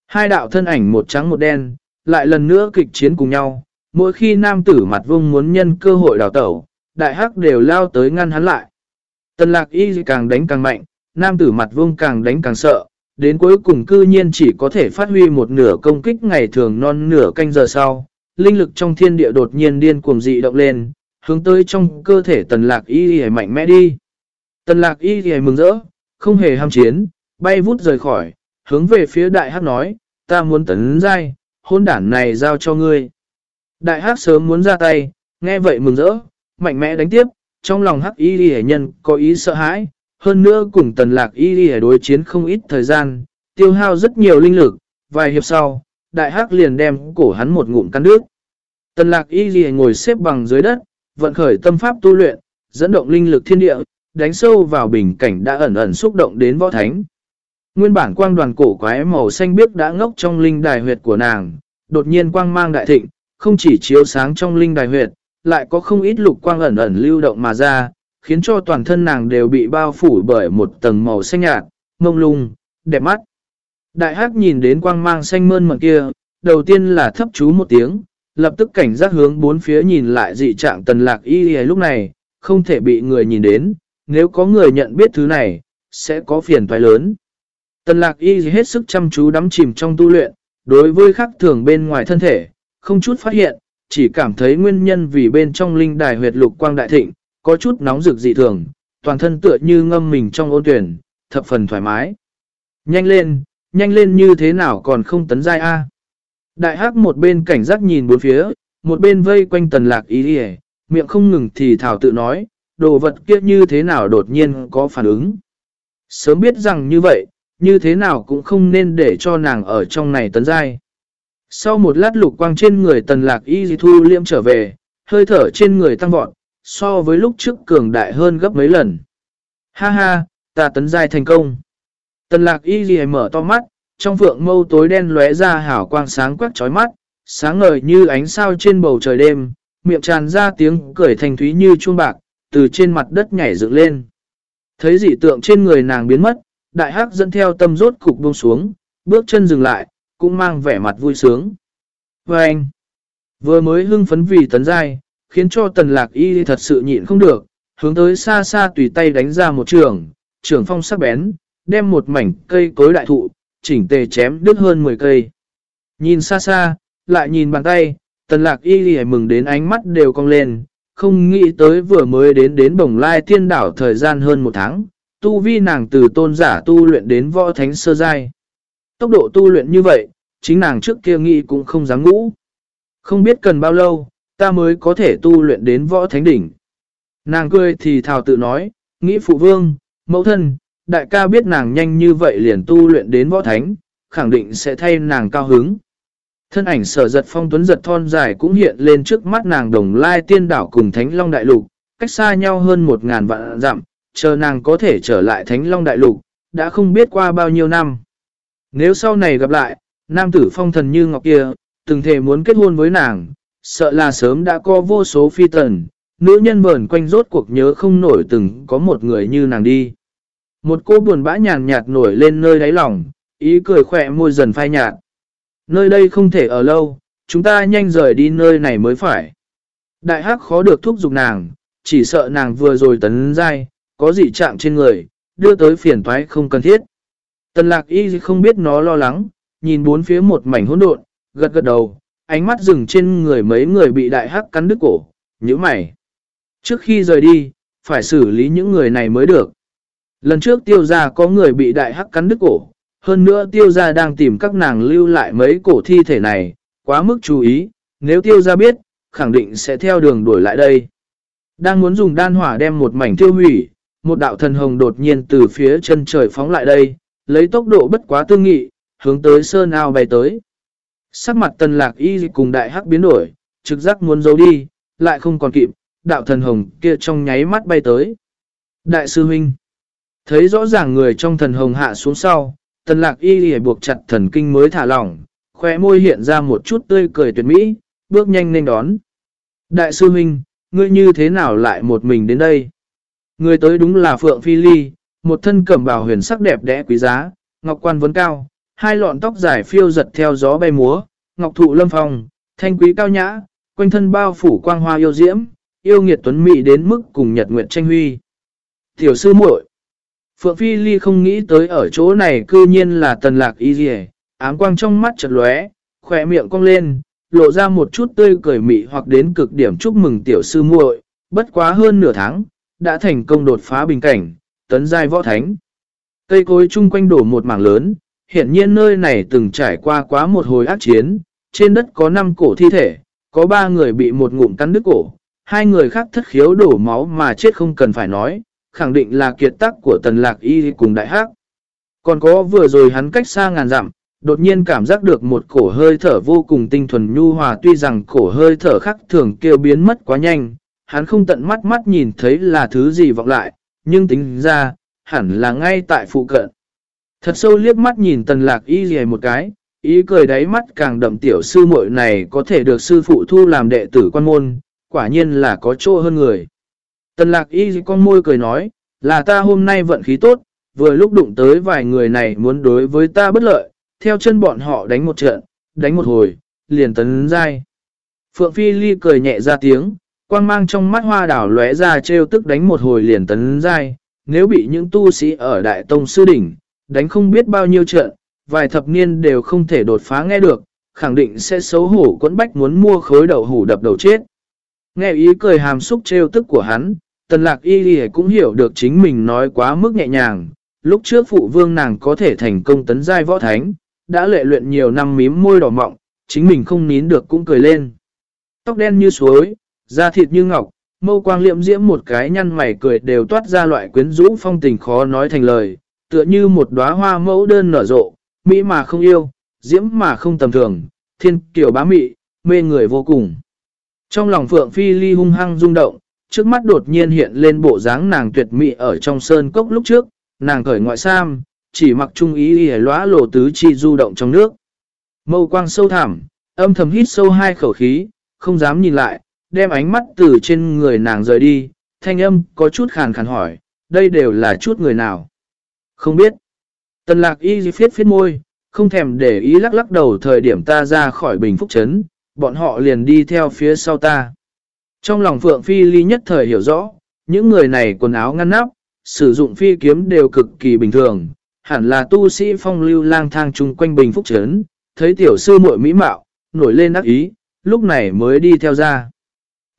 Hai đạo thân ảnh một trắng một đen, lại lần nữa kịch chiến cùng nhau, mỗi khi nam tử mặt vung muốn nhân cơ hội đào tẩu, đại hắc đều lao tới ngăn hắn lại. Tần lạc y càng đánh càng mạnh, nam tử mặt vung càng đánh càng sợ, đến cuối cùng cư nhiên chỉ có thể phát huy một nửa công kích ngày thường non nửa canh giờ sau. Linh lực trong thiên địa đột nhiên điên cuồng dị động lên, hướng tới trong cơ thể tần lạc y mạnh mẽ đi. Tần lạc y mừng rỡ, không hề ham chiến, bay vút rời khỏi, hướng về phía đại hắc nói, ta muốn tấn dai, hôn đản này giao cho ngươi. Đại hắc sớm muốn ra tay, nghe vậy mừng rỡ, mạnh mẽ đánh tiếp, trong lòng hắc y đi nhân có ý sợ hãi, hơn nữa cùng tần lạc y đi đối chiến không ít thời gian, tiêu hao rất nhiều linh lực, vài hiệp sau, đại hắc liền đem cổ hắn một ngụm cắn nước. Tần lạc y đi ngồi xếp bằng dưới đất, vận khởi tâm pháp tu luyện, dẫn động linh lực thiên địa, đánh sâu vào bình cảnh đã ẩn ẩn xúc động đến võ thánh. Nguyên bản quang đoàn cổ quái màu xanh biếc đã ngốc trong linh đài huyệt của nàng, đột nhiên quang mang đại thịnh, không chỉ chiếu sáng trong linh đài huyệt, lại có không ít lục quang ẩn ẩn lưu động mà ra, khiến cho toàn thân nàng đều bị bao phủ bởi một tầng màu xanh nhạt, mông lung, đẹp mắt. Đại hắc nhìn đến quang mang xanh mơn mận kia, đầu tiên là thấp chú một tiếng, lập tức cảnh giác hướng bốn phía nhìn lại dị trạng tần lạc y lúc này, không thể bị người nhìn đến, nếu có người nhận biết thứ này, sẽ có phiền toái lớn. Tần lạc y hết sức chăm chú đắm chìm trong tu luyện, đối với khắc thường bên ngoài thân thể, không chút phát hiện, chỉ cảm thấy nguyên nhân vì bên trong linh đài huyệt lục quang đại thịnh, có chút nóng rực dị thường, toàn thân tựa như ngâm mình trong ôn tuyển, thập phần thoải mái. Nhanh lên, nhanh lên như thế nào còn không tấn giai A. Đại hắc một bên cảnh giác nhìn bốn phía, một bên vây quanh tần lạc ý đi miệng không ngừng thì thảo tự nói, đồ vật kia như thế nào đột nhiên có phản ứng. Sớm biết rằng như vậy, như thế nào cũng không nên để cho nàng ở trong này tấn giai. Sau một lát lục quang trên người tần lạc y thu liêm trở về, hơi thở trên người tăng vọt, so với lúc trước cường đại hơn gấp mấy lần. Ha ha, ta tấn giai thành công. Tần lạc y ghi mở to mắt, trong vượng mâu tối đen lóe ra hảo quang sáng quắc chói mắt, sáng ngời như ánh sao trên bầu trời đêm, miệng tràn ra tiếng cười thành thúy như chuông bạc, từ trên mặt đất nhảy dựng lên. Thấy dị tượng trên người nàng biến mất, đại hắc dẫn theo tâm rốt cục buông xuống, bước chân dừng lại, cũng mang vẻ mặt vui sướng. Và anh, vừa mới hưng phấn vì tấn giai, khiến cho tần lạc y thật sự nhịn không được, hướng tới xa xa tùy tay đánh ra một trường, trường phong sắc bén, đem một mảnh cây cối đại thụ, chỉnh tề chém đứt hơn 10 cây. Nhìn xa xa, lại nhìn bàn tay, tần lạc y lì mừng đến ánh mắt đều cong lên, không nghĩ tới vừa mới đến đến bồng lai tiên đảo thời gian hơn một tháng, tu vi nàng từ tôn giả tu luyện đến võ thánh sơ giai. Tốc độ tu luyện như vậy, chính nàng trước kia nghĩ cũng không dám ngũ. Không biết cần bao lâu, ta mới có thể tu luyện đến võ thánh đỉnh. Nàng cười thì thào tự nói, nghĩ phụ vương, mẫu thân, đại ca biết nàng nhanh như vậy liền tu luyện đến võ thánh, khẳng định sẽ thay nàng cao hứng. Thân ảnh sở giật phong tuấn giật thon dài cũng hiện lên trước mắt nàng đồng lai tiên đảo cùng Thánh Long Đại Lục, cách xa nhau hơn một ngàn vạn dặm, chờ nàng có thể trở lại Thánh Long Đại Lục, đã không biết qua bao nhiêu năm. Nếu sau này gặp lại, nam tử phong thần như ngọc kia, từng thể muốn kết hôn với nàng, sợ là sớm đã có vô số phi tần, nữ nhân bờn quanh rốt cuộc nhớ không nổi từng có một người như nàng đi. Một cô buồn bã nhàn nhạt nổi lên nơi đáy lòng, ý cười khỏe môi dần phai nhạt. Nơi đây không thể ở lâu, chúng ta nhanh rời đi nơi này mới phải. Đại hắc khó được thúc giục nàng, chỉ sợ nàng vừa rồi tấn dai, có gì chạm trên người, đưa tới phiền toái không cần thiết. Tần lạc y không biết nó lo lắng, nhìn bốn phía một mảnh hỗn độn, gật gật đầu, ánh mắt dừng trên người mấy người bị đại hắc cắn đứt cổ, như mày. Trước khi rời đi, phải xử lý những người này mới được. Lần trước tiêu gia có người bị đại hắc cắn đứt cổ, hơn nữa tiêu gia đang tìm các nàng lưu lại mấy cổ thi thể này, quá mức chú ý, nếu tiêu gia biết, khẳng định sẽ theo đường đuổi lại đây. Đang muốn dùng đan hỏa đem một mảnh tiêu hủy, một đạo thần hồng đột nhiên từ phía chân trời phóng lại đây, lấy tốc độ bất quá tương nghị, hướng tới sơn ao bay tới. Sắc mặt tần lạc y cùng đại hắc biến đổi, trực giác muốn giấu đi, lại không còn kịp, đạo thần hồng kia trong nháy mắt bay tới. Đại sư huynh, thấy rõ ràng người trong thần hồng hạ xuống sau, tần lạc y buộc chặt thần kinh mới thả lỏng, khóe môi hiện ra một chút tươi cười tuyệt mỹ, bước nhanh nên đón. Đại sư huynh, ngươi như thế nào lại một mình đến đây? ngươi tới đúng là Phượng Phi Ly, một thân cẩm bào huyền sắc đẹp đẽ quý giá, ngọc quan vấn cao, hai lọn tóc dài phiêu giật theo gió bay múa, ngọc thụ lâm phong, thanh quý cao nhã, quanh thân bao phủ quang hoa yêu diễm, yêu nghiệt tuấn mỹ đến mức cùng nhật nguyệt tranh huy. Tiểu sư muội Phượng Phi Ly không nghĩ tới ở chỗ này cư nhiên là tần lạc y dì ám quang trong mắt chật lóe, khỏe miệng cong lên, lộ ra một chút tươi cười mị hoặc đến cực điểm chúc mừng tiểu sư muội bất quá hơn nửa tháng, đã thành công đột phá bình cảnh, tấn giai võ thánh. Cây cối chung quanh đổ một mảng lớn, hiện nhiên nơi này từng trải qua quá một hồi ác chiến, trên đất có 5 cổ thi thể, có 3 người bị một ngụm cắn đứt cổ, hai người khác thất khiếu đổ máu mà chết không cần phải nói, khẳng định là kiệt tác của tần lạc y cùng đại hắc. Còn có vừa rồi hắn cách xa ngàn dặm, đột nhiên cảm giác được một cổ hơi thở vô cùng tinh thuần nhu hòa tuy rằng cổ hơi thở khác thường kêu biến mất quá nhanh, hắn không tận mắt mắt nhìn thấy là thứ gì vọng lại, nhưng tính ra, hẳn là ngay tại phụ cận. Thật sâu liếc mắt nhìn tần lạc y dì một cái, ý cười đáy mắt càng đậm tiểu sư muội này có thể được sư phụ thu làm đệ tử quan môn, quả nhiên là có chỗ hơn người. Tần lạc y con môi cười nói, là ta hôm nay vận khí tốt, vừa lúc đụng tới vài người này muốn đối với ta bất lợi, theo chân bọn họ đánh một trận, đánh một hồi, liền tấn dai. Phượng Phi Ly cười nhẹ ra tiếng, quang mang trong mắt hoa đảo lóe ra trêu tức đánh một hồi liền tấn dai, nếu bị những tu sĩ ở Đại Tông Sư Đỉnh, đánh không biết bao nhiêu trận, vài thập niên đều không thể đột phá nghe được, khẳng định sẽ xấu hổ quẫn bách muốn mua khối đầu hủ đập đầu chết. Nghe ý cười hàm xúc trêu tức của hắn, tần lạc y lì cũng hiểu được chính mình nói quá mức nhẹ nhàng, lúc trước phụ vương nàng có thể thành công tấn giai võ thánh, đã lệ luyện nhiều năm mím môi đỏ mọng, chính mình không nín được cũng cười lên. Tóc đen như suối, da thịt như ngọc, mâu quang liệm diễm một cái nhăn mày cười đều toát ra loại quyến rũ phong tình khó nói thành lời, tựa như một đóa hoa mẫu đơn nở rộ, mỹ mà không yêu, diễm mà không tầm thường, thiên kiểu bá mị, mê người vô cùng. Trong lòng Phượng Phi Ly hung hăng rung động, trước mắt đột nhiên hiện lên bộ dáng nàng tuyệt mỹ ở trong sơn cốc lúc trước, nàng cởi ngoại sam, chỉ mặc trung ý y lóa lộ tứ chi du động trong nước. Mâu quang sâu thẳm, âm thầm hít sâu hai khẩu khí, không dám nhìn lại, đem ánh mắt từ trên người nàng rời đi, thanh âm có chút khàn khàn hỏi, đây đều là chút người nào? Không biết. Tần lạc y phiết phiết môi, không thèm để ý lắc lắc đầu thời điểm ta ra khỏi bình phúc trấn, bọn họ liền đi theo phía sau ta. Trong lòng Phượng Phi Ly nhất thời hiểu rõ, những người này quần áo ngăn nắp, sử dụng phi kiếm đều cực kỳ bình thường, hẳn là tu sĩ phong lưu lang thang chung quanh bình phúc trấn, thấy tiểu sư muội mỹ mạo, nổi lên đắc ý, lúc này mới đi theo ra.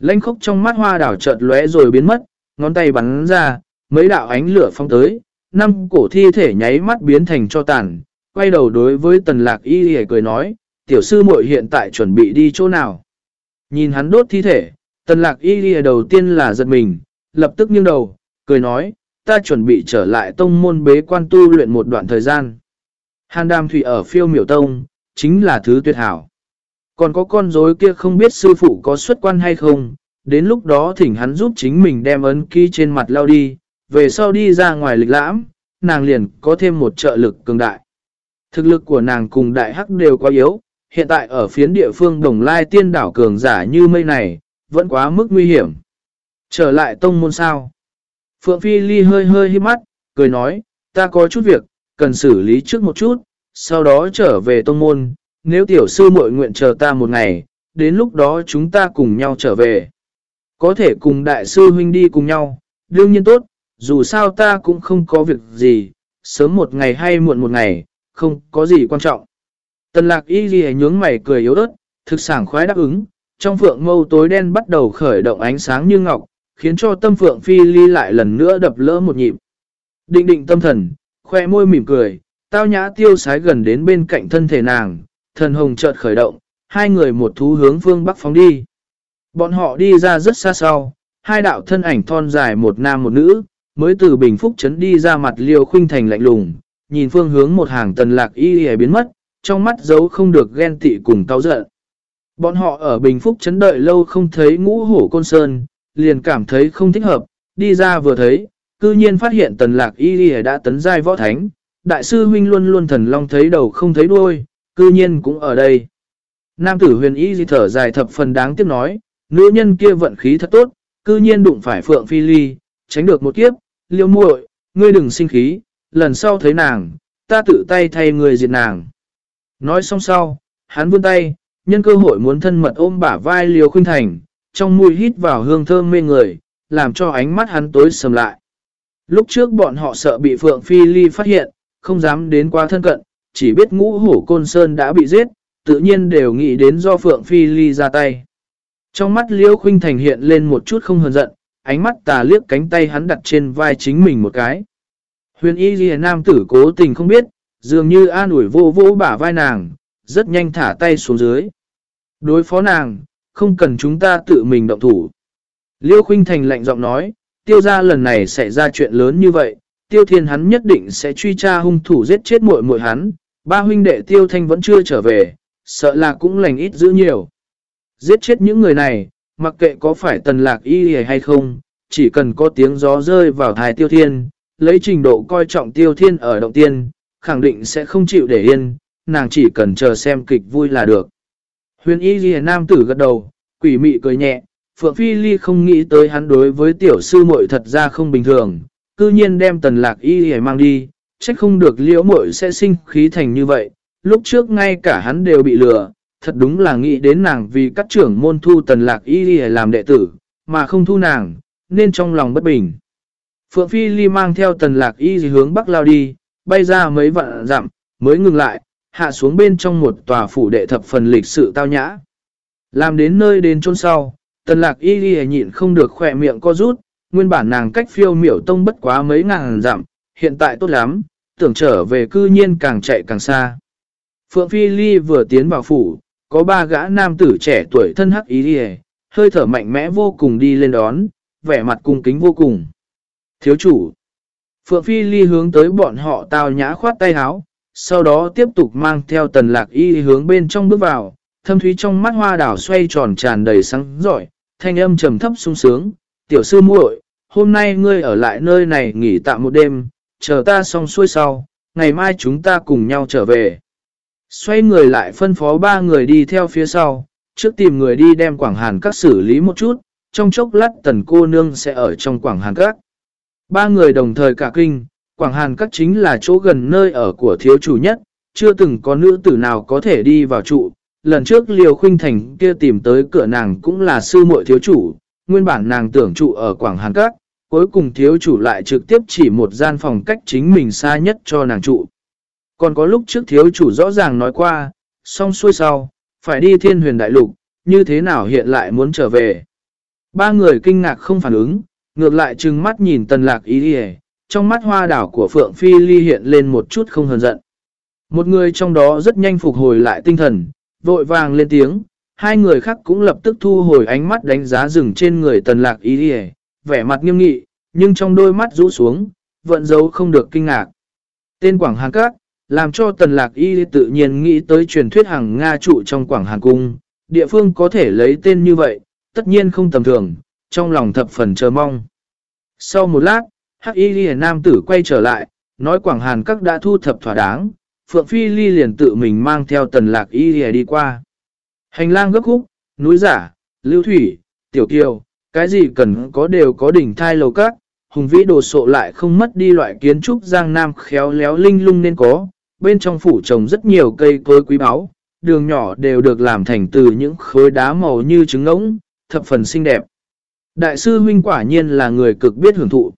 Lênh khốc trong mắt hoa đảo chợt lóe rồi biến mất, ngón tay bắn ra, mấy đạo ánh lửa phong tới, năm cổ thi thể nháy mắt biến thành cho tàn, quay đầu đối với tần lạc y hề cười nói, tiểu sư muội hiện tại chuẩn bị đi chỗ nào. Nhìn hắn đốt thi thể, tần lạc y hề đầu tiên là giật mình, lập tức nghiêng đầu, cười nói, ta chuẩn bị trở lại tông môn bế quan tu luyện một đoạn thời gian. Hàn đàm thủy ở phiêu miểu tông, chính là thứ tuyệt hảo. Còn có con rối kia không biết sư phụ có xuất quan hay không, đến lúc đó thỉnh hắn giúp chính mình đem ấn ký trên mặt lao đi, về sau đi ra ngoài lịch lãm, nàng liền có thêm một trợ lực cường đại. Thực lực của nàng cùng đại hắc đều quá yếu, hiện tại ở phiến địa phương đồng lai tiên đảo cường giả như mây này, vẫn quá mức nguy hiểm. Trở lại tông môn sao? Phượng Phi Ly hơi hơi hiếp mắt, cười nói, ta có chút việc, cần xử lý trước một chút, sau đó trở về tông môn, nếu tiểu sư muội nguyện chờ ta một ngày, đến lúc đó chúng ta cùng nhau trở về. Có thể cùng đại sư huynh đi cùng nhau, đương nhiên tốt, dù sao ta cũng không có việc gì, sớm một ngày hay muộn một ngày, không có gì quan trọng. Tần lạc y ghi nhướng mày cười yếu ớt, thực sảng khoái đáp ứng, trong phượng mâu tối đen bắt đầu khởi động ánh sáng như ngọc, khiến cho tâm phượng phi ly lại lần nữa đập lỡ một nhịp. Định định tâm thần, khoe môi mỉm cười, tao nhã tiêu sái gần đến bên cạnh thân thể nàng, thần hồng chợt khởi động, hai người một thú hướng phương bắc phóng đi. Bọn họ đi ra rất xa sau, hai đạo thân ảnh thon dài một nam một nữ, mới từ Bình Phúc Trấn đi ra mặt liều khuynh thành lạnh lùng, nhìn phương hướng một hàng tần lạc y y biến mất, trong mắt dấu không được ghen tị cùng cao giận. Bọn họ ở Bình Phúc Trấn đợi lâu không thấy ngũ hổ côn sơn, liền cảm thấy không thích hợp, đi ra vừa thấy, cư nhiên phát hiện tần lạc y y đã tấn giai võ thánh, đại sư huynh luôn luôn thần long thấy đầu không thấy đuôi, cư nhiên cũng ở đây. Nam tử huyền y thở dài thập phần đáng tiếc nói, nữ nhân kia vận khí thật tốt, cư nhiên đụng phải Phượng Phi Ly, tránh được một kiếp, liêu muội, ngươi đừng sinh khí, lần sau thấy nàng, ta tự tay thay người diệt nàng. Nói xong sau, hắn vươn tay, nhân cơ hội muốn thân mật ôm bả vai liều khuynh thành, trong mùi hít vào hương thơm mê người, làm cho ánh mắt hắn tối sầm lại. Lúc trước bọn họ sợ bị Phượng Phi Ly phát hiện, không dám đến quá thân cận, chỉ biết ngũ hổ côn sơn đã bị giết, tự nhiên đều nghĩ đến do Phượng Phi Ly ra tay. Trong mắt Liêu Khuynh Thành hiện lên một chút không hờn giận, ánh mắt tà liếc cánh tay hắn đặt trên vai chính mình một cái. Huyền y ghi nam tử cố tình không biết, dường như an ủi vô vô bả vai nàng, rất nhanh thả tay xuống dưới. Đối phó nàng, không cần chúng ta tự mình động thủ. Liêu Khuynh Thành lạnh giọng nói, tiêu ra lần này xảy ra chuyện lớn như vậy, tiêu thiên hắn nhất định sẽ truy tra hung thủ giết chết muội muội hắn, ba huynh đệ tiêu thanh vẫn chưa trở về, sợ là cũng lành ít giữ nhiều. Giết chết những người này, mặc kệ có phải tần lạc y hay không, chỉ cần có tiếng gió rơi vào thái tiêu thiên, lấy trình độ coi trọng tiêu thiên ở động tiên, khẳng định sẽ không chịu để yên, nàng chỉ cần chờ xem kịch vui là được. Huyền y ghi nam tử gật đầu, quỷ mị cười nhẹ, Phượng Phi Ly không nghĩ tới hắn đối với tiểu sư muội thật ra không bình thường, cư nhiên đem tần lạc y ghi mang đi, trách không được liễu muội sẽ sinh khí thành như vậy, lúc trước ngay cả hắn đều bị lừa, thật đúng là nghĩ đến nàng vì các trưởng môn thu tần lạc y ghi làm đệ tử, mà không thu nàng, nên trong lòng bất bình. Phượng Phi Ly mang theo tần lạc y gì hướng bắc lao đi, bay ra mấy vạn dặm, mới ngừng lại, hạ xuống bên trong một tòa phủ đệ thập phần lịch sự tao nhã. Làm đến nơi đến chôn sau, tần lạc y ghi nhịn không được khỏe miệng co rút, nguyên bản nàng cách phiêu miểu tông bất quá mấy ngàn dặm, hiện tại tốt lắm, tưởng trở về cư nhiên càng chạy càng xa. Phượng Phi Ly vừa tiến vào phủ, có ba gã nam tử trẻ tuổi thân hắc ý đi hơi thở mạnh mẽ vô cùng đi lên đón, vẻ mặt cung kính vô cùng. Thiếu chủ. Phượng Phi Ly hướng tới bọn họ tào nhã khoát tay háo, sau đó tiếp tục mang theo tần lạc y hướng bên trong bước vào, thâm thúy trong mắt hoa đảo xoay tròn tràn đầy sáng giỏi, thanh âm trầm thấp sung sướng, tiểu sư muội, hôm nay ngươi ở lại nơi này nghỉ tạm một đêm, chờ ta xong xuôi sau, ngày mai chúng ta cùng nhau trở về. Xoay người lại phân phó ba người đi theo phía sau, trước tìm người đi đem Quảng Hàn các xử lý một chút, trong chốc lát tần cô nương sẽ ở trong Quảng Hàn các. Ba người đồng thời cả kinh, Quảng Hàn các chính là chỗ gần nơi ở của thiếu chủ nhất, chưa từng có nữ tử nào có thể đi vào trụ. Lần trước Liều Khuynh Thành kia tìm tới cửa nàng cũng là sư muội thiếu chủ, nguyên bản nàng tưởng trụ ở Quảng Hàn Các, cuối cùng thiếu chủ lại trực tiếp chỉ một gian phòng cách chính mình xa nhất cho nàng trụ. Còn có lúc trước thiếu chủ rõ ràng nói qua, xong xuôi sau, phải đi thiên huyền đại lục, như thế nào hiện lại muốn trở về. Ba người kinh ngạc không phản ứng, ngược lại trừng mắt nhìn tần lạc ý đi trong mắt hoa đảo của Phượng Phi Ly hiện lên một chút không hờn giận. Một người trong đó rất nhanh phục hồi lại tinh thần, vội vàng lên tiếng, hai người khác cũng lập tức thu hồi ánh mắt đánh giá rừng trên người tần lạc ý đi vẻ mặt nghiêm nghị, nhưng trong đôi mắt rũ xuống, vẫn giấu không được kinh ngạc. Tên Quảng Hàn Các, làm cho tần lạc y tự nhiên nghĩ tới truyền thuyết hàng Nga trụ trong Quảng Hàn Cung, địa phương có thể lấy tên như vậy, tất nhiên không tầm thường, trong lòng thập phần chờ mong. Sau một lát, Hắc Y Ghi Nam tử quay trở lại, nói Quảng Hàn các đã thu thập thỏa đáng, Phượng Phi Ly liền tự mình mang theo tần lạc Y Ghi đi qua. Hành lang gấp khúc, núi giả, lưu thủy, tiểu kiều, cái gì cần có đều có đỉnh thai lầu các, hùng vĩ đồ sộ lại không mất đi loại kiến trúc giang nam khéo léo linh lung nên có, bên trong phủ trồng rất nhiều cây cối quý báu, đường nhỏ đều được làm thành từ những khối đá màu như trứng ngỗng, thập phần xinh đẹp. Đại sư huynh quả nhiên là người cực biết hưởng thụ.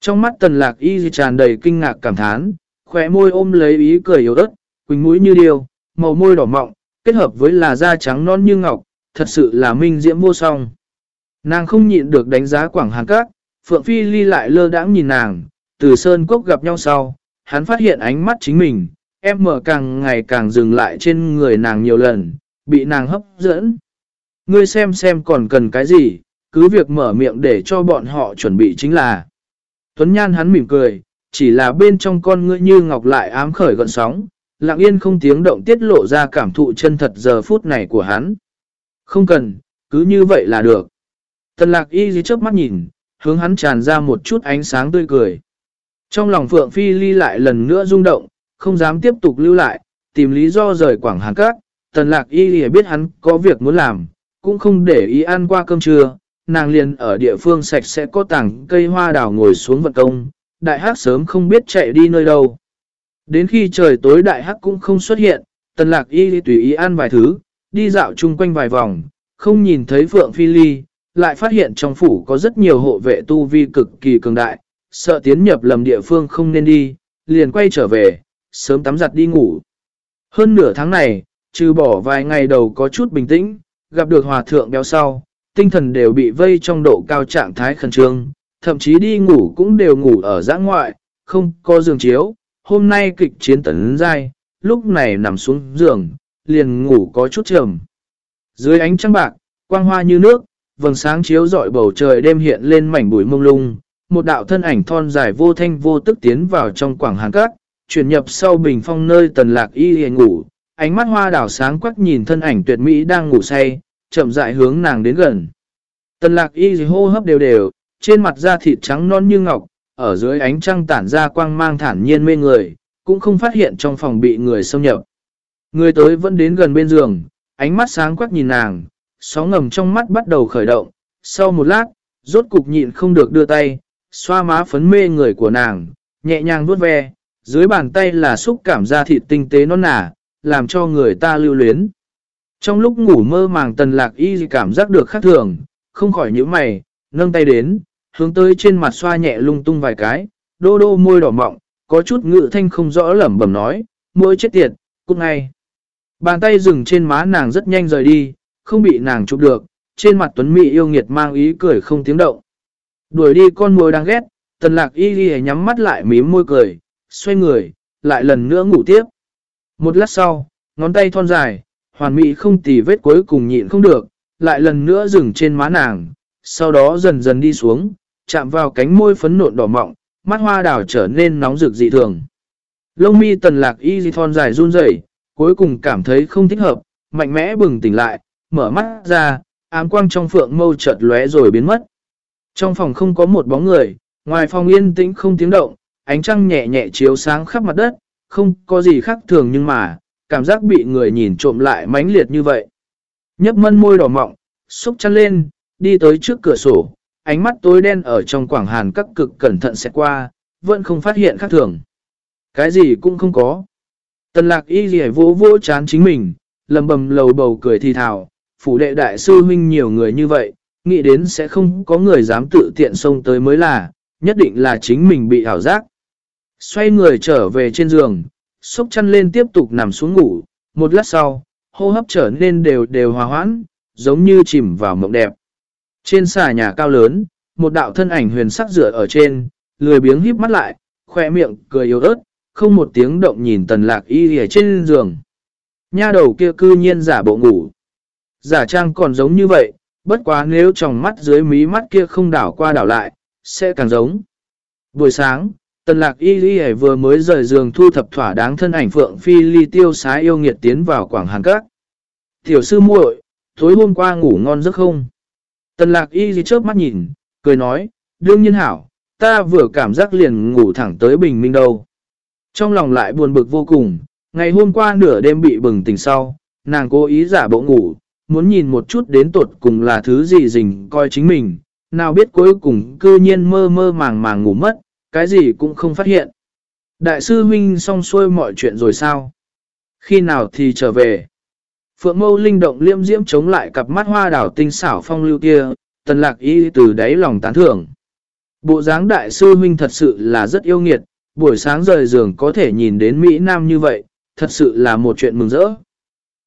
Trong mắt tần lạc y tràn đầy kinh ngạc cảm thán, khỏe môi ôm lấy ý cười yếu ớt, quỳnh mũi như điêu, màu môi đỏ mọng, kết hợp với là da trắng non như ngọc, thật sự là minh diễm vô song. Nàng không nhịn được đánh giá quảng hàng các, Phượng Phi ly lại lơ đãng nhìn nàng, từ sơn cốc gặp nhau sau, hắn phát hiện ánh mắt chính mình, em mở càng ngày càng dừng lại trên người nàng nhiều lần, bị nàng hấp dẫn. Ngươi xem xem còn cần cái gì, cứ việc mở miệng để cho bọn họ chuẩn bị chính là. Tuấn Nhan hắn mỉm cười, chỉ là bên trong con ngươi như ngọc lại ám khởi gọn sóng, lặng yên không tiếng động tiết lộ ra cảm thụ chân thật giờ phút này của hắn. Không cần, cứ như vậy là được. Tần lạc y dưới chớp mắt nhìn, hướng hắn tràn ra một chút ánh sáng tươi cười. Trong lòng Phượng Phi Ly lại lần nữa rung động, không dám tiếp tục lưu lại, tìm lý do rời Quảng Hàn Các. Tần lạc y biết hắn có việc muốn làm, cũng không để ý ăn qua cơm trưa, nàng liền ở địa phương sạch sẽ có tảng cây hoa đào ngồi xuống vận công, đại Hắc sớm không biết chạy đi nơi đâu. Đến khi trời tối đại hắc cũng không xuất hiện, tần lạc y tùy ý ăn vài thứ, đi dạo chung quanh vài vòng, không nhìn thấy Phượng Phi Ly, lại phát hiện trong phủ có rất nhiều hộ vệ tu vi cực kỳ cường đại, sợ tiến nhập lầm địa phương không nên đi, liền quay trở về, sớm tắm giặt đi ngủ. Hơn nửa tháng này, trừ bỏ vài ngày đầu có chút bình tĩnh, gặp được hòa thượng béo sau, tinh thần đều bị vây trong độ cao trạng thái khẩn trương, thậm chí đi ngủ cũng đều ngủ ở giã ngoại, không có giường chiếu. Hôm nay kịch chiến tấn dai, lúc này nằm xuống giường, liền ngủ có chút trầm. Dưới ánh trăng bạc, quang hoa như nước, vầng sáng chiếu rọi bầu trời đêm hiện lên mảnh bụi mông lung, một đạo thân ảnh thon dài vô thanh vô tức tiến vào trong quảng hàng cát, chuyển nhập sau bình phong nơi tần lạc y hề ngủ, ánh mắt hoa đảo sáng quắc nhìn thân ảnh tuyệt mỹ đang ngủ say, chậm dại hướng nàng đến gần. Tần lạc y hô hấp đều đều, trên mặt da thịt trắng non như ngọc, ở dưới ánh trăng tản ra quang mang thản nhiên mê người, cũng không phát hiện trong phòng bị người xâm nhập. Người tới vẫn đến gần bên giường, ánh mắt sáng quắc nhìn nàng, sóng ngầm trong mắt bắt đầu khởi động. Sau một lát, rốt cục nhịn không được đưa tay, xoa má phấn mê người của nàng, nhẹ nhàng vuốt ve, dưới bàn tay là xúc cảm da thịt tinh tế non nả, làm cho người ta lưu luyến. Trong lúc ngủ mơ màng tần lạc y cảm giác được khác thường, không khỏi những mày, nâng tay đến, hướng tới trên mặt xoa nhẹ lung tung vài cái, đô đô môi đỏ mọng, có chút ngự thanh không rõ lẩm bẩm nói, môi chết tiệt, cút ngay. Bàn tay dừng trên má nàng rất nhanh rời đi, không bị nàng chụp được, trên mặt tuấn mỹ yêu nghiệt mang ý cười không tiếng động. Đuổi đi con mồi đang ghét, tần lạc y ghi nhắm mắt lại mím môi cười, xoay người, lại lần nữa ngủ tiếp. Một lát sau, ngón tay thon dài, hoàn mỹ không tì vết cuối cùng nhịn không được, lại lần nữa dừng trên má nàng, sau đó dần dần đi xuống, chạm vào cánh môi phấn nộn đỏ mọng, mắt hoa đào trở nên nóng rực dị thường. Lông mi tần lạc y thon dài run rẩy cuối cùng cảm thấy không thích hợp, mạnh mẽ bừng tỉnh lại, mở mắt ra, ám quang trong phượng mâu chợt lóe rồi biến mất. Trong phòng không có một bóng người, ngoài phòng yên tĩnh không tiếng động, ánh trăng nhẹ nhẹ chiếu sáng khắp mặt đất, không có gì khác thường nhưng mà, cảm giác bị người nhìn trộm lại mãnh liệt như vậy. Nhấp mân môi đỏ mọng, xúc chăn lên, đi tới trước cửa sổ, ánh mắt tối đen ở trong quảng hàn các cực cẩn thận sẽ qua, vẫn không phát hiện khác thường. Cái gì cũng không có. Tần lạc y gì vô vô chán chính mình, lầm bầm lầu bầu cười thì thào, phủ đệ đại sư huynh nhiều người như vậy, nghĩ đến sẽ không có người dám tự tiện xông tới mới là, nhất định là chính mình bị ảo giác. Xoay người trở về trên giường, xúc chăn lên tiếp tục nằm xuống ngủ, một lát sau, hô hấp trở nên đều đều hòa hoãn, giống như chìm vào mộng đẹp. Trên xà nhà cao lớn, một đạo thân ảnh huyền sắc dựa ở trên, lười biếng híp mắt lại, khoe miệng cười yếu ớt, không một tiếng động nhìn tần lạc y ở trên giường. Nha đầu kia cư nhiên giả bộ ngủ. Giả trang còn giống như vậy, bất quá nếu tròng mắt dưới mí mắt kia không đảo qua đảo lại, sẽ càng giống. Buổi sáng, tần lạc y y vừa mới rời giường thu thập thỏa đáng thân ảnh phượng phi ly tiêu sái yêu nghiệt tiến vào quảng hàng các. Tiểu sư muội, tối hôm qua ngủ ngon giấc không? Tần lạc y y chớp mắt nhìn, cười nói, đương nhiên hảo, ta vừa cảm giác liền ngủ thẳng tới bình minh đâu. Trong lòng lại buồn bực vô cùng, ngày hôm qua nửa đêm bị bừng tỉnh sau, nàng cố ý giả bộ ngủ, muốn nhìn một chút đến tột cùng là thứ gì rình coi chính mình, nào biết cuối cùng cư nhiên mơ mơ màng màng ngủ mất, cái gì cũng không phát hiện. Đại sư huynh xong xuôi mọi chuyện rồi sao? Khi nào thì trở về? Phượng mâu linh động liêm diễm chống lại cặp mắt hoa đảo tinh xảo phong lưu kia, tần lạc y từ đáy lòng tán thưởng. Bộ dáng đại sư huynh thật sự là rất yêu nghiệt, buổi sáng rời giường có thể nhìn đến Mỹ Nam như vậy, thật sự là một chuyện mừng rỡ.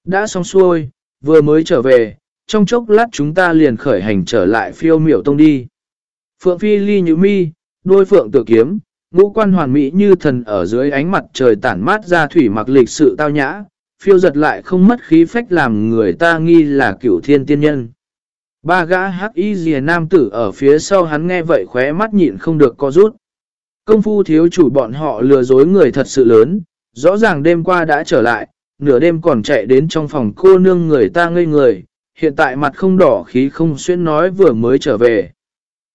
Đã xong xuôi, vừa mới trở về, trong chốc lát chúng ta liền khởi hành trở lại phiêu miểu tông đi. Phượng Phi ly như mi, đôi phượng tự kiếm, ngũ quan hoàn mỹ như thần ở dưới ánh mặt trời tản mát ra thủy mặc lịch sự tao nhã, phiêu giật lại không mất khí phách làm người ta nghi là cửu thiên tiên nhân. Ba gã hắc y dìa nam tử ở phía sau hắn nghe vậy khóe mắt nhịn không được co rút. Công phu thiếu chủ bọn họ lừa dối người thật sự lớn, rõ ràng đêm qua đã trở lại, nửa đêm còn chạy đến trong phòng cô nương người ta ngây người, hiện tại mặt không đỏ khí không xuyên nói vừa mới trở về.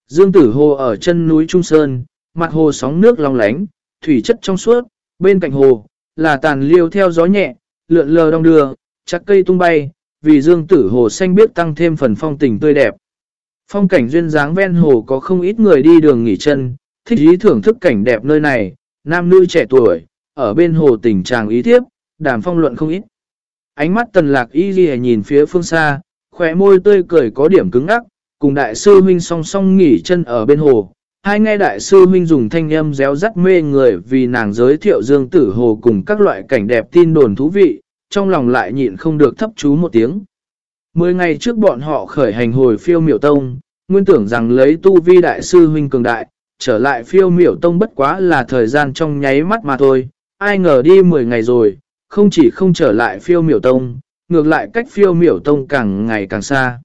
Dương tử hồ ở chân núi Trung Sơn, mặt hồ sóng nước long lánh, thủy chất trong suốt, bên cạnh hồ, là tàn liêu theo gió nhẹ, lượn lờ đong đưa, chắc cây tung bay, vì dương tử hồ xanh biết tăng thêm phần phong tình tươi đẹp. Phong cảnh duyên dáng ven hồ có không ít người đi đường nghỉ chân, thích ý thưởng thức cảnh đẹp nơi này, nam nữ trẻ tuổi, ở bên hồ tình tràng ý thiếp, đàm phong luận không ít. Ánh mắt tần lạc y ghi nhìn phía phương xa, khỏe môi tươi cười có điểm cứng ngắc, cùng đại sư huynh song song nghỉ chân ở bên hồ. Hai nghe đại sư huynh dùng thanh âm réo rắt mê người vì nàng giới thiệu dương tử hồ cùng các loại cảnh đẹp tin đồn thú vị, trong lòng lại nhịn không được thấp chú một tiếng. Mười ngày trước bọn họ khởi hành hồi phiêu miểu tông, nguyên tưởng rằng lấy tu vi đại sư huynh cường đại, trở lại phiêu miểu tông bất quá là thời gian trong nháy mắt mà thôi, ai ngờ đi 10 ngày rồi, không chỉ không trở lại phiêu miểu tông, ngược lại cách phiêu miểu tông càng ngày càng xa.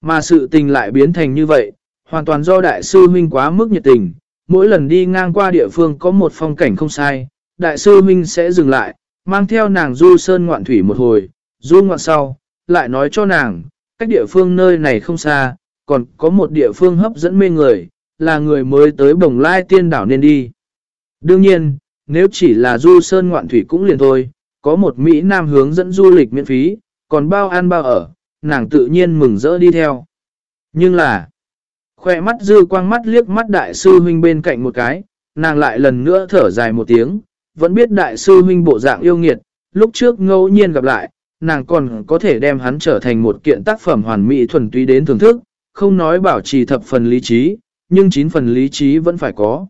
Mà sự tình lại biến thành như vậy, hoàn toàn do đại sư huynh quá mức nhiệt tình, mỗi lần đi ngang qua địa phương có một phong cảnh không sai, đại sư huynh sẽ dừng lại, mang theo nàng du sơn ngoạn thủy một hồi, du ngoạn sau, lại nói cho nàng, cách địa phương nơi này không xa, còn có một địa phương hấp dẫn mê người, là người mới tới bồng lai tiên đảo nên đi. Đương nhiên, nếu chỉ là du sơn ngoạn thủy cũng liền thôi, có một Mỹ Nam hướng dẫn du lịch miễn phí, còn bao ăn bao ở, nàng tự nhiên mừng rỡ đi theo. Nhưng là, khoe mắt dư quang mắt liếc mắt đại sư huynh bên cạnh một cái, nàng lại lần nữa thở dài một tiếng, vẫn biết đại sư huynh bộ dạng yêu nghiệt, lúc trước ngẫu nhiên gặp lại, nàng còn có thể đem hắn trở thành một kiện tác phẩm hoàn mỹ thuần túy đến thưởng thức, không nói bảo trì thập phần lý trí, nhưng chín phần lý trí vẫn phải có.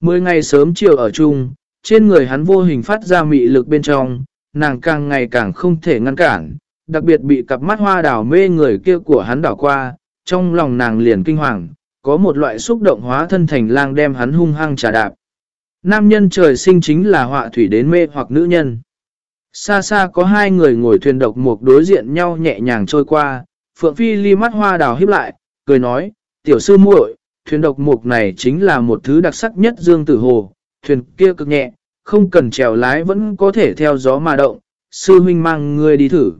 Mười ngày sớm chiều ở chung, trên người hắn vô hình phát ra mị lực bên trong, nàng càng ngày càng không thể ngăn cản, đặc biệt bị cặp mắt hoa đảo mê người kia của hắn đảo qua, trong lòng nàng liền kinh hoàng, có một loại xúc động hóa thân thành lang đem hắn hung hăng trả đạp. Nam nhân trời sinh chính là họa thủy đến mê hoặc nữ nhân. Xa xa có hai người ngồi thuyền độc mục đối diện nhau nhẹ nhàng trôi qua, Phượng Phi ly mắt hoa đào híp lại, cười nói, tiểu sư muội, thuyền độc mục này chính là một thứ đặc sắc nhất dương tử hồ, thuyền kia cực nhẹ, không cần chèo lái vẫn có thể theo gió mà động, sư huynh mang người đi thử.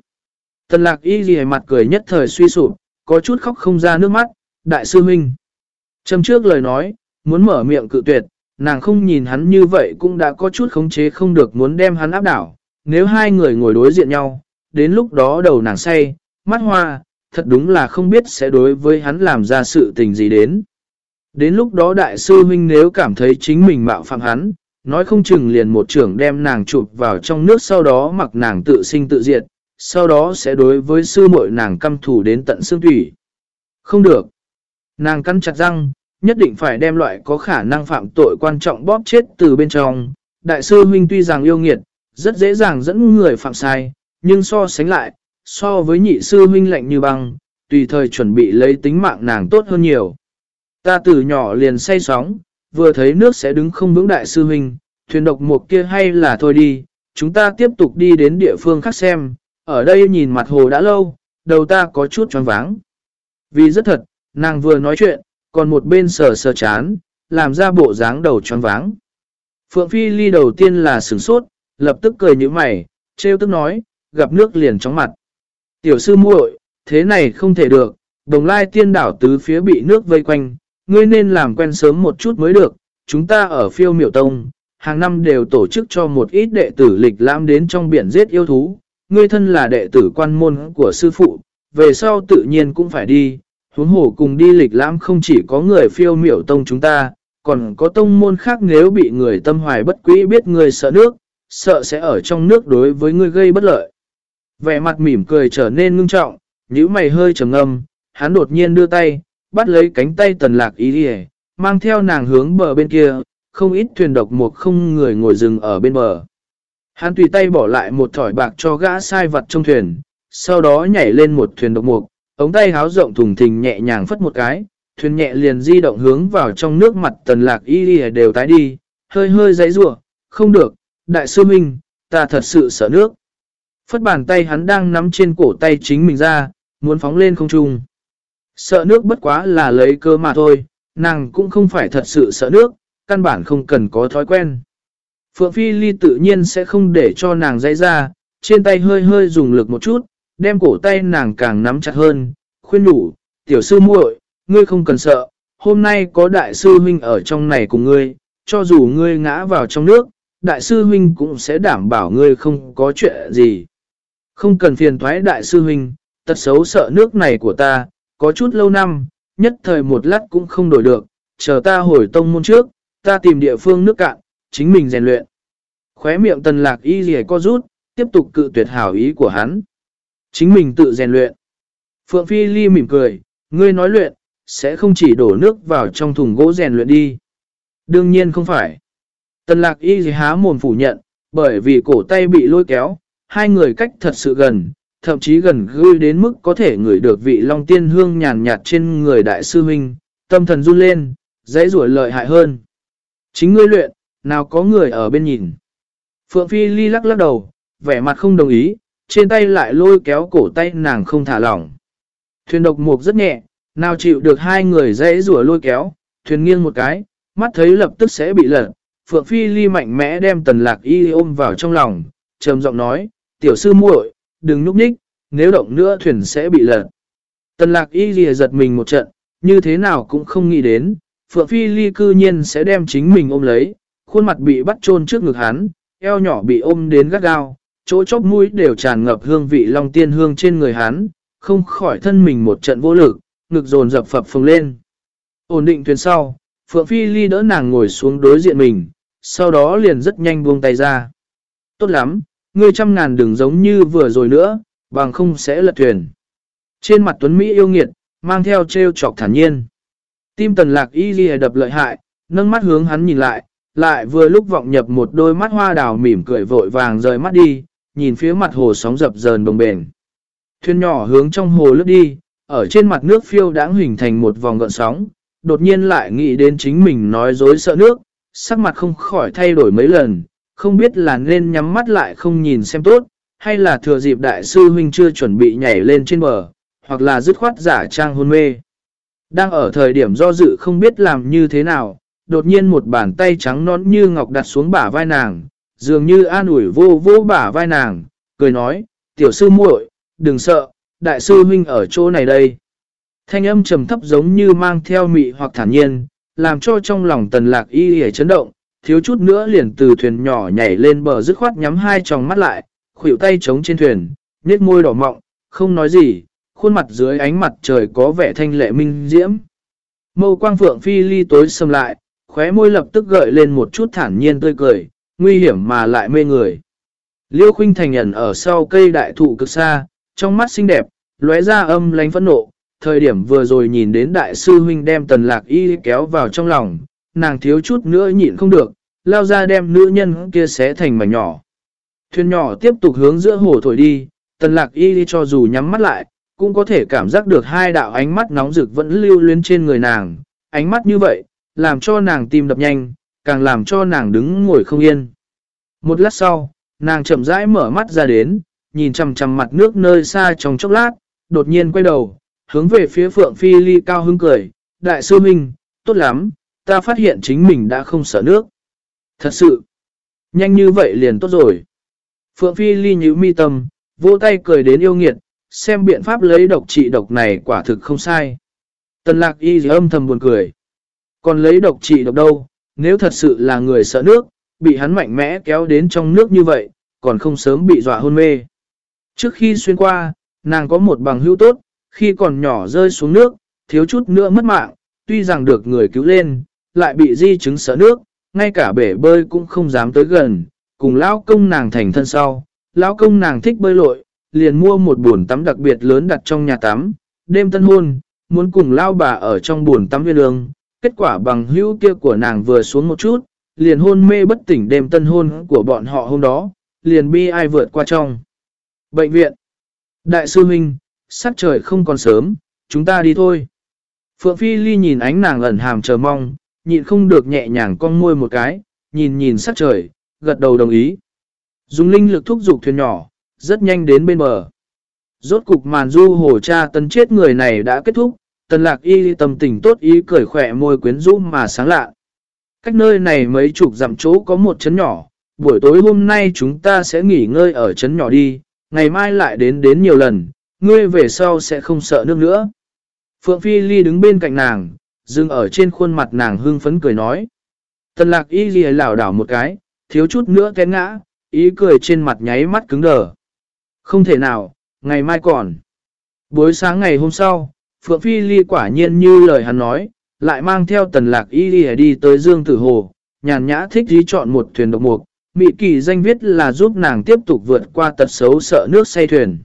Tần lạc y ghi mặt cười nhất thời suy sụp, có chút khóc không ra nước mắt, đại sư huynh. Châm trước lời nói, muốn mở miệng cự tuyệt, nàng không nhìn hắn như vậy cũng đã có chút khống chế không được muốn đem hắn áp đảo. Nếu hai người ngồi đối diện nhau, đến lúc đó đầu nàng say, mắt hoa, thật đúng là không biết sẽ đối với hắn làm ra sự tình gì đến. Đến lúc đó đại sư huynh nếu cảm thấy chính mình mạo phạm hắn, nói không chừng liền một trưởng đem nàng chụp vào trong nước sau đó mặc nàng tự sinh tự diệt, sau đó sẽ đối với sư muội nàng căm thủ đến tận xương thủy. Không được. Nàng cắn chặt răng, nhất định phải đem loại có khả năng phạm tội quan trọng bóp chết từ bên trong. Đại sư huynh tuy rằng yêu nghiệt, rất dễ dàng dẫn người phạm sai, nhưng so sánh lại, so với nhị sư huynh lạnh như băng, tùy thời chuẩn bị lấy tính mạng nàng tốt hơn nhiều. Ta từ nhỏ liền say sóng, vừa thấy nước sẽ đứng không vững đại sư huynh, thuyền độc một kia hay là thôi đi, chúng ta tiếp tục đi đến địa phương khác xem, ở đây nhìn mặt hồ đã lâu, đầu ta có chút choáng váng. Vì rất thật, nàng vừa nói chuyện, còn một bên sờ sờ chán, làm ra bộ dáng đầu choáng váng. Phượng Phi Ly đầu tiên là sửng sốt, lập tức cười như mày, trêu tức nói, gặp nước liền chóng mặt. Tiểu sư muội, thế này không thể được, đồng lai tiên đảo tứ phía bị nước vây quanh, ngươi nên làm quen sớm một chút mới được. Chúng ta ở phiêu miểu tông, hàng năm đều tổ chức cho một ít đệ tử lịch lãm đến trong biển giết yêu thú. Ngươi thân là đệ tử quan môn của sư phụ, về sau tự nhiên cũng phải đi. Huống hồ cùng đi lịch lãm không chỉ có người phiêu miểu tông chúng ta, còn có tông môn khác nếu bị người tâm hoài bất quý biết người sợ nước, sợ sẽ ở trong nước đối với ngươi gây bất lợi. Vẻ mặt mỉm cười trở nên ngưng trọng, nhíu mày hơi trầm ngâm, hắn đột nhiên đưa tay, bắt lấy cánh tay tần lạc ý đi mang theo nàng hướng bờ bên kia, không ít thuyền độc một không người ngồi rừng ở bên bờ. Hắn tùy tay bỏ lại một thỏi bạc cho gã sai vật trong thuyền, sau đó nhảy lên một thuyền độc mục, ống tay háo rộng thùng thình nhẹ nhàng phất một cái, thuyền nhẹ liền di động hướng vào trong nước mặt tần lạc y đi đều tái đi, hơi hơi giấy rủa không được, đại sư minh, ta thật sự sợ nước. Phất bàn tay hắn đang nắm trên cổ tay chính mình ra, muốn phóng lên không trung. Sợ nước bất quá là lấy cơ mà thôi, nàng cũng không phải thật sự sợ nước, căn bản không cần có thói quen. Phượng Phi Ly tự nhiên sẽ không để cho nàng dây ra, trên tay hơi hơi dùng lực một chút, đem cổ tay nàng càng nắm chặt hơn, khuyên đủ, tiểu sư muội, ngươi không cần sợ, hôm nay có đại sư huynh ở trong này cùng ngươi, cho dù ngươi ngã vào trong nước, đại sư huynh cũng sẽ đảm bảo ngươi không có chuyện gì. Không cần phiền thoái đại sư huynh, tật xấu sợ nước này của ta, có chút lâu năm, nhất thời một lát cũng không đổi được, chờ ta hồi tông môn trước, ta tìm địa phương nước cạn, chính mình rèn luyện. Khóe miệng tần lạc y gì co rút, tiếp tục cự tuyệt hảo ý của hắn. Chính mình tự rèn luyện. Phượng Phi Ly mỉm cười, ngươi nói luyện, sẽ không chỉ đổ nước vào trong thùng gỗ rèn luyện đi. Đương nhiên không phải. Tần lạc y gì há mồm phủ nhận, bởi vì cổ tay bị lôi kéo, hai người cách thật sự gần, thậm chí gần gươi đến mức có thể ngửi được vị long tiên hương nhàn nhạt trên người đại sư huynh, tâm thần run lên, dãy rủi lợi hại hơn. Chính ngươi luyện, nào có người ở bên nhìn. Phượng Phi Ly lắc lắc đầu, vẻ mặt không đồng ý, trên tay lại lôi kéo cổ tay nàng không thả lỏng. Thuyền độc mục rất nhẹ, nào chịu được hai người dãy rủa lôi kéo, thuyền nghiêng một cái, mắt thấy lập tức sẽ bị lật. Phượng Phi Ly mạnh mẽ đem tần lạc y ôm vào trong lòng, trầm giọng nói, tiểu sư muội, đừng núp nhích, nếu động nữa thuyền sẽ bị lật. Tần lạc y lìa giật mình một trận, như thế nào cũng không nghĩ đến, Phượng Phi Ly cư nhiên sẽ đem chính mình ôm lấy, khuôn mặt bị bắt chôn trước ngực hắn, eo nhỏ bị ôm đến gắt gao, chỗ chóp mũi đều tràn ngập hương vị long tiên hương trên người hắn, không khỏi thân mình một trận vô lực, ngực dồn dập phập phồng lên. Ổn định thuyền sau, Phượng Phi Ly đỡ nàng ngồi xuống đối diện mình, sau đó liền rất nhanh buông tay ra. Tốt lắm, ngươi trăm ngàn đừng giống như vừa rồi nữa, bằng không sẽ lật thuyền. Trên mặt Tuấn Mỹ yêu nghiệt, mang theo treo chọc thản nhiên. Tim tần lạc y ghi đập lợi hại, nâng mắt hướng hắn nhìn lại, lại vừa lúc vọng nhập một đôi mắt hoa đào mỉm cười vội vàng rời mắt đi, nhìn phía mặt hồ sóng dập dờn bồng bền. Thuyền nhỏ hướng trong hồ lướt đi, ở trên mặt nước phiêu đã hình thành một vòng gợn sóng, đột nhiên lại nghĩ đến chính mình nói dối sợ nước, sắc mặt không khỏi thay đổi mấy lần, không biết là nên nhắm mắt lại không nhìn xem tốt, hay là thừa dịp đại sư huynh chưa chuẩn bị nhảy lên trên bờ, hoặc là dứt khoát giả trang hôn mê. Đang ở thời điểm do dự không biết làm như thế nào, đột nhiên một bàn tay trắng nón như ngọc đặt xuống bả vai nàng, dường như an ủi vô vô bả vai nàng, cười nói, tiểu sư muội, đừng sợ, đại sư huynh ở chỗ này đây. Thanh âm trầm thấp giống như mang theo mị hoặc thản nhiên, làm cho trong lòng tần lạc y hề chấn động, thiếu chút nữa liền từ thuyền nhỏ nhảy lên bờ dứt khoát nhắm hai tròng mắt lại, khuỷu tay trống trên thuyền, nết môi đỏ mọng, không nói gì, khuôn mặt dưới ánh mặt trời có vẻ thanh lệ minh diễm. Mâu quang phượng phi ly tối sầm lại, khóe môi lập tức gợi lên một chút thản nhiên tươi cười, nguy hiểm mà lại mê người. Liêu khuynh thành ẩn ở sau cây đại thụ cực xa, trong mắt xinh đẹp, lóe ra âm lánh phẫn nộ. Thời điểm vừa rồi nhìn đến đại sư huynh đem tần lạc y kéo vào trong lòng, nàng thiếu chút nữa nhịn không được, lao ra đem nữ nhân kia xé thành mảnh nhỏ. Thuyền nhỏ tiếp tục hướng giữa hồ thổi đi, tần lạc y cho dù nhắm mắt lại, cũng có thể cảm giác được hai đạo ánh mắt nóng rực vẫn lưu luyến trên người nàng. Ánh mắt như vậy, làm cho nàng tim đập nhanh, càng làm cho nàng đứng ngồi không yên. Một lát sau, nàng chậm rãi mở mắt ra đến, nhìn chằm chằm mặt nước nơi xa trong chốc lát, đột nhiên quay đầu, hướng về phía Phượng Phi Ly cao hứng cười, Đại sư Minh, tốt lắm, ta phát hiện chính mình đã không sợ nước. Thật sự, nhanh như vậy liền tốt rồi. Phượng Phi Ly nhữ mi tâm, vỗ tay cười đến yêu nghiệt, xem biện pháp lấy độc trị độc này quả thực không sai. Tần lạc y âm thầm buồn cười. Còn lấy độc trị độc đâu, nếu thật sự là người sợ nước, bị hắn mạnh mẽ kéo đến trong nước như vậy, còn không sớm bị dọa hôn mê. Trước khi xuyên qua, nàng có một bằng hữu tốt, khi còn nhỏ rơi xuống nước, thiếu chút nữa mất mạng, tuy rằng được người cứu lên, lại bị di chứng sợ nước, ngay cả bể bơi cũng không dám tới gần, cùng lão công nàng thành thân sau. Lão công nàng thích bơi lội, liền mua một buồn tắm đặc biệt lớn đặt trong nhà tắm, đêm tân hôn, muốn cùng lao bà ở trong buồn tắm viên lương. Kết quả bằng hữu kia của nàng vừa xuống một chút, liền hôn mê bất tỉnh đêm tân hôn của bọn họ hôm đó, liền bi ai vượt qua trong. Bệnh viện. Đại sư Minh, sắc trời không còn sớm, chúng ta đi thôi. Phượng Phi Ly nhìn ánh nàng ẩn hàm chờ mong, nhịn không được nhẹ nhàng con môi một cái, nhìn nhìn sắc trời, gật đầu đồng ý. Dùng linh lực thúc giục thuyền nhỏ, rất nhanh đến bên bờ. Rốt cục màn du hồ cha tân chết người này đã kết thúc, tần lạc y tâm tình tốt ý cười khỏe môi quyến rũ mà sáng lạ. Cách nơi này mấy chục dặm chỗ có một chấn nhỏ, buổi tối hôm nay chúng ta sẽ nghỉ ngơi ở chấn nhỏ đi, ngày mai lại đến đến nhiều lần, ngươi về sau sẽ không sợ nước nữa. Phượng Phi Ly đứng bên cạnh nàng, dừng ở trên khuôn mặt nàng hưng phấn cười nói. Tần lạc y ghi lảo đảo một cái, thiếu chút nữa té ngã, ý cười trên mặt nháy mắt cứng đờ. Không thể nào, ngày mai còn. Buổi sáng ngày hôm sau, Phượng Phi Ly quả nhiên như lời hắn nói, lại mang theo tần lạc y ghi đi tới Dương Tử Hồ, nhàn nhã thích dí chọn một thuyền độc mục, Mị kỳ danh viết là giúp nàng tiếp tục vượt qua tật xấu sợ nước say thuyền.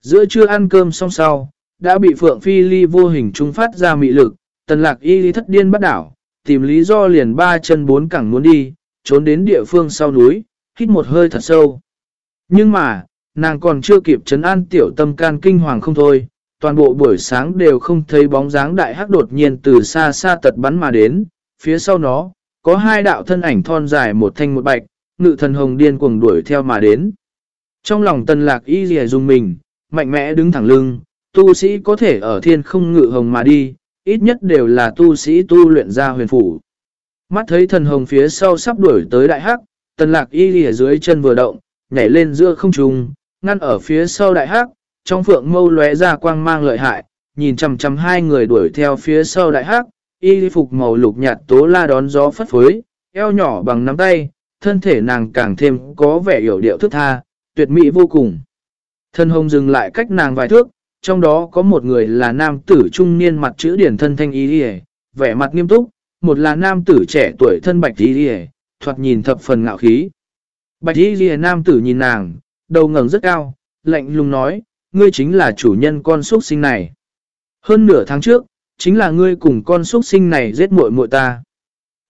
Giữa trưa ăn cơm xong sau, đã bị Phượng Phi Ly vô hình trung phát ra mị lực, tần lạc y lý thất điên bắt đảo, tìm lý do liền ba chân bốn cẳng muốn đi, trốn đến địa phương sau núi, hít một hơi thật sâu. Nhưng mà, nàng còn chưa kịp chấn an tiểu tâm can kinh hoàng không thôi, toàn bộ buổi sáng đều không thấy bóng dáng đại hắc đột nhiên từ xa xa tật bắn mà đến, phía sau nó, có hai đạo thân ảnh thon dài một thanh một bạch, ngự thần hồng điên cuồng đuổi theo mà đến. Trong lòng tần lạc y dì dùng mình, mạnh mẽ đứng thẳng lưng, tu sĩ có thể ở thiên không ngự hồng mà đi, ít nhất đều là tu sĩ tu luyện ra huyền phủ. Mắt thấy thần hồng phía sau sắp đuổi tới đại hắc, tần lạc y dì dưới chân vừa động, nhảy lên giữa không trung, ngăn ở phía sau đại hắc, trong phượng mâu lóe ra quang mang lợi hại, nhìn chằm chằm hai người đuổi theo phía sau đại hắc, y phục màu lục nhạt tố la đón gió phất phới, eo nhỏ bằng nắm tay, thân thể nàng càng thêm có vẻ hiểu điệu thức tha, tuyệt mỹ vô cùng. Thân hồng dừng lại cách nàng vài thước, trong đó có một người là nam tử trung niên mặt chữ điển thân thanh y đi vẻ mặt nghiêm túc, một là nam tử trẻ tuổi thân bạch y đi thoạt nhìn thập phần ngạo khí. Bạch y đi nam tử nhìn nàng, đầu ngẩng rất cao, lạnh lùng nói, ngươi chính là chủ nhân con xuất sinh này. Hơn nửa tháng trước, chính là ngươi cùng con xuất sinh này giết muội muội ta.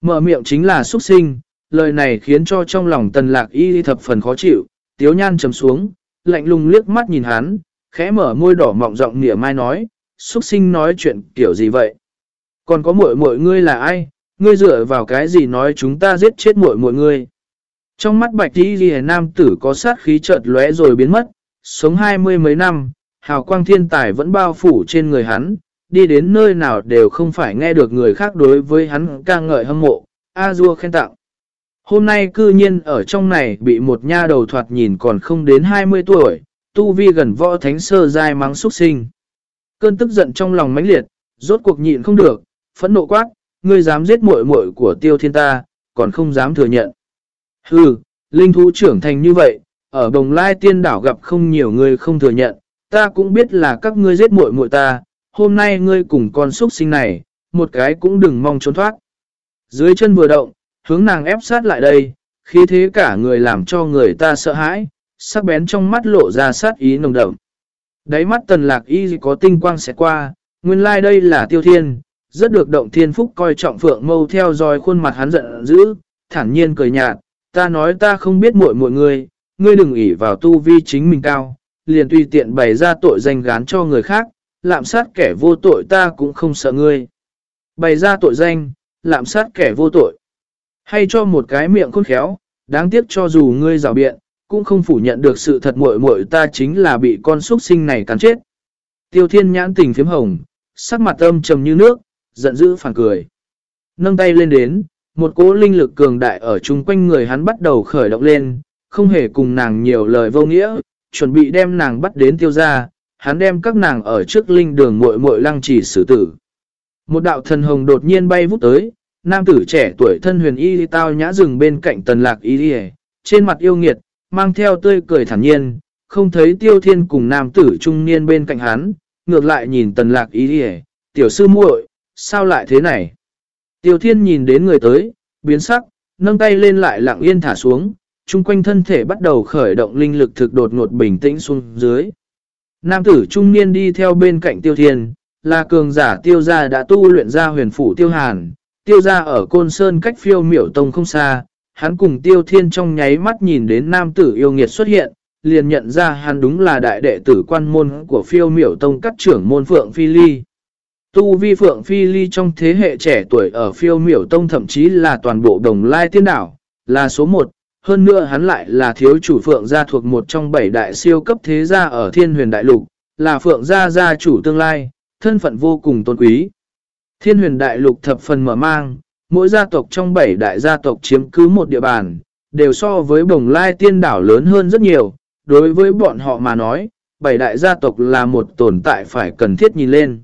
Mở miệng chính là xuất sinh, lời này khiến cho trong lòng tần lạc y thập phần khó chịu, tiếu nhan trầm xuống, lạnh lùng liếc mắt nhìn hắn, khẽ mở môi đỏ mọng giọng nỉa mai nói, xuất sinh nói chuyện kiểu gì vậy? Còn có muội muội ngươi là ai? Ngươi dựa vào cái gì nói chúng ta giết chết muội muội ngươi? Trong mắt bạch tí ghi nam tử có sát khí chợt lóe rồi biến mất, sống hai mươi mấy năm, hào quang thiên tài vẫn bao phủ trên người hắn, đi đến nơi nào đều không phải nghe được người khác đối với hắn ca ngợi hâm mộ, A-dua khen tặng. Hôm nay cư nhiên ở trong này bị một nha đầu thoạt nhìn còn không đến 20 tuổi, tu vi gần võ thánh sơ dai mắng xuất sinh. Cơn tức giận trong lòng mãnh liệt, rốt cuộc nhịn không được, phẫn nộ quát, ngươi dám giết muội muội của tiêu thiên ta, còn không dám thừa nhận. Hừ, linh thú trưởng thành như vậy, ở đồng lai tiên đảo gặp không nhiều người không thừa nhận, ta cũng biết là các ngươi giết muội muội ta, hôm nay ngươi cùng con xuất sinh này, một cái cũng đừng mong trốn thoát. Dưới chân vừa động, hướng nàng ép sát lại đây, khi thế cả người làm cho người ta sợ hãi, sắc bén trong mắt lộ ra sát ý nồng đậm. Đáy mắt tần lạc y có tinh quang sẽ qua, nguyên lai like đây là tiêu thiên, rất được động thiên phúc coi trọng phượng mâu theo dõi khuôn mặt hắn giận dữ, thản nhiên cười nhạt, ta nói ta không biết muội mọi người, ngươi đừng ỷ vào tu vi chính mình cao, liền tùy tiện bày ra tội danh gán cho người khác, lạm sát kẻ vô tội ta cũng không sợ ngươi. Bày ra tội danh, lạm sát kẻ vô tội. Hay cho một cái miệng khôn khéo, đáng tiếc cho dù ngươi rào biện, cũng không phủ nhận được sự thật muội muội ta chính là bị con xuất sinh này cắn chết. Tiêu thiên nhãn tình phím hồng, sắc mặt âm trầm như nước, giận dữ phản cười. Nâng tay lên đến, một cỗ linh lực cường đại ở chung quanh người hắn bắt đầu khởi động lên, không hề cùng nàng nhiều lời vô nghĩa, chuẩn bị đem nàng bắt đến tiêu ra, hắn đem các nàng ở trước linh đường muội muội lăng trì xử tử. Một đạo thần hồng đột nhiên bay vút tới, nam tử trẻ tuổi thân huyền y tao nhã rừng bên cạnh tần lạc y trên mặt yêu nghiệt, mang theo tươi cười thản nhiên, không thấy tiêu thiên cùng nam tử trung niên bên cạnh hắn, ngược lại nhìn tần lạc ý hề, tiểu sư muội, sao lại thế này? Tiêu thiên nhìn đến người tới, biến sắc, nâng tay lên lại lặng yên thả xuống, chung quanh thân thể bắt đầu khởi động linh lực thực đột ngột bình tĩnh xuống dưới. Nam tử trung niên đi theo bên cạnh tiêu thiên, là cường giả tiêu gia đã tu luyện ra huyền phủ tiêu hàn, tiêu gia ở Côn Sơn cách phiêu miểu tông không xa, hắn cùng tiêu thiên trong nháy mắt nhìn đến nam tử yêu nghiệt xuất hiện, liền nhận ra hắn đúng là đại đệ tử quan môn của phiêu miểu tông cắt trưởng môn Phượng Phi Ly. Tu vi Phượng Phi Ly trong thế hệ trẻ tuổi ở phiêu miểu tông thậm chí là toàn bộ đồng lai tiên đảo, là số 1, hơn nữa hắn lại là thiếu chủ Phượng gia thuộc một trong bảy đại siêu cấp thế gia ở thiên huyền đại lục, là Phượng gia gia chủ tương lai, thân phận vô cùng tôn quý. Thiên huyền đại lục thập phần mở mang, mỗi gia tộc trong bảy đại gia tộc chiếm cứ một địa bàn, đều so với bồng lai tiên đảo lớn hơn rất nhiều. Đối với bọn họ mà nói, bảy đại gia tộc là một tồn tại phải cần thiết nhìn lên.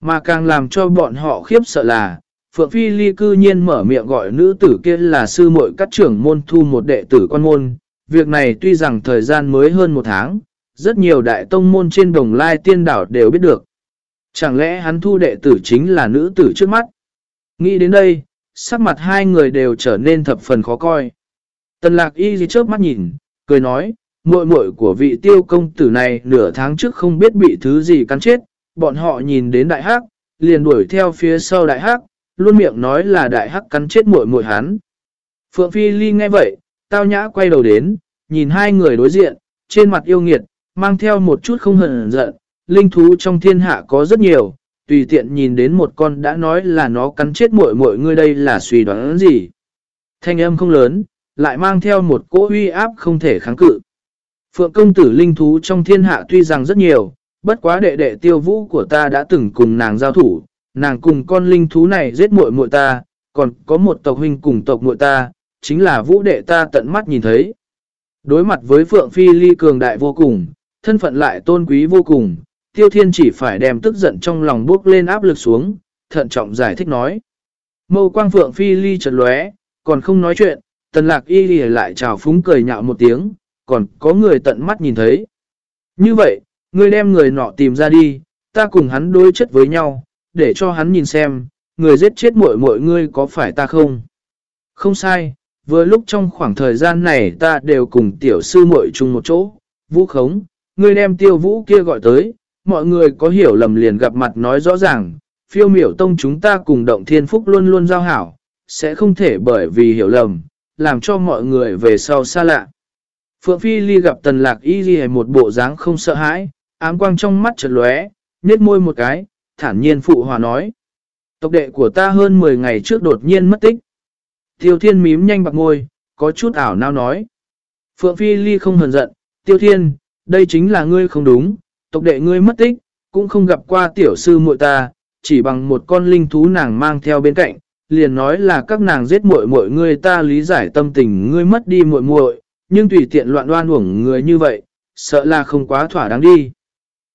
Mà càng làm cho bọn họ khiếp sợ là, Phượng Phi Ly cư nhiên mở miệng gọi nữ tử kia là sư muội các trưởng môn thu một đệ tử quan môn. Việc này tuy rằng thời gian mới hơn một tháng, rất nhiều đại tông môn trên đồng lai tiên đảo đều biết được. Chẳng lẽ hắn thu đệ tử chính là nữ tử trước mắt? Nghĩ đến đây, sắc mặt hai người đều trở nên thập phần khó coi. Tần lạc y gì chớp mắt nhìn, cười nói, muội muội của vị tiêu công tử này nửa tháng trước không biết bị thứ gì cắn chết, bọn họ nhìn đến đại hắc, liền đuổi theo phía sau đại hắc, luôn miệng nói là đại hắc cắn chết muội muội hắn. Phượng Phi Ly nghe vậy, tao nhã quay đầu đến, nhìn hai người đối diện, trên mặt yêu nghiệt, mang theo một chút không hận giận, linh thú trong thiên hạ có rất nhiều, tùy tiện nhìn đến một con đã nói là nó cắn chết muội muội ngươi đây là suy đoán gì. Thanh âm không lớn, lại mang theo một cỗ uy áp không thể kháng cự. Phượng công tử linh thú trong thiên hạ tuy rằng rất nhiều, bất quá đệ đệ tiêu vũ của ta đã từng cùng nàng giao thủ, nàng cùng con linh thú này giết muội muội ta, còn có một tộc huynh cùng tộc muội ta, chính là vũ đệ ta tận mắt nhìn thấy. Đối mặt với Phượng Phi Ly cường đại vô cùng, thân phận lại tôn quý vô cùng, Tiêu Thiên chỉ phải đem tức giận trong lòng bước lên áp lực xuống, thận trọng giải thích nói. Mâu quang Phượng Phi Ly chợt lóe, còn không nói chuyện, tần lạc y lì lại chào phúng cười nhạo một tiếng, còn có người tận mắt nhìn thấy. Như vậy, ngươi đem người nọ tìm ra đi, ta cùng hắn đối chất với nhau, để cho hắn nhìn xem, người giết chết muội muội ngươi có phải ta không? Không sai, vừa lúc trong khoảng thời gian này ta đều cùng tiểu sư muội chung một chỗ, vũ khống, ngươi đem tiêu vũ kia gọi tới, mọi người có hiểu lầm liền gặp mặt nói rõ ràng, phiêu miểu tông chúng ta cùng động thiên phúc luôn luôn giao hảo, sẽ không thể bởi vì hiểu lầm, làm cho mọi người về sau xa lạ. Phượng Phi Ly gặp tần lạc y ghi một bộ dáng không sợ hãi, ám quang trong mắt chợt lóe, nhếch môi một cái, thản nhiên phụ hòa nói. Tộc đệ của ta hơn 10 ngày trước đột nhiên mất tích. Tiêu Thiên mím nhanh bạc ngôi, có chút ảo nao nói. Phượng Phi Ly không hờn giận, Tiêu Thiên, đây chính là ngươi không đúng, tộc đệ ngươi mất tích, cũng không gặp qua tiểu sư muội ta, chỉ bằng một con linh thú nàng mang theo bên cạnh, liền nói là các nàng giết muội muội ngươi ta lý giải tâm tình ngươi mất đi muội muội, nhưng tùy tiện loạn đoan uổng người như vậy, sợ là không quá thỏa đáng đi.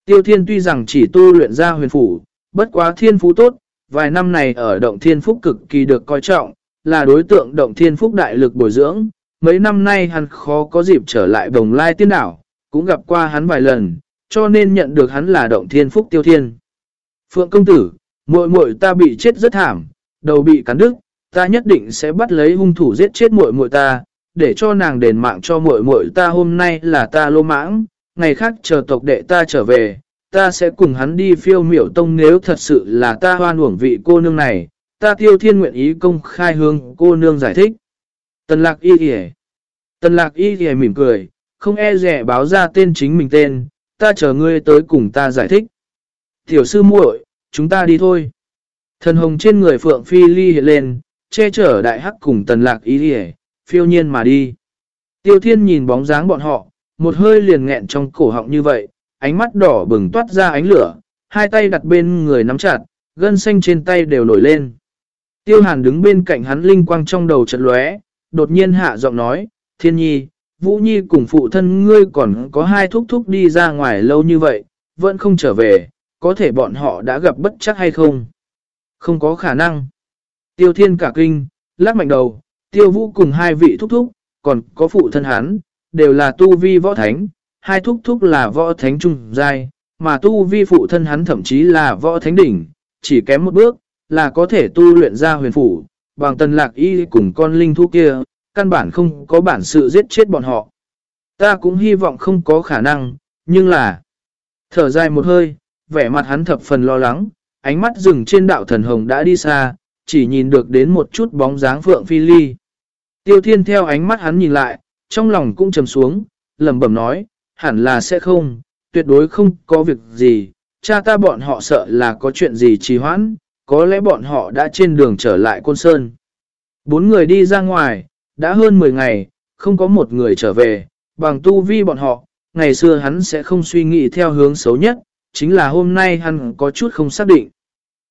Tiêu Thiên tuy rằng chỉ tu luyện ra huyền phủ, bất quá thiên phú tốt, vài năm này ở động thiên phúc cực kỳ được coi trọng, là đối tượng động thiên phúc đại lực bồi dưỡng. Mấy năm nay hắn khó có dịp trở lại đồng lai tiên đảo, cũng gặp qua hắn vài lần, cho nên nhận được hắn là động thiên phúc tiêu thiên. Phượng công tử, muội muội ta bị chết rất thảm, đầu bị cắn đứt, ta nhất định sẽ bắt lấy hung thủ giết chết muội muội ta, để cho nàng đền mạng cho muội muội ta hôm nay là ta lô mãng, ngày khác chờ tộc đệ ta trở về, ta sẽ cùng hắn đi phiêu miểu tông nếu thật sự là ta hoan uổng vị cô nương này, ta tiêu thiên nguyện ý công khai hương cô nương giải thích. Tần lạc y kìa. Tần lạc y kìa mỉm cười, không e rẻ báo ra tên chính mình tên, ta chờ ngươi tới cùng ta giải thích. Tiểu sư muội, chúng ta đi thôi. Thần hồng trên người Phượng Phi Ly hiện lên, che chở đại hắc cùng tần lạc ý hề, phiêu nhiên mà đi. Tiêu thiên nhìn bóng dáng bọn họ, một hơi liền nghẹn trong cổ họng như vậy, ánh mắt đỏ bừng toát ra ánh lửa, hai tay đặt bên người nắm chặt, gân xanh trên tay đều nổi lên. Tiêu hàn đứng bên cạnh hắn linh quang trong đầu chật lóe, đột nhiên hạ giọng nói, thiên nhi, vũ nhi cùng phụ thân ngươi còn có hai thúc thúc đi ra ngoài lâu như vậy, vẫn không trở về, có thể bọn họ đã gặp bất chắc hay không? Không có khả năng. Tiêu thiên cả kinh, lắc mạnh đầu, tiêu vũ cùng hai vị thúc thúc, còn có phụ thân hắn, đều là tu vi võ thánh, hai thúc thúc là võ thánh trung giai, mà tu vi phụ thân hắn thậm chí là võ thánh đỉnh, chỉ kém một bước, là có thể tu luyện ra huyền phủ, bằng tần lạc y cùng con linh thú kia, căn bản không có bản sự giết chết bọn họ. Ta cũng hy vọng không có khả năng, nhưng là... Thở dài một hơi, vẻ mặt hắn thập phần lo lắng, ánh mắt dừng trên đạo thần hồng đã đi xa, chỉ nhìn được đến một chút bóng dáng phượng phi ly. Tiêu thiên theo ánh mắt hắn nhìn lại, trong lòng cũng trầm xuống, lầm bẩm nói, hẳn là sẽ không, tuyệt đối không có việc gì, cha ta bọn họ sợ là có chuyện gì trì hoãn, có lẽ bọn họ đã trên đường trở lại Côn Sơn. Bốn người đi ra ngoài, đã hơn 10 ngày, không có một người trở về, bằng tu vi bọn họ, ngày xưa hắn sẽ không suy nghĩ theo hướng xấu nhất, chính là hôm nay hắn có chút không xác định.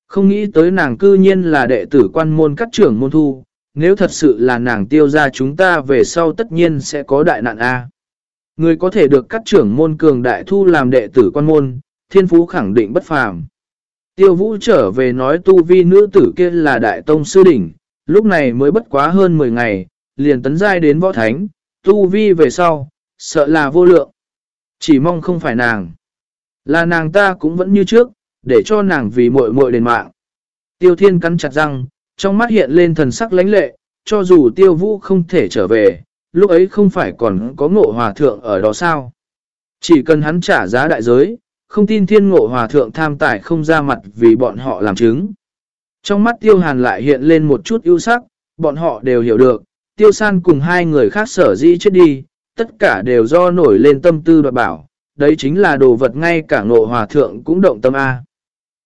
Không nghĩ tới nàng cư nhiên là đệ tử quan môn các trưởng môn thu, nếu thật sự là nàng tiêu ra chúng ta về sau tất nhiên sẽ có đại nạn A. Người có thể được các trưởng môn cường đại thu làm đệ tử quan môn, thiên phú khẳng định bất phàm. Tiêu vũ trở về nói tu vi nữ tử kia là đại tông sư đỉnh, lúc này mới bất quá hơn 10 ngày, liền tấn giai đến võ thánh, tu vi về sau, sợ là vô lượng. Chỉ mong không phải nàng. Là nàng ta cũng vẫn như trước, để cho nàng vì muội muội đền mạng. Tiêu thiên cắn chặt răng, trong mắt hiện lên thần sắc lãnh lệ, cho dù tiêu vũ không thể trở về, lúc ấy không phải còn có ngộ hòa thượng ở đó sao? Chỉ cần hắn trả giá đại giới, không tin thiên ngộ hòa thượng tham tài không ra mặt vì bọn họ làm chứng. Trong mắt tiêu hàn lại hiện lên một chút ưu sắc, bọn họ đều hiểu được, tiêu san cùng hai người khác sở dĩ chết đi, tất cả đều do nổi lên tâm tư đoạt bảo, đấy chính là đồ vật ngay cả ngộ hòa thượng cũng động tâm A.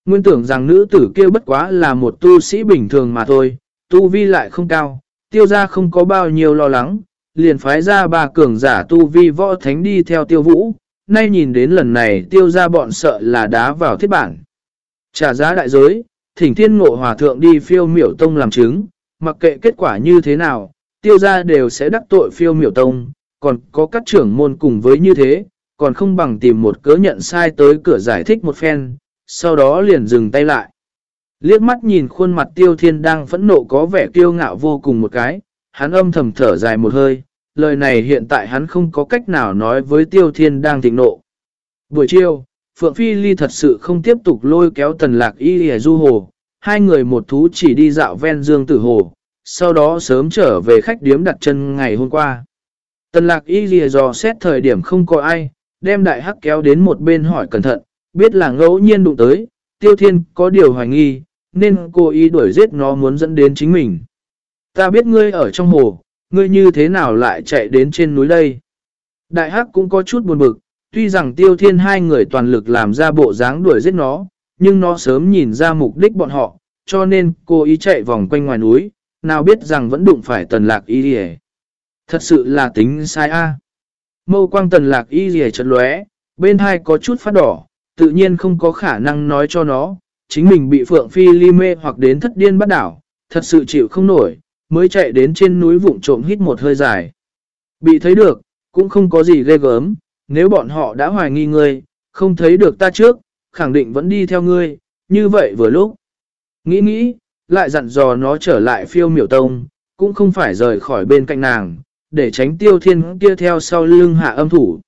Nguyên tưởng rằng nữ tử kia bất quá là một tu sĩ bình thường mà thôi, tu vi lại không cao, tiêu ra không có bao nhiêu lo lắng, liền phái ra ba cường giả tu vi võ thánh đi theo tiêu vũ, nay nhìn đến lần này tiêu ra bọn sợ là đá vào thiết bản. Trả giá đại giới, thỉnh thiên ngộ hòa thượng đi phiêu miểu tông làm chứng, mặc kệ kết quả như thế nào, tiêu ra đều sẽ đắc tội phiêu miểu tông, còn có các trưởng môn cùng với như thế, còn không bằng tìm một cớ nhận sai tới cửa giải thích một phen, sau đó liền dừng tay lại. Liếc mắt nhìn khuôn mặt tiêu thiên đang phẫn nộ có vẻ kiêu ngạo vô cùng một cái, hắn âm thầm thở dài một hơi, lời này hiện tại hắn không có cách nào nói với tiêu thiên đang thịnh nộ. Buổi chiều, Phượng Phi Ly thật sự không tiếp tục lôi kéo tần lạc y lìa du hồ, hai người một thú chỉ đi dạo ven dương tử hồ, sau đó sớm trở về khách điếm đặt chân ngày hôm qua. Tần lạc y lìa dò xét thời điểm không có ai, đem đại hắc kéo đến một bên hỏi cẩn thận, biết là ngẫu nhiên đụng tới, tiêu thiên có điều hoài nghi, nên cô ý đuổi giết nó muốn dẫn đến chính mình. Ta biết ngươi ở trong hồ, ngươi như thế nào lại chạy đến trên núi đây? Đại hắc cũng có chút buồn bực, tuy rằng tiêu thiên hai người toàn lực làm ra bộ dáng đuổi giết nó, nhưng nó sớm nhìn ra mục đích bọn họ, cho nên cô ý chạy vòng quanh ngoài núi, nào biết rằng vẫn đụng phải tần lạc y rìa, Thật sự là tính sai a Mâu quang tần lạc y rìa chật lóe, bên hai có chút phát đỏ, tự nhiên không có khả năng nói cho nó, chính mình bị Phượng Phi ly mê hoặc đến thất điên bắt đảo, thật sự chịu không nổi, mới chạy đến trên núi vụng trộm hít một hơi dài. Bị thấy được, cũng không có gì ghê gớm, nếu bọn họ đã hoài nghi ngươi, không thấy được ta trước, khẳng định vẫn đi theo ngươi, như vậy vừa lúc. Nghĩ nghĩ, lại dặn dò nó trở lại phiêu miểu tông, cũng không phải rời khỏi bên cạnh nàng, để tránh tiêu thiên kia theo sau lưng hạ âm thủ.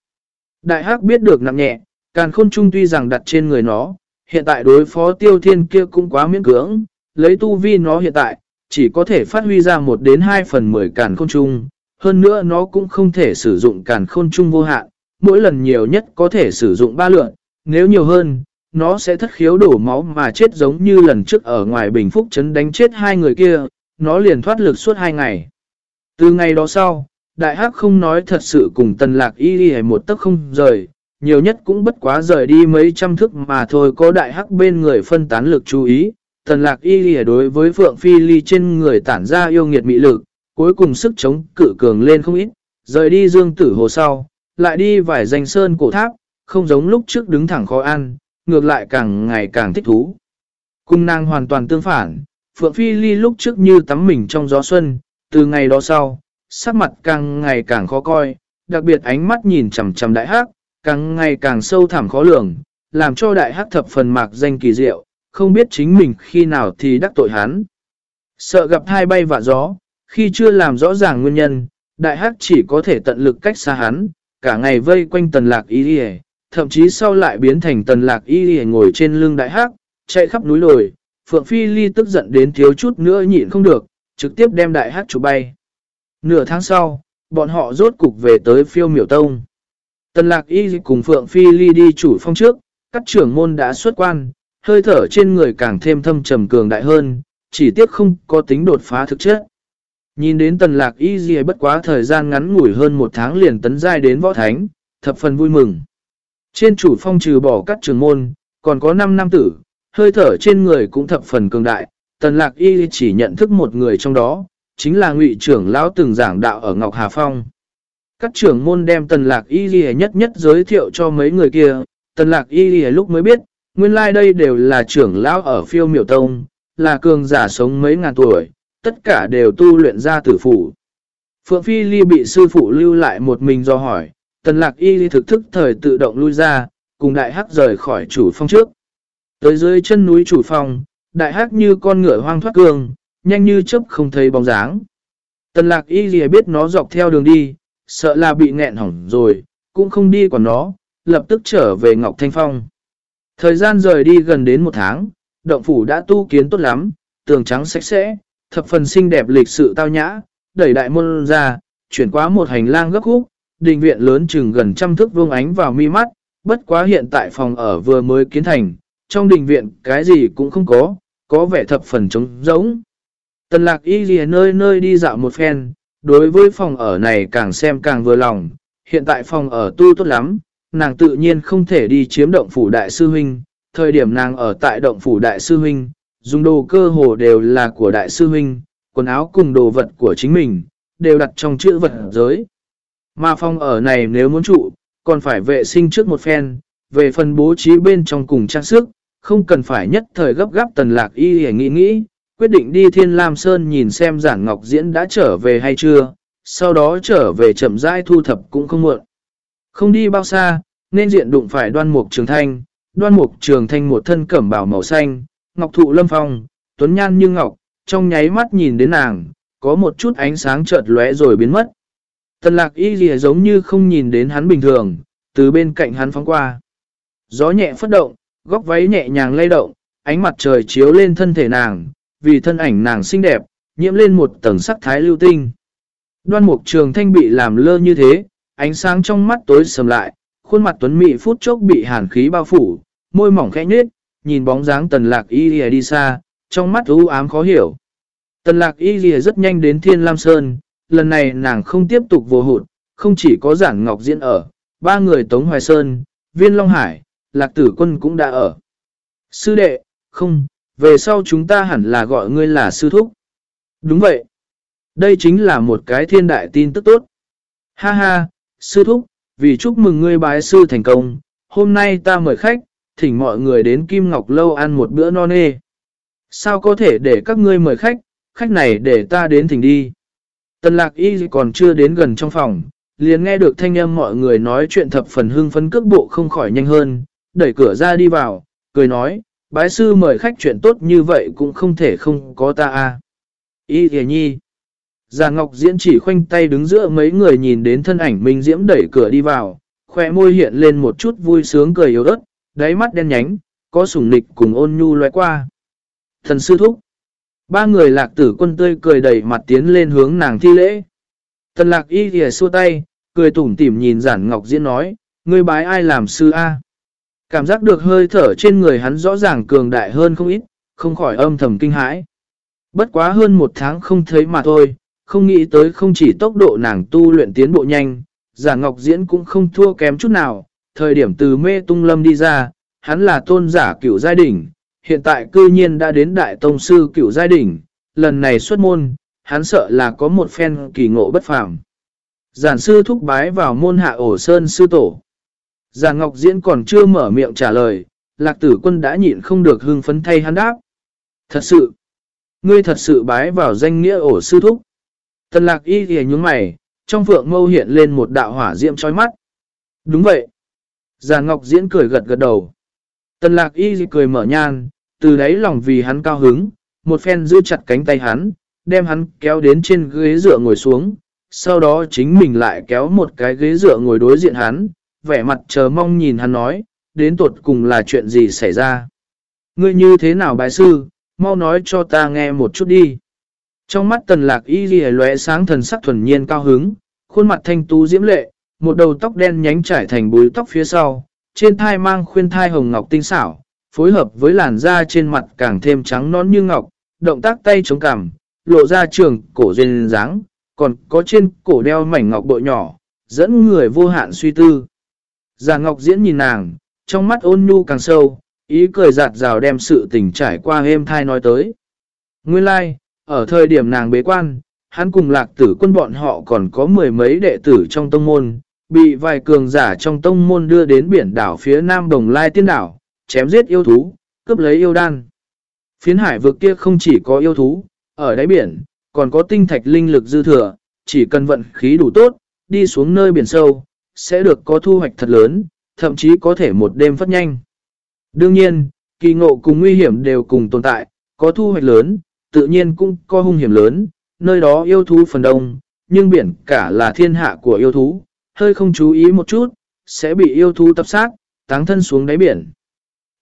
Đại hắc biết được nặng nhẹ, càn khôn trung tuy rằng đặt trên người nó, hiện tại đối phó tiêu thiên kia cũng quá miễn cưỡng, lấy tu vi nó hiện tại, chỉ có thể phát huy ra 1 đến 2 phần 10 càn khôn trung, hơn nữa nó cũng không thể sử dụng càn khôn trung vô hạn, mỗi lần nhiều nhất có thể sử dụng 3 lượng, nếu nhiều hơn, nó sẽ thất khiếu đổ máu mà chết giống như lần trước ở ngoài Bình Phúc Trấn đánh chết hai người kia, nó liền thoát lực suốt hai ngày. Từ ngày đó sau, đại hắc không nói thật sự cùng tần lạc y đi một tấc không rời, nhiều nhất cũng bất quá rời đi mấy trăm thức mà thôi có đại hắc bên người phân tán lực chú ý. Tần lạc y đi đối với Phượng Phi Ly trên người tản ra yêu nghiệt mị lực, cuối cùng sức chống cự cường lên không ít, rời đi dương tử hồ sau, lại đi vài danh sơn cổ tháp, không giống lúc trước đứng thẳng khó ăn, ngược lại càng ngày càng thích thú. Cung nàng hoàn toàn tương phản, Phượng Phi Ly lúc trước như tắm mình trong gió xuân, từ ngày đó sau, sắc mặt càng ngày càng khó coi, đặc biệt ánh mắt nhìn chằm chằm đại hắc, càng ngày càng sâu thẳm khó lường, làm cho đại hắc thập phần mạc danh kỳ diệu, không biết chính mình khi nào thì đắc tội hắn. Sợ gặp hai bay vạ gió, khi chưa làm rõ ràng nguyên nhân, đại hắc chỉ có thể tận lực cách xa hắn, cả ngày vây quanh tần lạc ý đi thậm chí sau lại biến thành tần lạc y ngồi trên lưng đại hắc, chạy khắp núi đồi. Phượng Phi Ly tức giận đến thiếu chút nữa nhịn không được, trực tiếp đem đại hắc chụp bay. Nửa tháng sau, bọn họ rốt cục về tới phiêu miểu tông. Tần lạc y cùng Phượng Phi Ly đi chủ phong trước, các trưởng môn đã xuất quan, hơi thở trên người càng thêm thâm trầm cường đại hơn, chỉ tiếc không có tính đột phá thực chất. Nhìn đến tần lạc y gì bất quá thời gian ngắn ngủi hơn một tháng liền tấn giai đến võ thánh, thập phần vui mừng. Trên chủ phong trừ bỏ các trường môn, còn có 5 nam tử, hơi thở trên người cũng thập phần cường đại, tần lạc y chỉ nhận thức một người trong đó, chính là ngụy trưởng lão từng giảng đạo ở Ngọc Hà Phong. Các trưởng môn đem tần lạc y ghi nhất nhất giới thiệu cho mấy người kia, tần lạc y ghi lúc mới biết, nguyên lai like đây đều là trưởng lão ở phiêu miểu tông, là cường giả sống mấy ngàn tuổi, tất cả đều tu luyện ra tử phụ Phượng Phi Ly bị sư phụ lưu lại một mình do hỏi, tần lạc y thực thức thời tự động lui ra, cùng đại hắc rời khỏi chủ phong trước. Tới dưới chân núi chủ phong, đại hắc như con ngựa hoang thoát cường, nhanh như chớp không thấy bóng dáng. Tần lạc y gì biết nó dọc theo đường đi, sợ là bị nghẹn hỏng rồi, cũng không đi quản nó, lập tức trở về Ngọc Thanh Phong. Thời gian rời đi gần đến một tháng, động phủ đã tu kiến tốt lắm, tường trắng sạch sẽ, thập phần xinh đẹp lịch sự tao nhã, đẩy đại môn ra, chuyển qua một hành lang gấp khúc, đình viện lớn chừng gần trăm thước vuông ánh vào mi mắt, bất quá hiện tại phòng ở vừa mới kiến thành, trong đình viện cái gì cũng không có, có vẻ thập phần trống rỗng. Tần lạc y gì nơi nơi đi dạo một phen, đối với phòng ở này càng xem càng vừa lòng, hiện tại phòng ở tu tốt lắm, nàng tự nhiên không thể đi chiếm động phủ đại sư huynh, thời điểm nàng ở tại động phủ đại sư huynh, dùng đồ cơ hồ đều là của đại sư huynh, quần áo cùng đồ vật của chính mình, đều đặt trong chữ vật giới. Mà phòng ở này nếu muốn trụ, còn phải vệ sinh trước một phen, về phần bố trí bên trong cùng trang sức, không cần phải nhất thời gấp gáp tần lạc y hề nghĩ nghĩ, quyết định đi Thiên Lam Sơn nhìn xem giản ngọc diễn đã trở về hay chưa, sau đó trở về chậm rãi thu thập cũng không muộn. Không đi bao xa, nên diện đụng phải đoan mục trường thanh, đoan mục trường thanh một thân cẩm bảo màu xanh, ngọc thụ lâm phong, tuấn nhan như ngọc, trong nháy mắt nhìn đến nàng, có một chút ánh sáng chợt lóe rồi biến mất. Tần lạc y gì giống như không nhìn đến hắn bình thường, từ bên cạnh hắn phóng qua. Gió nhẹ phất động, góc váy nhẹ nhàng lay động, ánh mặt trời chiếu lên thân thể nàng, vì thân ảnh nàng xinh đẹp, nhiễm lên một tầng sắc thái lưu tinh. Đoan mục trường thanh bị làm lơ như thế, ánh sáng trong mắt tối sầm lại, khuôn mặt tuấn mị phút chốc bị hàn khí bao phủ, môi mỏng khẽ nhết, nhìn bóng dáng tần lạc y Dìa đi xa, trong mắt u ám khó hiểu. Tần lạc y Dìa rất nhanh đến Thiên Lam Sơn, lần này nàng không tiếp tục vô hụt, không chỉ có giản ngọc diễn ở, ba người Tống Hoài Sơn, Viên Long Hải, Lạc Tử Quân cũng đã ở. Sư đệ, không, về sau chúng ta hẳn là gọi ngươi là sư thúc. Đúng vậy. Đây chính là một cái thiên đại tin tức tốt. Ha ha, sư thúc, vì chúc mừng ngươi bái sư thành công, hôm nay ta mời khách, thỉnh mọi người đến Kim Ngọc Lâu ăn một bữa no nê. Sao có thể để các ngươi mời khách, khách này để ta đến thỉnh đi. Tần lạc y còn chưa đến gần trong phòng, liền nghe được thanh âm mọi người nói chuyện thập phần hưng phấn cước bộ không khỏi nhanh hơn, đẩy cửa ra đi vào, cười nói, bái sư mời khách chuyện tốt như vậy cũng không thể không có ta a à. Y thề nhi. Già Ngọc Diễn chỉ khoanh tay đứng giữa mấy người nhìn đến thân ảnh Minh Diễm đẩy cửa đi vào, khỏe môi hiện lên một chút vui sướng cười yếu ớt, đáy mắt đen nhánh, có sủng nịch cùng ôn nhu loe qua. Thần sư thúc. Ba người lạc tử quân tươi cười đẩy mặt tiến lên hướng nàng thi lễ. Thần lạc y thì xua tay, cười tủm tỉm nhìn giản Ngọc Diễn nói, ngươi bái ai làm sư A. Cảm giác được hơi thở trên người hắn rõ ràng cường đại hơn không ít, không khỏi âm thầm kinh hãi. Bất quá hơn một tháng không thấy mà thôi, không nghĩ tới không chỉ tốc độ nàng tu luyện tiến bộ nhanh, giả ngọc diễn cũng không thua kém chút nào. Thời điểm từ mê tung lâm đi ra, hắn là tôn giả cửu giai đỉnh, hiện tại cư nhiên đã đến đại tông sư cửu giai đỉnh, lần này xuất môn, hắn sợ là có một phen kỳ ngộ bất phàm. Giản sư thúc bái vào môn hạ ổ sơn sư tổ. Già Ngọc Diễn còn chưa mở miệng trả lời, lạc tử quân đã nhịn không được hưng phấn thay hắn đáp. Thật sự, ngươi thật sự bái vào danh nghĩa ổ sư thúc. Tần lạc y thì nhúng mày, trong vượng mâu hiện lên một đạo hỏa diệm chói mắt. Đúng vậy. Già Ngọc Diễn cười gật gật đầu. Tần lạc y thì cười mở nhan, từ đấy lòng vì hắn cao hứng, một phen giữ chặt cánh tay hắn, đem hắn kéo đến trên ghế dựa ngồi xuống. Sau đó chính mình lại kéo một cái ghế dựa ngồi đối diện hắn, vẻ mặt chờ mong nhìn hắn nói, đến tuột cùng là chuyện gì xảy ra. Ngươi như thế nào bái sư, mau nói cho ta nghe một chút đi. Trong mắt tần lạc y ghi lóe sáng thần sắc thuần nhiên cao hứng, khuôn mặt thanh tú diễm lệ, một đầu tóc đen nhánh trải thành búi tóc phía sau, trên thai mang khuyên thai hồng ngọc tinh xảo, phối hợp với làn da trên mặt càng thêm trắng nón như ngọc, động tác tay chống cằm, lộ ra trường cổ duyên dáng, còn có trên cổ đeo mảnh ngọc bội nhỏ, dẫn người vô hạn suy tư. Già Ngọc Diễn nhìn nàng, trong mắt ôn nhu càng sâu, ý cười giạt rào đem sự tình trải qua êm thai nói tới. Nguyên lai, like, ở thời điểm nàng bế quan, hắn cùng lạc tử quân bọn họ còn có mười mấy đệ tử trong tông môn, bị vài cường giả trong tông môn đưa đến biển đảo phía nam đồng lai tiên đảo, chém giết yêu thú, cướp lấy yêu đan. Phiến hải vực kia không chỉ có yêu thú, ở đáy biển, còn có tinh thạch linh lực dư thừa, chỉ cần vận khí đủ tốt, đi xuống nơi biển sâu, sẽ được có thu hoạch thật lớn, thậm chí có thể một đêm phát nhanh. Đương nhiên, kỳ ngộ cùng nguy hiểm đều cùng tồn tại, có thu hoạch lớn, tự nhiên cũng có hung hiểm lớn, nơi đó yêu thú phần đông, nhưng biển cả là thiên hạ của yêu thú, hơi không chú ý một chút, sẽ bị yêu thú tập sát, táng thân xuống đáy biển.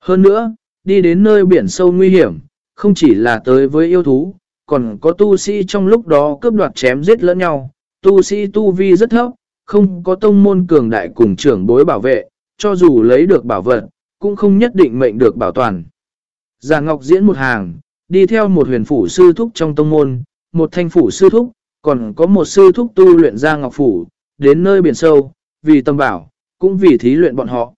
Hơn nữa, đi đến nơi biển sâu nguy hiểm, không chỉ là tới với yêu thú, còn có tu sĩ trong lúc đó cướp đoạt chém giết lẫn nhau, tu sĩ tu vi rất thấp, không có tông môn cường đại cùng trưởng bối bảo vệ, cho dù lấy được bảo vật, cũng không nhất định mệnh được bảo toàn. Giả Ngọc diễn một hàng, đi theo một huyền phủ sư thúc trong tông môn, một thanh phủ sư thúc, còn có một sư thúc tu luyện ra Ngọc Phủ, đến nơi biển sâu, vì tâm bảo, cũng vì thí luyện bọn họ.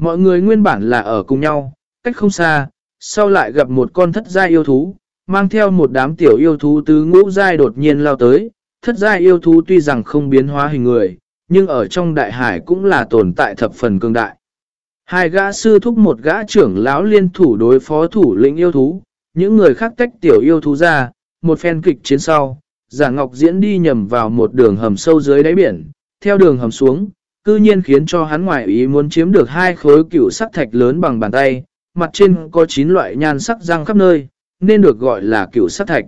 Mọi người nguyên bản là ở cùng nhau, cách không xa, sau lại gặp một con thất gia yêu thú, mang theo một đám tiểu yêu thú tứ ngũ giai đột nhiên lao tới. Thất gia yêu thú tuy rằng không biến hóa hình người, nhưng ở trong đại hải cũng là tồn tại thập phần cương đại. Hai gã sư thúc một gã trưởng lão liên thủ đối phó thủ lĩnh yêu thú, những người khác tách tiểu yêu thú ra, một phen kịch chiến sau, giả ngọc diễn đi nhầm vào một đường hầm sâu dưới đáy biển, theo đường hầm xuống, cư nhiên khiến cho hắn ngoại ý muốn chiếm được hai khối cựu sắc thạch lớn bằng bàn tay, mặt trên có 9 loại nhan sắc răng khắp nơi, nên được gọi là cựu sắc thạch.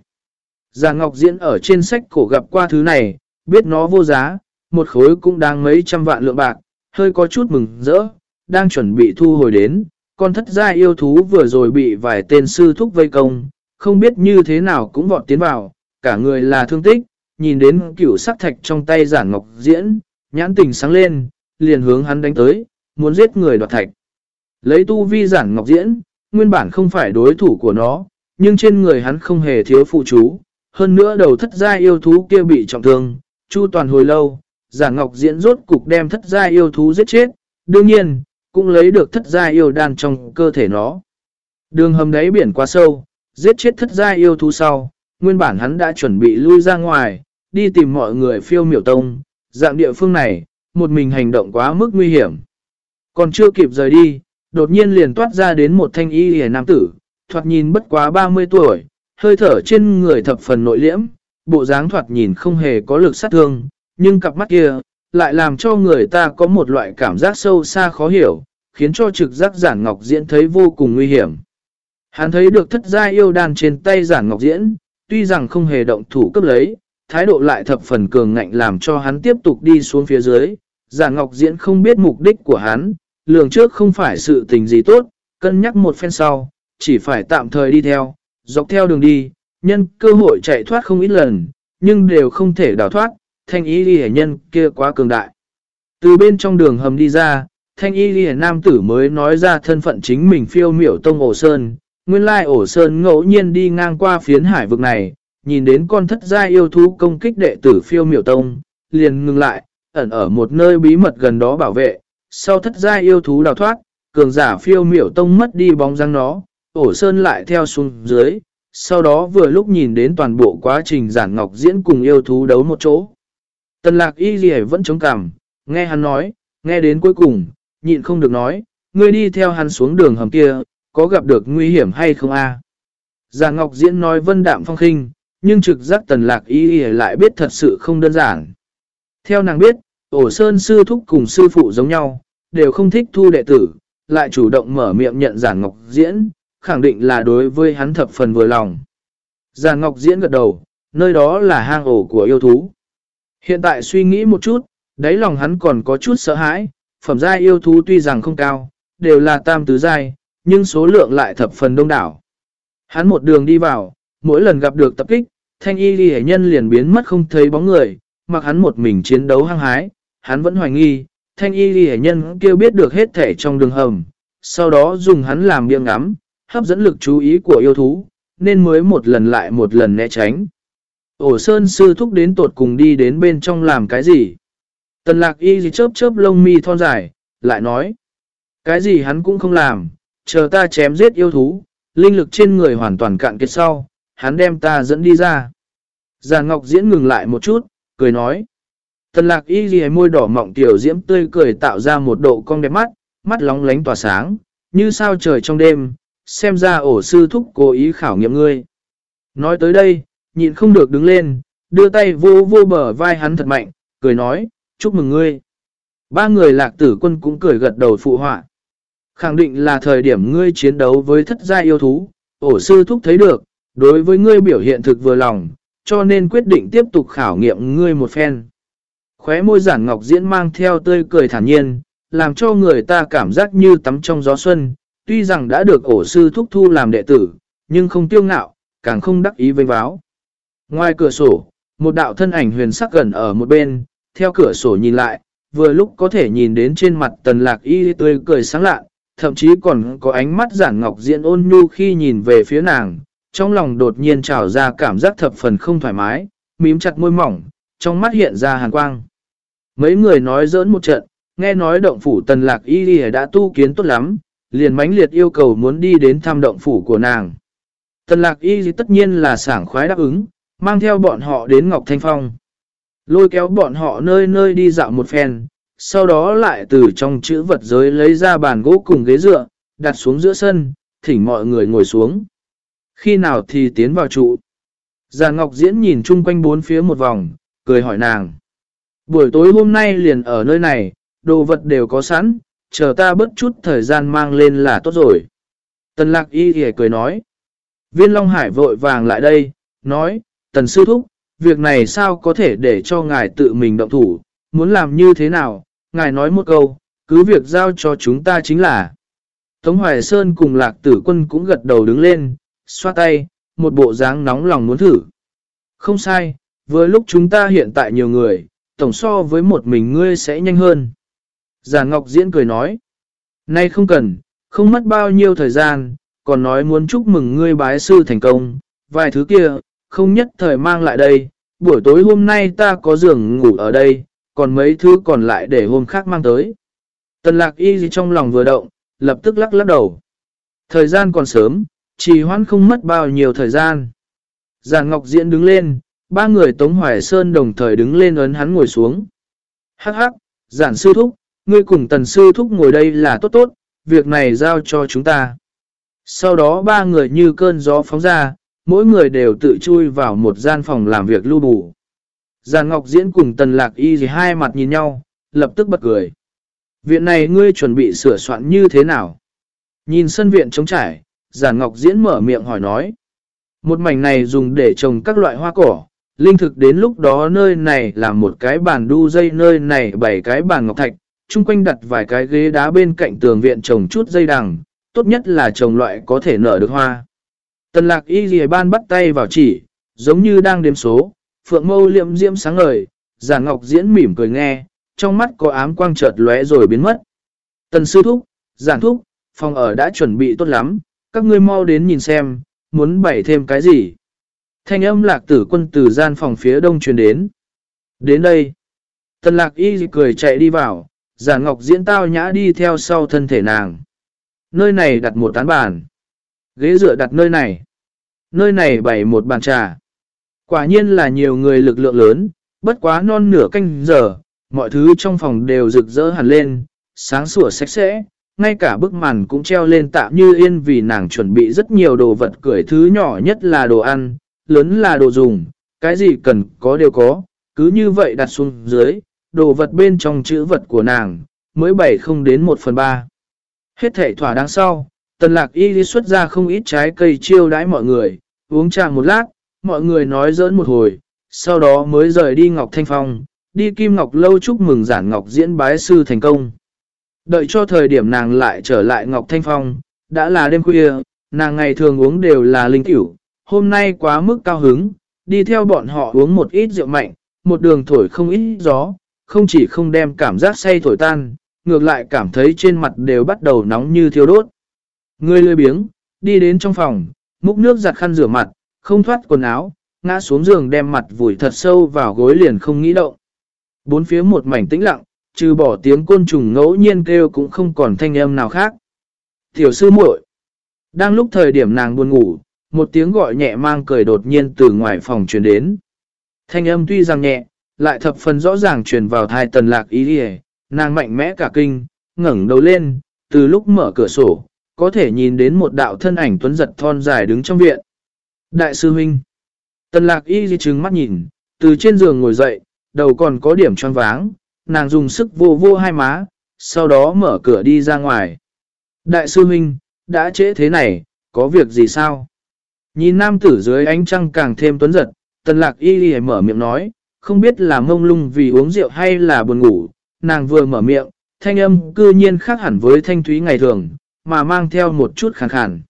Già Ngọc Diễn ở trên sách cổ gặp qua thứ này, biết nó vô giá, một khối cũng đang mấy trăm vạn lượng bạc, hơi có chút mừng rỡ, đang chuẩn bị thu hồi đến, con thất gia yêu thú vừa rồi bị vài tên sư thúc vây công, không biết như thế nào cũng vọt tiến vào, cả người là thương tích, nhìn đến cựu sắc thạch trong tay giản ngọc diễn, nhãn tình sáng lên, liền hướng hắn đánh tới, muốn giết người đoạt thạch. Lấy tu vi giản ngọc diễn, nguyên bản không phải đối thủ của nó, nhưng trên người hắn không hề thiếu phụ chú, hơn nữa đầu thất gia yêu thú kia bị trọng thương, chu toàn hồi lâu, giản ngọc diễn rốt cục đem thất gia yêu thú giết chết, đương nhiên, cũng lấy được thất gia yêu đan trong cơ thể nó. Đường hầm đáy biển quá sâu, giết chết thất gia yêu thú sau, nguyên bản hắn đã chuẩn bị lui ra ngoài, đi tìm mọi người phiêu miểu tông, dạng địa phương này, một mình hành động quá mức nguy hiểm. Còn chưa kịp rời đi, đột nhiên liền toát ra đến một thanh y hề nam tử, thoạt nhìn bất quá 30 tuổi, hơi thở trên người thập phần nội liễm, bộ dáng thoạt nhìn không hề có lực sát thương, nhưng cặp mắt kia, lại làm cho người ta có một loại cảm giác sâu xa khó hiểu, khiến cho trực giác giản ngọc diễn thấy vô cùng nguy hiểm. Hắn thấy được thất gia yêu đàn trên tay giản ngọc diễn, tuy rằng không hề động thủ cấp lấy, thái độ lại thập phần cường ngạnh làm cho hắn tiếp tục đi xuống phía dưới. Giả ngọc diễn không biết mục đích của hắn, lường trước không phải sự tình gì tốt, cân nhắc một phen sau, chỉ phải tạm thời đi theo, dọc theo đường đi, nhân cơ hội chạy thoát không ít lần, nhưng đều không thể đào thoát, thanh y ghi nhân kia quá cường đại. Từ bên trong đường hầm đi ra, thanh y ghi nam tử mới nói ra thân phận chính mình phiêu miểu tông ổ sơn, nguyên lai ổ sơn ngẫu nhiên đi ngang qua phiến hải vực này, nhìn đến con thất gia yêu thú công kích đệ tử phiêu miểu tông, liền ngừng lại, ẩn ở một nơi bí mật gần đó bảo vệ, sau thất gia yêu thú đào thoát, cường giả phiêu miểu tông mất đi bóng răng nó, ổ sơn lại theo xuống dưới, sau đó vừa lúc nhìn đến toàn bộ quá trình giản ngọc diễn cùng yêu thú đấu một chỗ. Tần lạc y gì vẫn chống cảm, nghe hắn nói, nghe đến cuối cùng, nhịn không được nói, ngươi đi theo hắn xuống đường hầm kia, có gặp được nguy hiểm hay không a? Giản Ngọc Diễn nói vân đạm phong khinh, nhưng trực giác tần lạc y y lại biết thật sự không đơn giản. Theo nàng biết, ổ sơn sư thúc cùng sư phụ giống nhau, đều không thích thu đệ tử, lại chủ động mở miệng nhận giản ngọc diễn, khẳng định là đối với hắn thập phần vừa lòng. Giản ngọc diễn gật đầu, nơi đó là hang ổ của yêu thú. Hiện tại suy nghĩ một chút, đáy lòng hắn còn có chút sợ hãi, phẩm giai yêu thú tuy rằng không cao, đều là tam tứ giai, nhưng số lượng lại thập phần đông đảo. Hắn một đường đi vào, mỗi lần gặp được tập kích, thanh y ghi nhân liền biến mất không thấy bóng người, mặc hắn một mình chiến đấu hăng hái, hắn vẫn hoài nghi, thanh y ghi nhân kêu biết được hết thể trong đường hầm, sau đó dùng hắn làm miệng ngắm, hấp dẫn lực chú ý của yêu thú, nên mới một lần lại một lần né tránh. Ổ sơn sư thúc đến tột cùng đi đến bên trong làm cái gì? Tần lạc y gì chớp chớp lông mi thon dài, lại nói. Cái gì hắn cũng không làm, chờ ta chém giết yêu thú, linh lực trên người hoàn toàn cạn kiệt sau, hắn đem ta dẫn đi ra. Già Ngọc Diễn ngừng lại một chút, cười nói. Tần lạc y ghi môi đỏ mọng tiểu diễm tươi cười tạo ra một độ cong đẹp mắt, mắt lóng lánh tỏa sáng, như sao trời trong đêm, xem ra ổ sư thúc cố ý khảo nghiệm ngươi. Nói tới đây, nhịn không được đứng lên, đưa tay vô vô bờ vai hắn thật mạnh, cười nói, chúc mừng ngươi. Ba người lạc tử quân cũng cười gật đầu phụ họa. Khẳng định là thời điểm ngươi chiến đấu với thất gia yêu thú, ổ sư thúc thấy được, đối với ngươi biểu hiện thực vừa lòng, cho nên quyết định tiếp tục khảo nghiệm ngươi một phen. Khóe môi giản ngọc diễn mang theo tươi cười thản nhiên, làm cho người ta cảm giác như tắm trong gió xuân, tuy rằng đã được ổ sư thúc thu làm đệ tử, nhưng không tiêu ngạo, càng không đắc ý vênh váo. Ngoài cửa sổ, Một đạo thân ảnh huyền sắc gần ở một bên, theo cửa sổ nhìn lại, vừa lúc có thể nhìn đến trên mặt tần lạc y tươi cười sáng lạ, thậm chí còn có ánh mắt giản ngọc diễn ôn nhu khi nhìn về phía nàng, trong lòng đột nhiên trào ra cảm giác thập phần không thoải mái, mím chặt môi mỏng, trong mắt hiện ra hàn quang. Mấy người nói giỡn một trận, nghe nói động phủ tần lạc y đã tu kiến tốt lắm, liền mãnh liệt yêu cầu muốn đi đến thăm động phủ của nàng. Tần lạc y tất nhiên là sảng khoái đáp ứng, mang theo bọn họ đến Ngọc Thanh Phong. Lôi kéo bọn họ nơi nơi đi dạo một phen, sau đó lại từ trong chữ vật giới lấy ra bàn gỗ cùng ghế dựa, đặt xuống giữa sân, thỉnh mọi người ngồi xuống. Khi nào thì tiến vào trụ. Già Ngọc Diễn nhìn chung quanh bốn phía một vòng, cười hỏi nàng. Buổi tối hôm nay liền ở nơi này, đồ vật đều có sẵn, chờ ta bớt chút thời gian mang lên là tốt rồi. Tần lạc y thì cười nói. Viên Long Hải vội vàng lại đây, nói, tần sư thúc, việc này sao có thể để cho ngài tự mình động thủ, muốn làm như thế nào, ngài nói một câu, cứ việc giao cho chúng ta chính là. Tống Hoài Sơn cùng lạc tử quân cũng gật đầu đứng lên, xoa tay, một bộ dáng nóng lòng muốn thử. Không sai, với lúc chúng ta hiện tại nhiều người, tổng so với một mình ngươi sẽ nhanh hơn. Giả Ngọc Diễn cười nói, nay không cần, không mất bao nhiêu thời gian, còn nói muốn chúc mừng ngươi bái sư thành công, vài thứ kia, không nhất thời mang lại đây, buổi tối hôm nay ta có giường ngủ ở đây, còn mấy thứ còn lại để hôm khác mang tới. Tần lạc y gì trong lòng vừa động, lập tức lắc lắc đầu. Thời gian còn sớm, chỉ hoãn không mất bao nhiêu thời gian. Giản Ngọc Diễn đứng lên, ba người Tống Hoài Sơn đồng thời đứng lên ấn hắn ngồi xuống. Hắc hắc, giản sư thúc, ngươi cùng tần sư thúc ngồi đây là tốt tốt, việc này giao cho chúng ta. Sau đó ba người như cơn gió phóng ra, mỗi người đều tự chui vào một gian phòng làm việc lưu bù. Giàn Ngọc Diễn cùng Tần Lạc Y gì hai mặt nhìn nhau, lập tức bật cười. Viện này ngươi chuẩn bị sửa soạn như thế nào? Nhìn sân viện trống trải, giản Ngọc Diễn mở miệng hỏi nói. Một mảnh này dùng để trồng các loại hoa cỏ. Linh thực đến lúc đó nơi này là một cái bàn đu dây nơi này bảy cái bàn ngọc thạch, chung quanh đặt vài cái ghế đá bên cạnh tường viện trồng chút dây đằng, tốt nhất là trồng loại có thể nở được hoa. Tần lạc y ghi ban bắt tay vào chỉ, giống như đang đếm số, phượng mâu liệm diễm sáng ngời, giả ngọc diễn mỉm cười nghe, trong mắt có ám quang chợt lóe rồi biến mất. Tần sư thúc, giản thúc, phòng ở đã chuẩn bị tốt lắm, các ngươi mau đến nhìn xem, muốn bày thêm cái gì. Thanh âm lạc tử quân từ gian phòng phía đông truyền đến. Đến đây, tần lạc y cười chạy đi vào, giả ngọc diễn tao nhã đi theo sau thân thể nàng. Nơi này đặt một tán bàn. Ghế dựa đặt nơi này. Nơi này bày một bàn trà. Quả nhiên là nhiều người lực lượng lớn, bất quá non nửa canh giờ, mọi thứ trong phòng đều rực rỡ hẳn lên, sáng sủa sạch sẽ, ngay cả bức màn cũng treo lên tạm như yên vì nàng chuẩn bị rất nhiều đồ vật cười thứ nhỏ nhất là đồ ăn, lớn là đồ dùng, cái gì cần có đều có, cứ như vậy đặt xuống dưới, đồ vật bên trong chữ vật của nàng, mới bảy không đến một phần ba. Hết thể thỏa đáng sau, tần lạc y xuất ra không ít trái cây chiêu đãi mọi người, uống trà một lát, mọi người nói giỡn một hồi, sau đó mới rời đi Ngọc Thanh Phong, đi Kim Ngọc Lâu chúc mừng giản Ngọc diễn bái sư thành công. Đợi cho thời điểm nàng lại trở lại Ngọc Thanh Phong, đã là đêm khuya, nàng ngày thường uống đều là linh tiểu, hôm nay quá mức cao hứng, đi theo bọn họ uống một ít rượu mạnh, một đường thổi không ít gió, không chỉ không đem cảm giác say thổi tan, ngược lại cảm thấy trên mặt đều bắt đầu nóng như thiêu đốt. Người lười biếng, đi đến trong phòng, múc nước giặt khăn rửa mặt, không thoát quần áo, ngã xuống giường đem mặt vùi thật sâu vào gối liền không nghĩ động. Bốn phía một mảnh tĩnh lặng, trừ bỏ tiếng côn trùng ngẫu nhiên kêu cũng không còn thanh âm nào khác. Tiểu sư muội Đang lúc thời điểm nàng buồn ngủ, một tiếng gọi nhẹ mang cười đột nhiên từ ngoài phòng truyền đến. Thanh âm tuy rằng nhẹ, lại thập phần rõ ràng truyền vào thai tần lạc ý đi nàng mạnh mẽ cả kinh, ngẩng đầu lên, từ lúc mở cửa sổ, có thể nhìn đến một đạo thân ảnh tuấn giật thon dài đứng trong viện. Đại sư huynh. Tần lạc y di trừng mắt nhìn, từ trên giường ngồi dậy, đầu còn có điểm tròn váng, nàng dùng sức vô vô hai má, sau đó mở cửa đi ra ngoài. Đại sư huynh, đã trễ thế này, có việc gì sao? Nhìn nam tử dưới ánh trăng càng thêm tuấn giật, tần lạc y y mở miệng nói, không biết là mông lung vì uống rượu hay là buồn ngủ, nàng vừa mở miệng, thanh âm cư nhiên khác hẳn với thanh thúy ngày thường, mà mang theo một chút khẳng khẳng.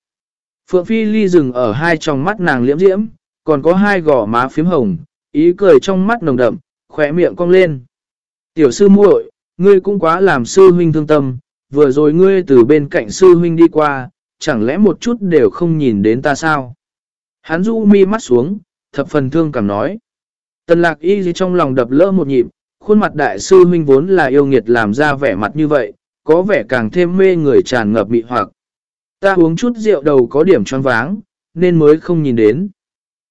Phượng Phi Ly dừng ở hai tròng mắt nàng liễm diễm, còn có hai gò má phím hồng, ý cười trong mắt nồng đậm, khỏe miệng cong lên. Tiểu sư muội, ngươi cũng quá làm sư huynh thương tâm, vừa rồi ngươi từ bên cạnh sư huynh đi qua, chẳng lẽ một chút đều không nhìn đến ta sao? Hắn du mi mắt xuống, thập phần thương cảm nói. Tần lạc y gì trong lòng đập lỡ một nhịp, khuôn mặt đại sư huynh vốn là yêu nghiệt làm ra vẻ mặt như vậy, có vẻ càng thêm mê người tràn ngập mị hoặc. Ta uống chút rượu đầu có điểm choáng váng, nên mới không nhìn đến.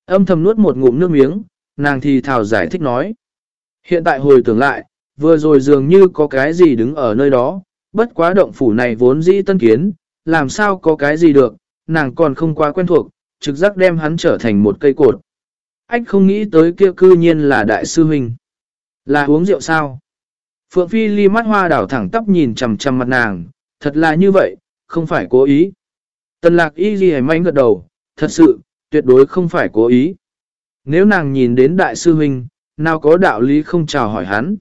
Âm thầm nuốt một ngụm nước miếng, nàng thì thảo giải thích nói. Hiện tại hồi tưởng lại, vừa rồi dường như có cái gì đứng ở nơi đó, bất quá động phủ này vốn dĩ tân kiến, làm sao có cái gì được, nàng còn không quá quen thuộc, trực giác đem hắn trở thành một cây cột. anh không nghĩ tới kia cư nhiên là đại sư huynh. Là uống rượu sao? Phượng Phi ly mắt hoa đảo thẳng tóc nhìn chầm chầm mặt nàng, thật là như vậy, không phải cố ý. Tần lạc y ghi hành manh gật đầu, thật sự, tuyệt đối không phải cố ý. Nếu nàng nhìn đến đại sư huynh, nào có đạo lý không chào hỏi hắn.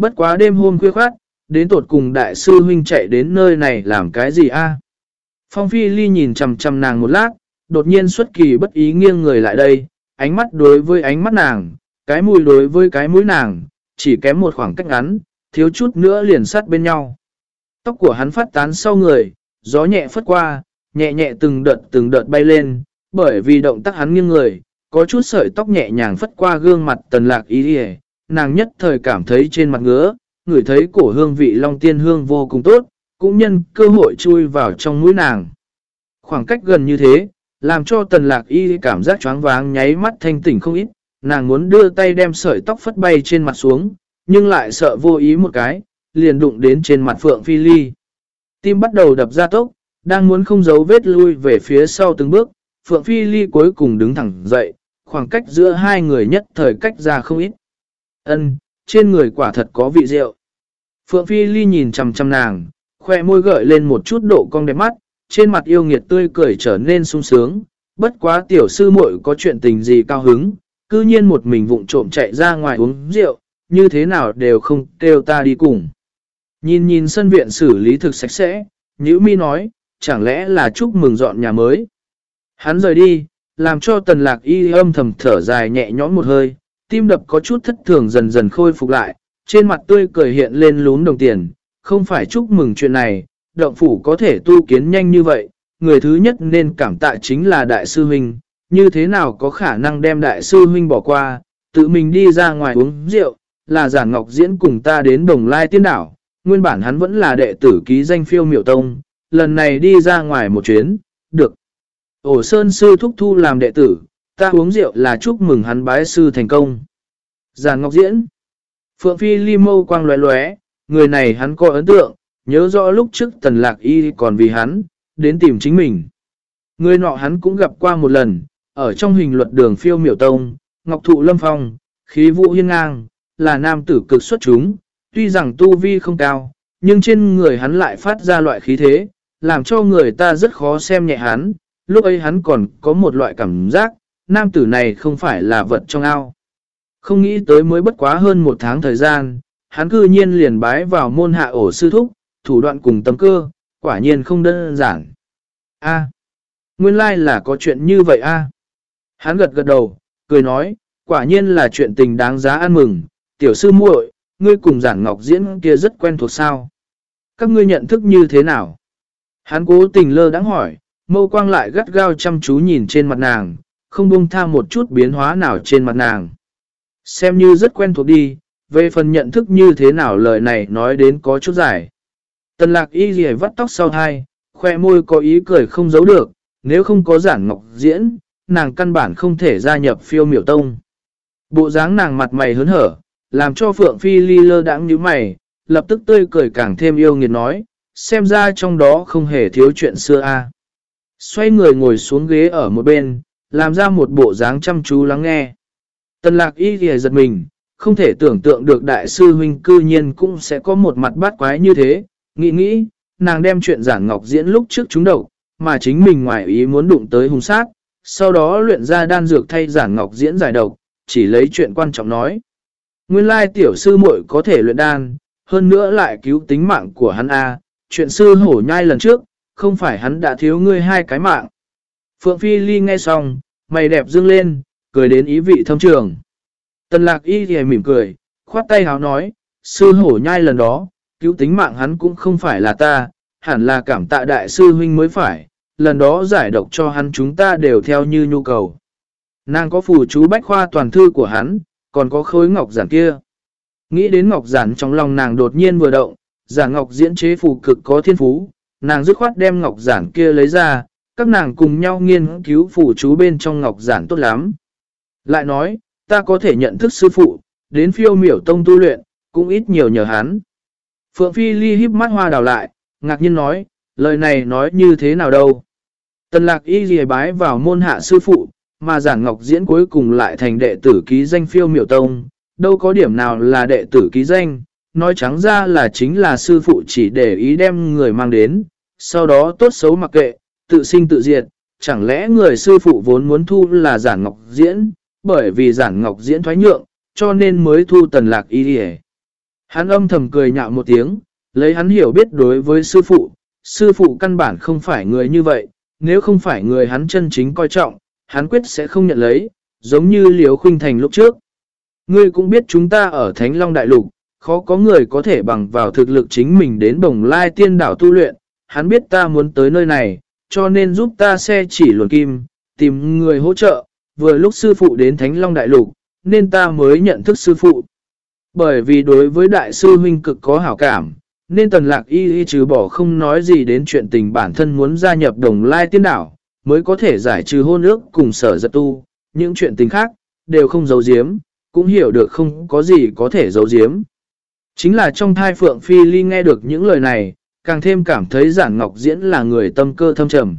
Bất quá đêm hôm khuya khoát, đến tột cùng đại sư huynh chạy đến nơi này làm cái gì a? Phong Phi Ly nhìn chầm chầm nàng một lát, đột nhiên xuất kỳ bất ý nghiêng người lại đây, ánh mắt đối với ánh mắt nàng, cái mũi đối với cái mũi nàng, chỉ kém một khoảng cách ngắn, thiếu chút nữa liền sát bên nhau. Tóc của hắn phát tán sau người, gió nhẹ phất qua, nhẹ nhẹ từng đợt từng đợt bay lên, bởi vì động tác hắn nghiêng người, có chút sợi tóc nhẹ nhàng phất qua gương mặt tần lạc ý hề, nàng nhất thời cảm thấy trên mặt ngứa, ngửi thấy cổ hương vị long tiên hương vô cùng tốt, cũng nhân cơ hội chui vào trong mũi nàng. Khoảng cách gần như thế, làm cho tần lạc y cảm giác choáng váng nháy mắt thanh tỉnh không ít, nàng muốn đưa tay đem sợi tóc phất bay trên mặt xuống, nhưng lại sợ vô ý một cái, liền đụng đến trên mặt Phượng Phi Ly. Tim bắt đầu đập ra tốc, đang muốn không giấu vết lui về phía sau từng bước, Phượng Phi Ly cuối cùng đứng thẳng dậy, khoảng cách giữa hai người nhất thời cách ra không ít. Ân, trên người quả thật có vị rượu. Phượng Phi Ly nhìn chằm chằm nàng, khoe môi gợi lên một chút độ cong đẹp mắt, trên mặt yêu nghiệt tươi cười trở nên sung sướng. Bất quá tiểu sư muội có chuyện tình gì cao hứng, cư nhiên một mình vụng trộm chạy ra ngoài uống rượu, như thế nào đều không kêu ta đi cùng. Nhìn nhìn sân viện xử lý thực sạch sẽ, Nhữ Mi nói, chẳng lẽ là chúc mừng dọn nhà mới. Hắn rời đi, làm cho tần lạc y âm thầm thở dài nhẹ nhõm một hơi, tim đập có chút thất thường dần dần khôi phục lại, trên mặt tươi cười hiện lên lún đồng tiền, không phải chúc mừng chuyện này, động phủ có thể tu kiến nhanh như vậy, người thứ nhất nên cảm tạ chính là đại sư huynh, như thế nào có khả năng đem đại sư huynh bỏ qua, tự mình đi ra ngoài uống rượu, là giả ngọc diễn cùng ta đến đồng lai tiên đảo, nguyên bản hắn vẫn là đệ tử ký danh phiêu miểu tông, lần này đi ra ngoài một chuyến, được. Ổ Sơn Sư thúc thu làm đệ tử, ta uống rượu là chúc mừng hắn bái sư thành công. Giàn Ngọc Diễn Phượng Phi li mâu quang lóe lóe, người này hắn có ấn tượng, nhớ rõ lúc trước tần lạc y còn vì hắn, đến tìm chính mình. Người nọ hắn cũng gặp qua một lần, ở trong hình luật đường phiêu miểu tông, Ngọc Thụ Lâm Phong, khí vũ hiên ngang, là nam tử cực xuất chúng, tuy rằng tu vi không cao, nhưng trên người hắn lại phát ra loại khí thế, làm cho người ta rất khó xem nhẹ hắn, lúc ấy hắn còn có một loại cảm giác, nam tử này không phải là vật trong ao. Không nghĩ tới mới bất quá hơn một tháng thời gian, hắn cư nhiên liền bái vào môn hạ ổ sư thúc, thủ đoạn cùng tâm cơ, quả nhiên không đơn giản. A. nguyên lai like là có chuyện như vậy a. Hắn gật gật đầu, cười nói, quả nhiên là chuyện tình đáng giá ăn mừng, tiểu sư muội, ngươi cùng giản ngọc diễn kia rất quen thuộc sao. Các ngươi nhận thức như thế nào? Hắn cố tình lơ đáng hỏi, mâu quang lại gắt gao chăm chú nhìn trên mặt nàng, không buông tha một chút biến hóa nào trên mặt nàng. Xem như rất quen thuộc đi, về phần nhận thức như thế nào lời này nói đến có chút dài. Tần lạc y gì vắt tóc sau hai, khoe môi có ý cười không giấu được, nếu không có giản ngọc diễn, nàng căn bản không thể gia nhập phiêu miểu tông. Bộ dáng nàng mặt mày hớn hở, làm cho Phượng Phi ly lơ đãng như mày, lập tức tươi cười càng thêm yêu nghiệt nói, xem ra trong đó không hề thiếu chuyện xưa a Xoay người ngồi xuống ghế ở một bên, làm ra một bộ dáng chăm chú lắng nghe. Tần lạc y thì giật mình, không thể tưởng tượng được đại sư huynh cư nhiên cũng sẽ có một mặt bát quái như thế. Nghĩ nghĩ, nàng đem chuyện giản ngọc diễn lúc trước chúng đầu, mà chính mình ngoài ý muốn đụng tới hung sát, sau đó luyện ra đan dược thay giản ngọc diễn giải độc, chỉ lấy chuyện quan trọng nói. Nguyên lai tiểu sư muội có thể luyện đan, hơn nữa lại cứu tính mạng của hắn A, chuyện sư hổ nhai lần trước, không phải hắn đã thiếu ngươi hai cái mạng. Phượng Phi Ly nghe xong, mày đẹp dương lên, cười đến ý vị thâm trường. Tần lạc y thì mỉm cười, khoát tay háo nói, sư hổ nhai lần đó, cứu tính mạng hắn cũng không phải là ta, hẳn là cảm tạ đại sư huynh mới phải, lần đó giải độc cho hắn chúng ta đều theo như nhu cầu. Nàng có phù chú bách khoa toàn thư của hắn, còn có khối ngọc giản kia. Nghĩ đến ngọc giản trong lòng nàng đột nhiên vừa động, giản ngọc diễn chế phù cực có thiên phú, nàng dứt khoát đem ngọc giản kia lấy ra, các nàng cùng nhau nghiên cứu phủ chú bên trong ngọc giản tốt lắm. Lại nói, ta có thể nhận thức sư phụ, đến phiêu miểu tông tu luyện, cũng ít nhiều nhờ hắn. Phượng Phi Ly híp mắt hoa đào lại, ngạc nhiên nói, lời này nói như thế nào đâu. Tần lạc y ghi bái vào môn hạ sư phụ, mà giản ngọc diễn cuối cùng lại thành đệ tử ký danh phiêu miểu tông, đâu có điểm nào là đệ tử ký danh, nói trắng ra là chính là sư phụ chỉ để ý đem người mang đến, sau đó tốt xấu mặc kệ, tự sinh tự diệt, chẳng lẽ người sư phụ vốn muốn thu là giản ngọc diễn, bởi vì giản ngọc diễn thoái nhượng, cho nên mới thu tần lạc y đi Hắn âm thầm cười nhạo một tiếng, lấy hắn hiểu biết đối với sư phụ, sư phụ căn bản không phải người như vậy, nếu không phải người hắn chân chính coi trọng, hắn quyết sẽ không nhận lấy, giống như liếu Khuynh Thành lúc trước. Ngươi cũng biết chúng ta ở Thánh Long Đại Lục, khó có người có thể bằng vào thực lực chính mình đến bồng lai tiên đảo tu luyện, hắn biết ta muốn tới nơi này, cho nên giúp ta xe chỉ luồn kim, tìm người hỗ trợ, vừa lúc sư phụ đến Thánh Long Đại Lục, nên ta mới nhận thức sư phụ. Bởi vì đối với đại sư huynh cực có hảo cảm, nên tần lạc y y trừ bỏ không nói gì đến chuyện tình bản thân muốn gia nhập đồng lai tiên đảo, mới có thể giải trừ hôn ước cùng sở giật tu, những chuyện tình khác, đều không giấu giếm, cũng hiểu được không có gì có thể giấu giếm. Chính là trong thai Phượng Phi Ly nghe được những lời này, càng thêm cảm thấy Giản Ngọc Diễn là người tâm cơ thâm trầm.